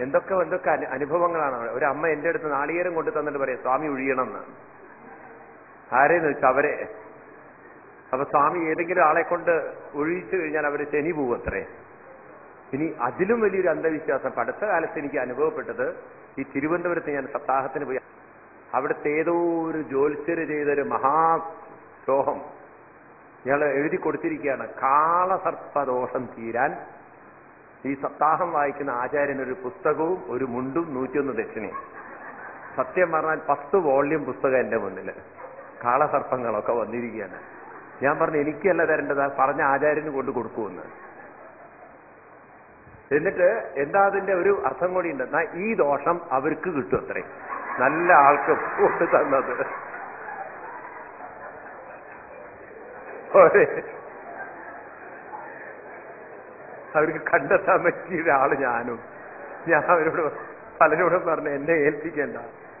S2: എന്തൊക്കെ എന്തൊക്കെ അനുഭവങ്ങളാണ് ഒരു അമ്മ എന്റെ അടുത്ത് നാളികേരം കൊണ്ടു തന്നിട്ട് പറയാം സ്വാമി ഒഴിയണം എന്ന് ആരെന്ന് വെച്ചാൽ അവരെ. അപ്പൊ സ്വാമി ഏതെങ്കിലും ആളെ കൊണ്ട് ഒഴിച്ചു കഴിഞ്ഞാൽ അവർ ശനി പോവും അത്രേ ഇനി അതിലും വലിയൊരു അന്ധവിശ്വാസം. അടുത്ത കാലത്ത് എനിക്ക് അനുഭവപ്പെട്ടത് ഈ തിരുവനന്തപുരത്ത് ഞാൻ സപ്താഹത്തിന് പോയി. അവിടുത്തെ ഏതോ ഒരു ജ്യോത്സ്യര് ചെയ്തൊരു മഹാദ്രോഹം. ഞങ്ങൾ എഴുതി കൊടുത്തിരിക്കുകയാണ്. കാളസർപ്പദോഷം തീരാൻ. ഈ സപ്താഹം വായിക്കുന്ന ആചാര്യൻ ഒരു പുസ്തകവും ഒരു മുണ്ടും നൂറ്റിയൊന്ന് ദക്ഷിണയും. സത്യം പറഞ്ഞാൽ പത്ത് വോള്യം പുസ്തകം എന്റെ മുന്നിൽ കാളസർപ്പങ്ങളൊക്കെ വന്നിരിക്കുകയാണ്. ഞാൻ പറഞ്ഞു എനിക്കല്ല തരേണ്ടത്. പറഞ്ഞ ആചാര്യന് കൊണ്ട് കൊടുക്കുമെന്ന്. എന്നിട്ട് എന്താ അതിന്റെ ഒരു അർത്ഥം കൂടി ഉണ്ട്? എന്നാ ഈ ദോഷം അവർക്ക് കിട്ടും അത്രേ. നല്ല ആൾക്ക് പോട്ട് തന്നത്. അവർക്ക് കണ്ടെത്താൻ പറ്റിയ ഒരാൾ ഞാനും. ഞാൻ അവരോട് പലരോടും പറഞ്ഞു എന്നെ ഏൽപ്പിക്കേണ്ട.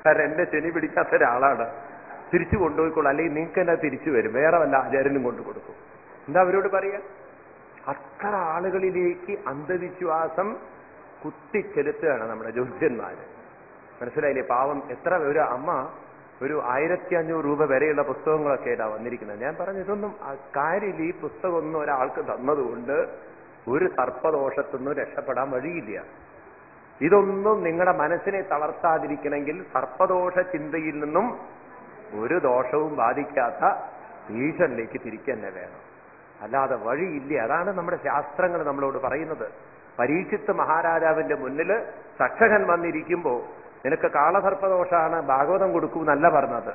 S2: കാരണം എന്നെ ശനി പിടിക്കാത്ത ഒരാളാണ്. തിരിച്ചു കൊണ്ടുപോയിക്കോളൂ. അല്ലെങ്കിൽ നിങ്ങൾക്ക് തന്നെ തിരിച്ചു വരും. വേറെ വല്ല ആചാര്യനും കൊണ്ടു കൊടുക്കും എന്താ അവരോട് പറയാ? അത്ര ആളുകളിലേക്ക് അന്ധവിശ്വാസം കുത്തിച്ചെലുത്തുകയാണ് നമ്മുടെ ജ്യോത്സ്യന്മാര് മനസ്സിലായില്ലേ? പാവം എത്ര ഒരു അമ്മ ഒരു ആയിരത്തി അഞ്ഞൂറ് രൂപ വരെയുള്ള പുസ്തകങ്ങളൊക്കെ ഇതാ വന്നിരിക്കുന്നത്. ഞാൻ പറഞ്ഞു ഇതൊന്നും കാര്യമില്ല. ഈ പുസ്തകമൊന്നും ഒരാൾക്ക് തന്നതുകൊണ്ട് ഒരു സർപ്പദോഷത്തൊന്നും രക്ഷപ്പെടാൻ വഴിയില്ല. ഇതൊന്നും നിങ്ങളുടെ മനസ്സിനെ തളർത്താതിരിക്കണമെങ്കിൽ സർപ്പദോഷ ചിന്തയിൽ നിന്നും ഒരു ദോഷവും ബാധിക്കാത്ത ഈശ്വരനിലേക്ക് തിരിക്കന്നെ വേണം. അല്ലാതെ വഴിയില്ല? അതാണ് നമ്മുടെ ശാസ്ത്രങ്ങൾ നമ്മളോട് പറയുന്നത്. പരീക്ഷിത്ത് മഹാരാജാവിന്റെ മുന്നിൽ തക്ഷകൻ വന്നിരിക്കുമ്പോ നിനക്ക് കാളസർപ്പദോഷാണ് ഭാഗവതം കൊടുക്കൂ എന്നല്ല പറഞ്ഞത്.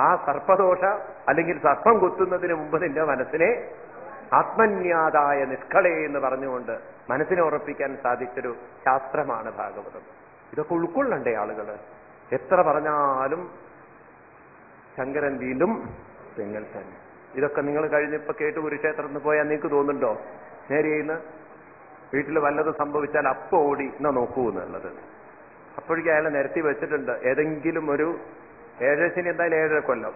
S2: ആ സർപ്പദോഷ അല്ലെങ്കിൽ സർപ്പം കൊത്തുന്നതിന് മുമ്പ് നിന്റെ മനസ്സിനെ ആത്മന്യാതായ നിഷ്കളെ എന്ന് പറഞ്ഞുകൊണ്ട് മനസ്സിനെ ഉറപ്പിക്കാൻ സാധിച്ചൊരു ശാസ്ത്രമാണ് ഭാഗവതം. ഇതൊക്കെ ഉൾക്കൊള്ളണ്ടേ ആളുകൾ എത്ര പറഞ്ഞാലും ശങ്കരൻ വീണ്ടും നിങ്ങൾ തന്നെ. ഇതൊക്കെ നിങ്ങൾ കഴിഞ്ഞിപ്പോ കേട്ട് കുരുക്ഷേത്രത്തിൽ പോയാൽ നിങ്ങൾക്ക് തോന്നുന്നുണ്ടോ? നേരെയിന്ന് വീട്ടിൽ വല്ലത് സംഭവിച്ചാൽ അപ്പ ഓടി എന്നാ നോക്കൂ എന്നുള്ളത്. അപ്പോഴേക്കും അയാളെ നിരത്തി വെച്ചിട്ടുണ്ട്. ഏതെങ്കിലും ഒരു ഏഴശനി എന്തായാലും ഏഴര കൊല്ലം.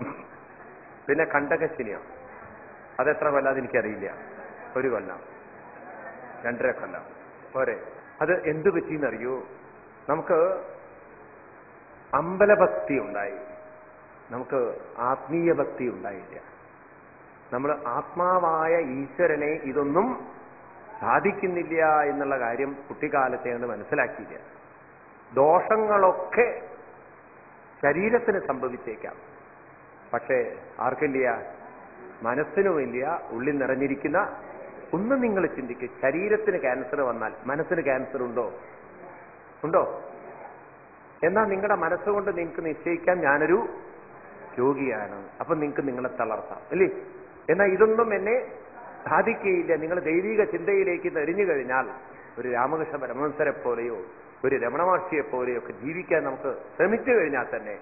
S2: പിന്നെ കണ്ടകശനിയോ? അതെത്ര കൊല്ലം അതെനിക്കറിയില്ല ഒരു കൊല്ലം. രണ്ടര കൊല്ലം. പോരെ. അത് എന്തു പറ്റിയെന്നറിയൂ? നമുക്ക് അമ്പലഭക്തി ഉണ്ടായി. നമുക്ക് ആത്മീയ ഭക്തി ഉണ്ടായില്ല. നമ്മൾ ആത്മാവായ ഈശ്വരനെ ഇതൊന്നും സാധിക്കുന്നില്ല എന്നുള്ള കാര്യം കുട്ടിക്കാലത്തെ കൊണ്ട് മനസ്സിലാക്കിയില്ല. ദോഷങ്ങളൊക്കെ ശരീരത്തിന് സംഭവിച്ചേക്കാം. പക്ഷേ ആർക്കില്ല? മനസ്സിനുമില്ല ഉള്ളിൽ നിറഞ്ഞിരിക്കുന്ന ഒന്ന് നിങ്ങൾ ചിന്തിക്കുക ശരീരത്തിന് ക്യാൻസർ വന്നാൽ മനസ്സിന് ക്യാൻസർ ഉണ്ടോ? ഉണ്ടോ? എന്നാൽ നിങ്ങളുടെ മനസ്സുകൊണ്ട് നിങ്ങൾക്ക് നിശ്ചയിക്കാം ഞാനൊരു രോഗിയാണ്. അപ്പൊ നിങ്ങൾക്ക് നിങ്ങളെ തളർത്താം. അല്ലേ? എന്നാൽ ഇതൊന്നും എന്നെ സാധിക്കുകയില്ല നിങ്ങൾ ദൈവിക ചിന്തയിലേക്ക് തെരിഞ്ഞു കഴിഞ്ഞാൽ ഒരു രാമകൃഷ്ണ പരമഹംസരെ പോലെയോ ഒരു രമണ മഹർഷിയെ പോലെയോ ഒക്കെ ജീവിക്കാൻ നമുക്ക് ശ്രമിച്ചു കഴിഞ്ഞാൽ തന്നെ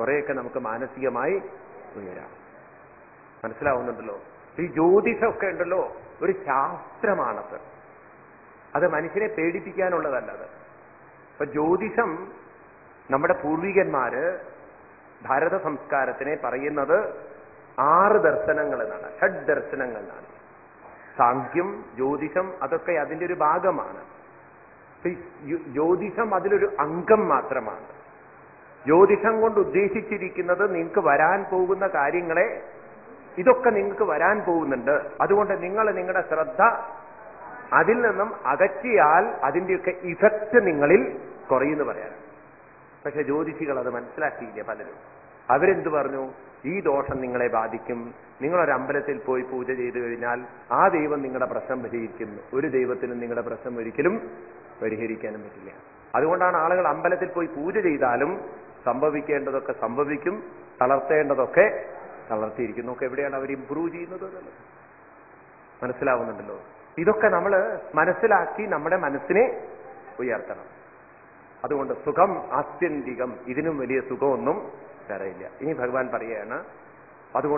S2: കുറെയൊക്കെ നമുക്ക് മാനസികമായി ഉയരാം. മനസ്സിലാവുന്നുണ്ടല്ലോ? ഈ ജ്യോതിഷമൊക്കെ ഉണ്ടല്ലോ? ഒരു ശാസ്ത്രമാണത്. അത് മനുഷ്യനെ പേടിപ്പിക്കാനുള്ളതല്ല അത്. അപ്പൊ ജ്യോതിഷം നമ്മുടെ പൂർവികന്മാര് ഭാരത സംസ്കാരത്തിനെ പറയുന്നത് ആറ് ദർശനങ്ങൾ എന്നാണ്. ഷഡ് ദർശനങ്ങൾ എന്നാണ്. സാഖ്യം ജ്യോതിഷം അതൊക്കെ അതിന്റെ ഒരു ഭാഗമാണ്. ജ്യോതിഷം അതിലൊരു അംഗം മാത്രമാണ്. ജ്യോതിഷം കൊണ്ട് ഉദ്ദേശിച്ചിരിക്കുന്നത് നിങ്ങൾക്ക് വരാൻ പോകുന്ന കാര്യങ്ങളെ ഇതൊക്കെ നിങ്ങൾക്ക് വരാൻ പോകുന്നുണ്ട്. അതുകൊണ്ട് നിങ്ങൾ നിങ്ങളുടെ ശ്രദ്ധ അതിൽ നിന്നും അകറ്റിയാൽ അതിന്റെയൊക്കെ ഇഫക്റ്റ് നിങ്ങളിൽ കുറയുന്നു പറയാറ് പക്ഷെ ജ്യോതിഷികൾ അത് മനസ്സിലാക്കിയില്ല പലരും? അവരെന്ത് പറഞ്ഞു? ഈ ദോഷം നിങ്ങളെ ബാധിക്കും. നിങ്ങളൊരു അമ്പലത്തിൽ പോയി പൂജ ചെയ്തു കഴിഞ്ഞാൽ ആ ദൈവം നിങ്ങളുടെ പ്രശ്നം പരിഹരിക്കും. ഒരു ദൈവത്തിനും നിങ്ങളുടെ പ്രശ്നം ഒരിക്കലും പരിഹരിക്കാനും പറ്റില്ല. അതുകൊണ്ടാണ് ആളുകൾ അമ്പലത്തിൽ പോയി പൂജ ചെയ്താലും സംഭവിക്കേണ്ടതൊക്കെ സംഭവിക്കും തളർത്തേണ്ടതൊക്കെ തളർത്തിയിരിക്കുന്നു. ഒക്കെ എവിടെയാണ് അവർ ഇംപ്രൂവ് ചെയ്യുന്നത്? മനസ്സിലാവുന്നുണ്ടല്ലോ. ഇതൊക്കെ നമ്മൾ മനസ്സിലാക്കി നമ്മുടെ മനസ്സിനെ ഉയർത്തണം. അതുകൊണ്ട് സുഖം ആത്യന്തികം. ഇതിനും വലിയ സുഖമൊന്നും തരയില്ല ഇനി ഭഗവാൻ പറയുകയാണ് അതുകൊണ്ട്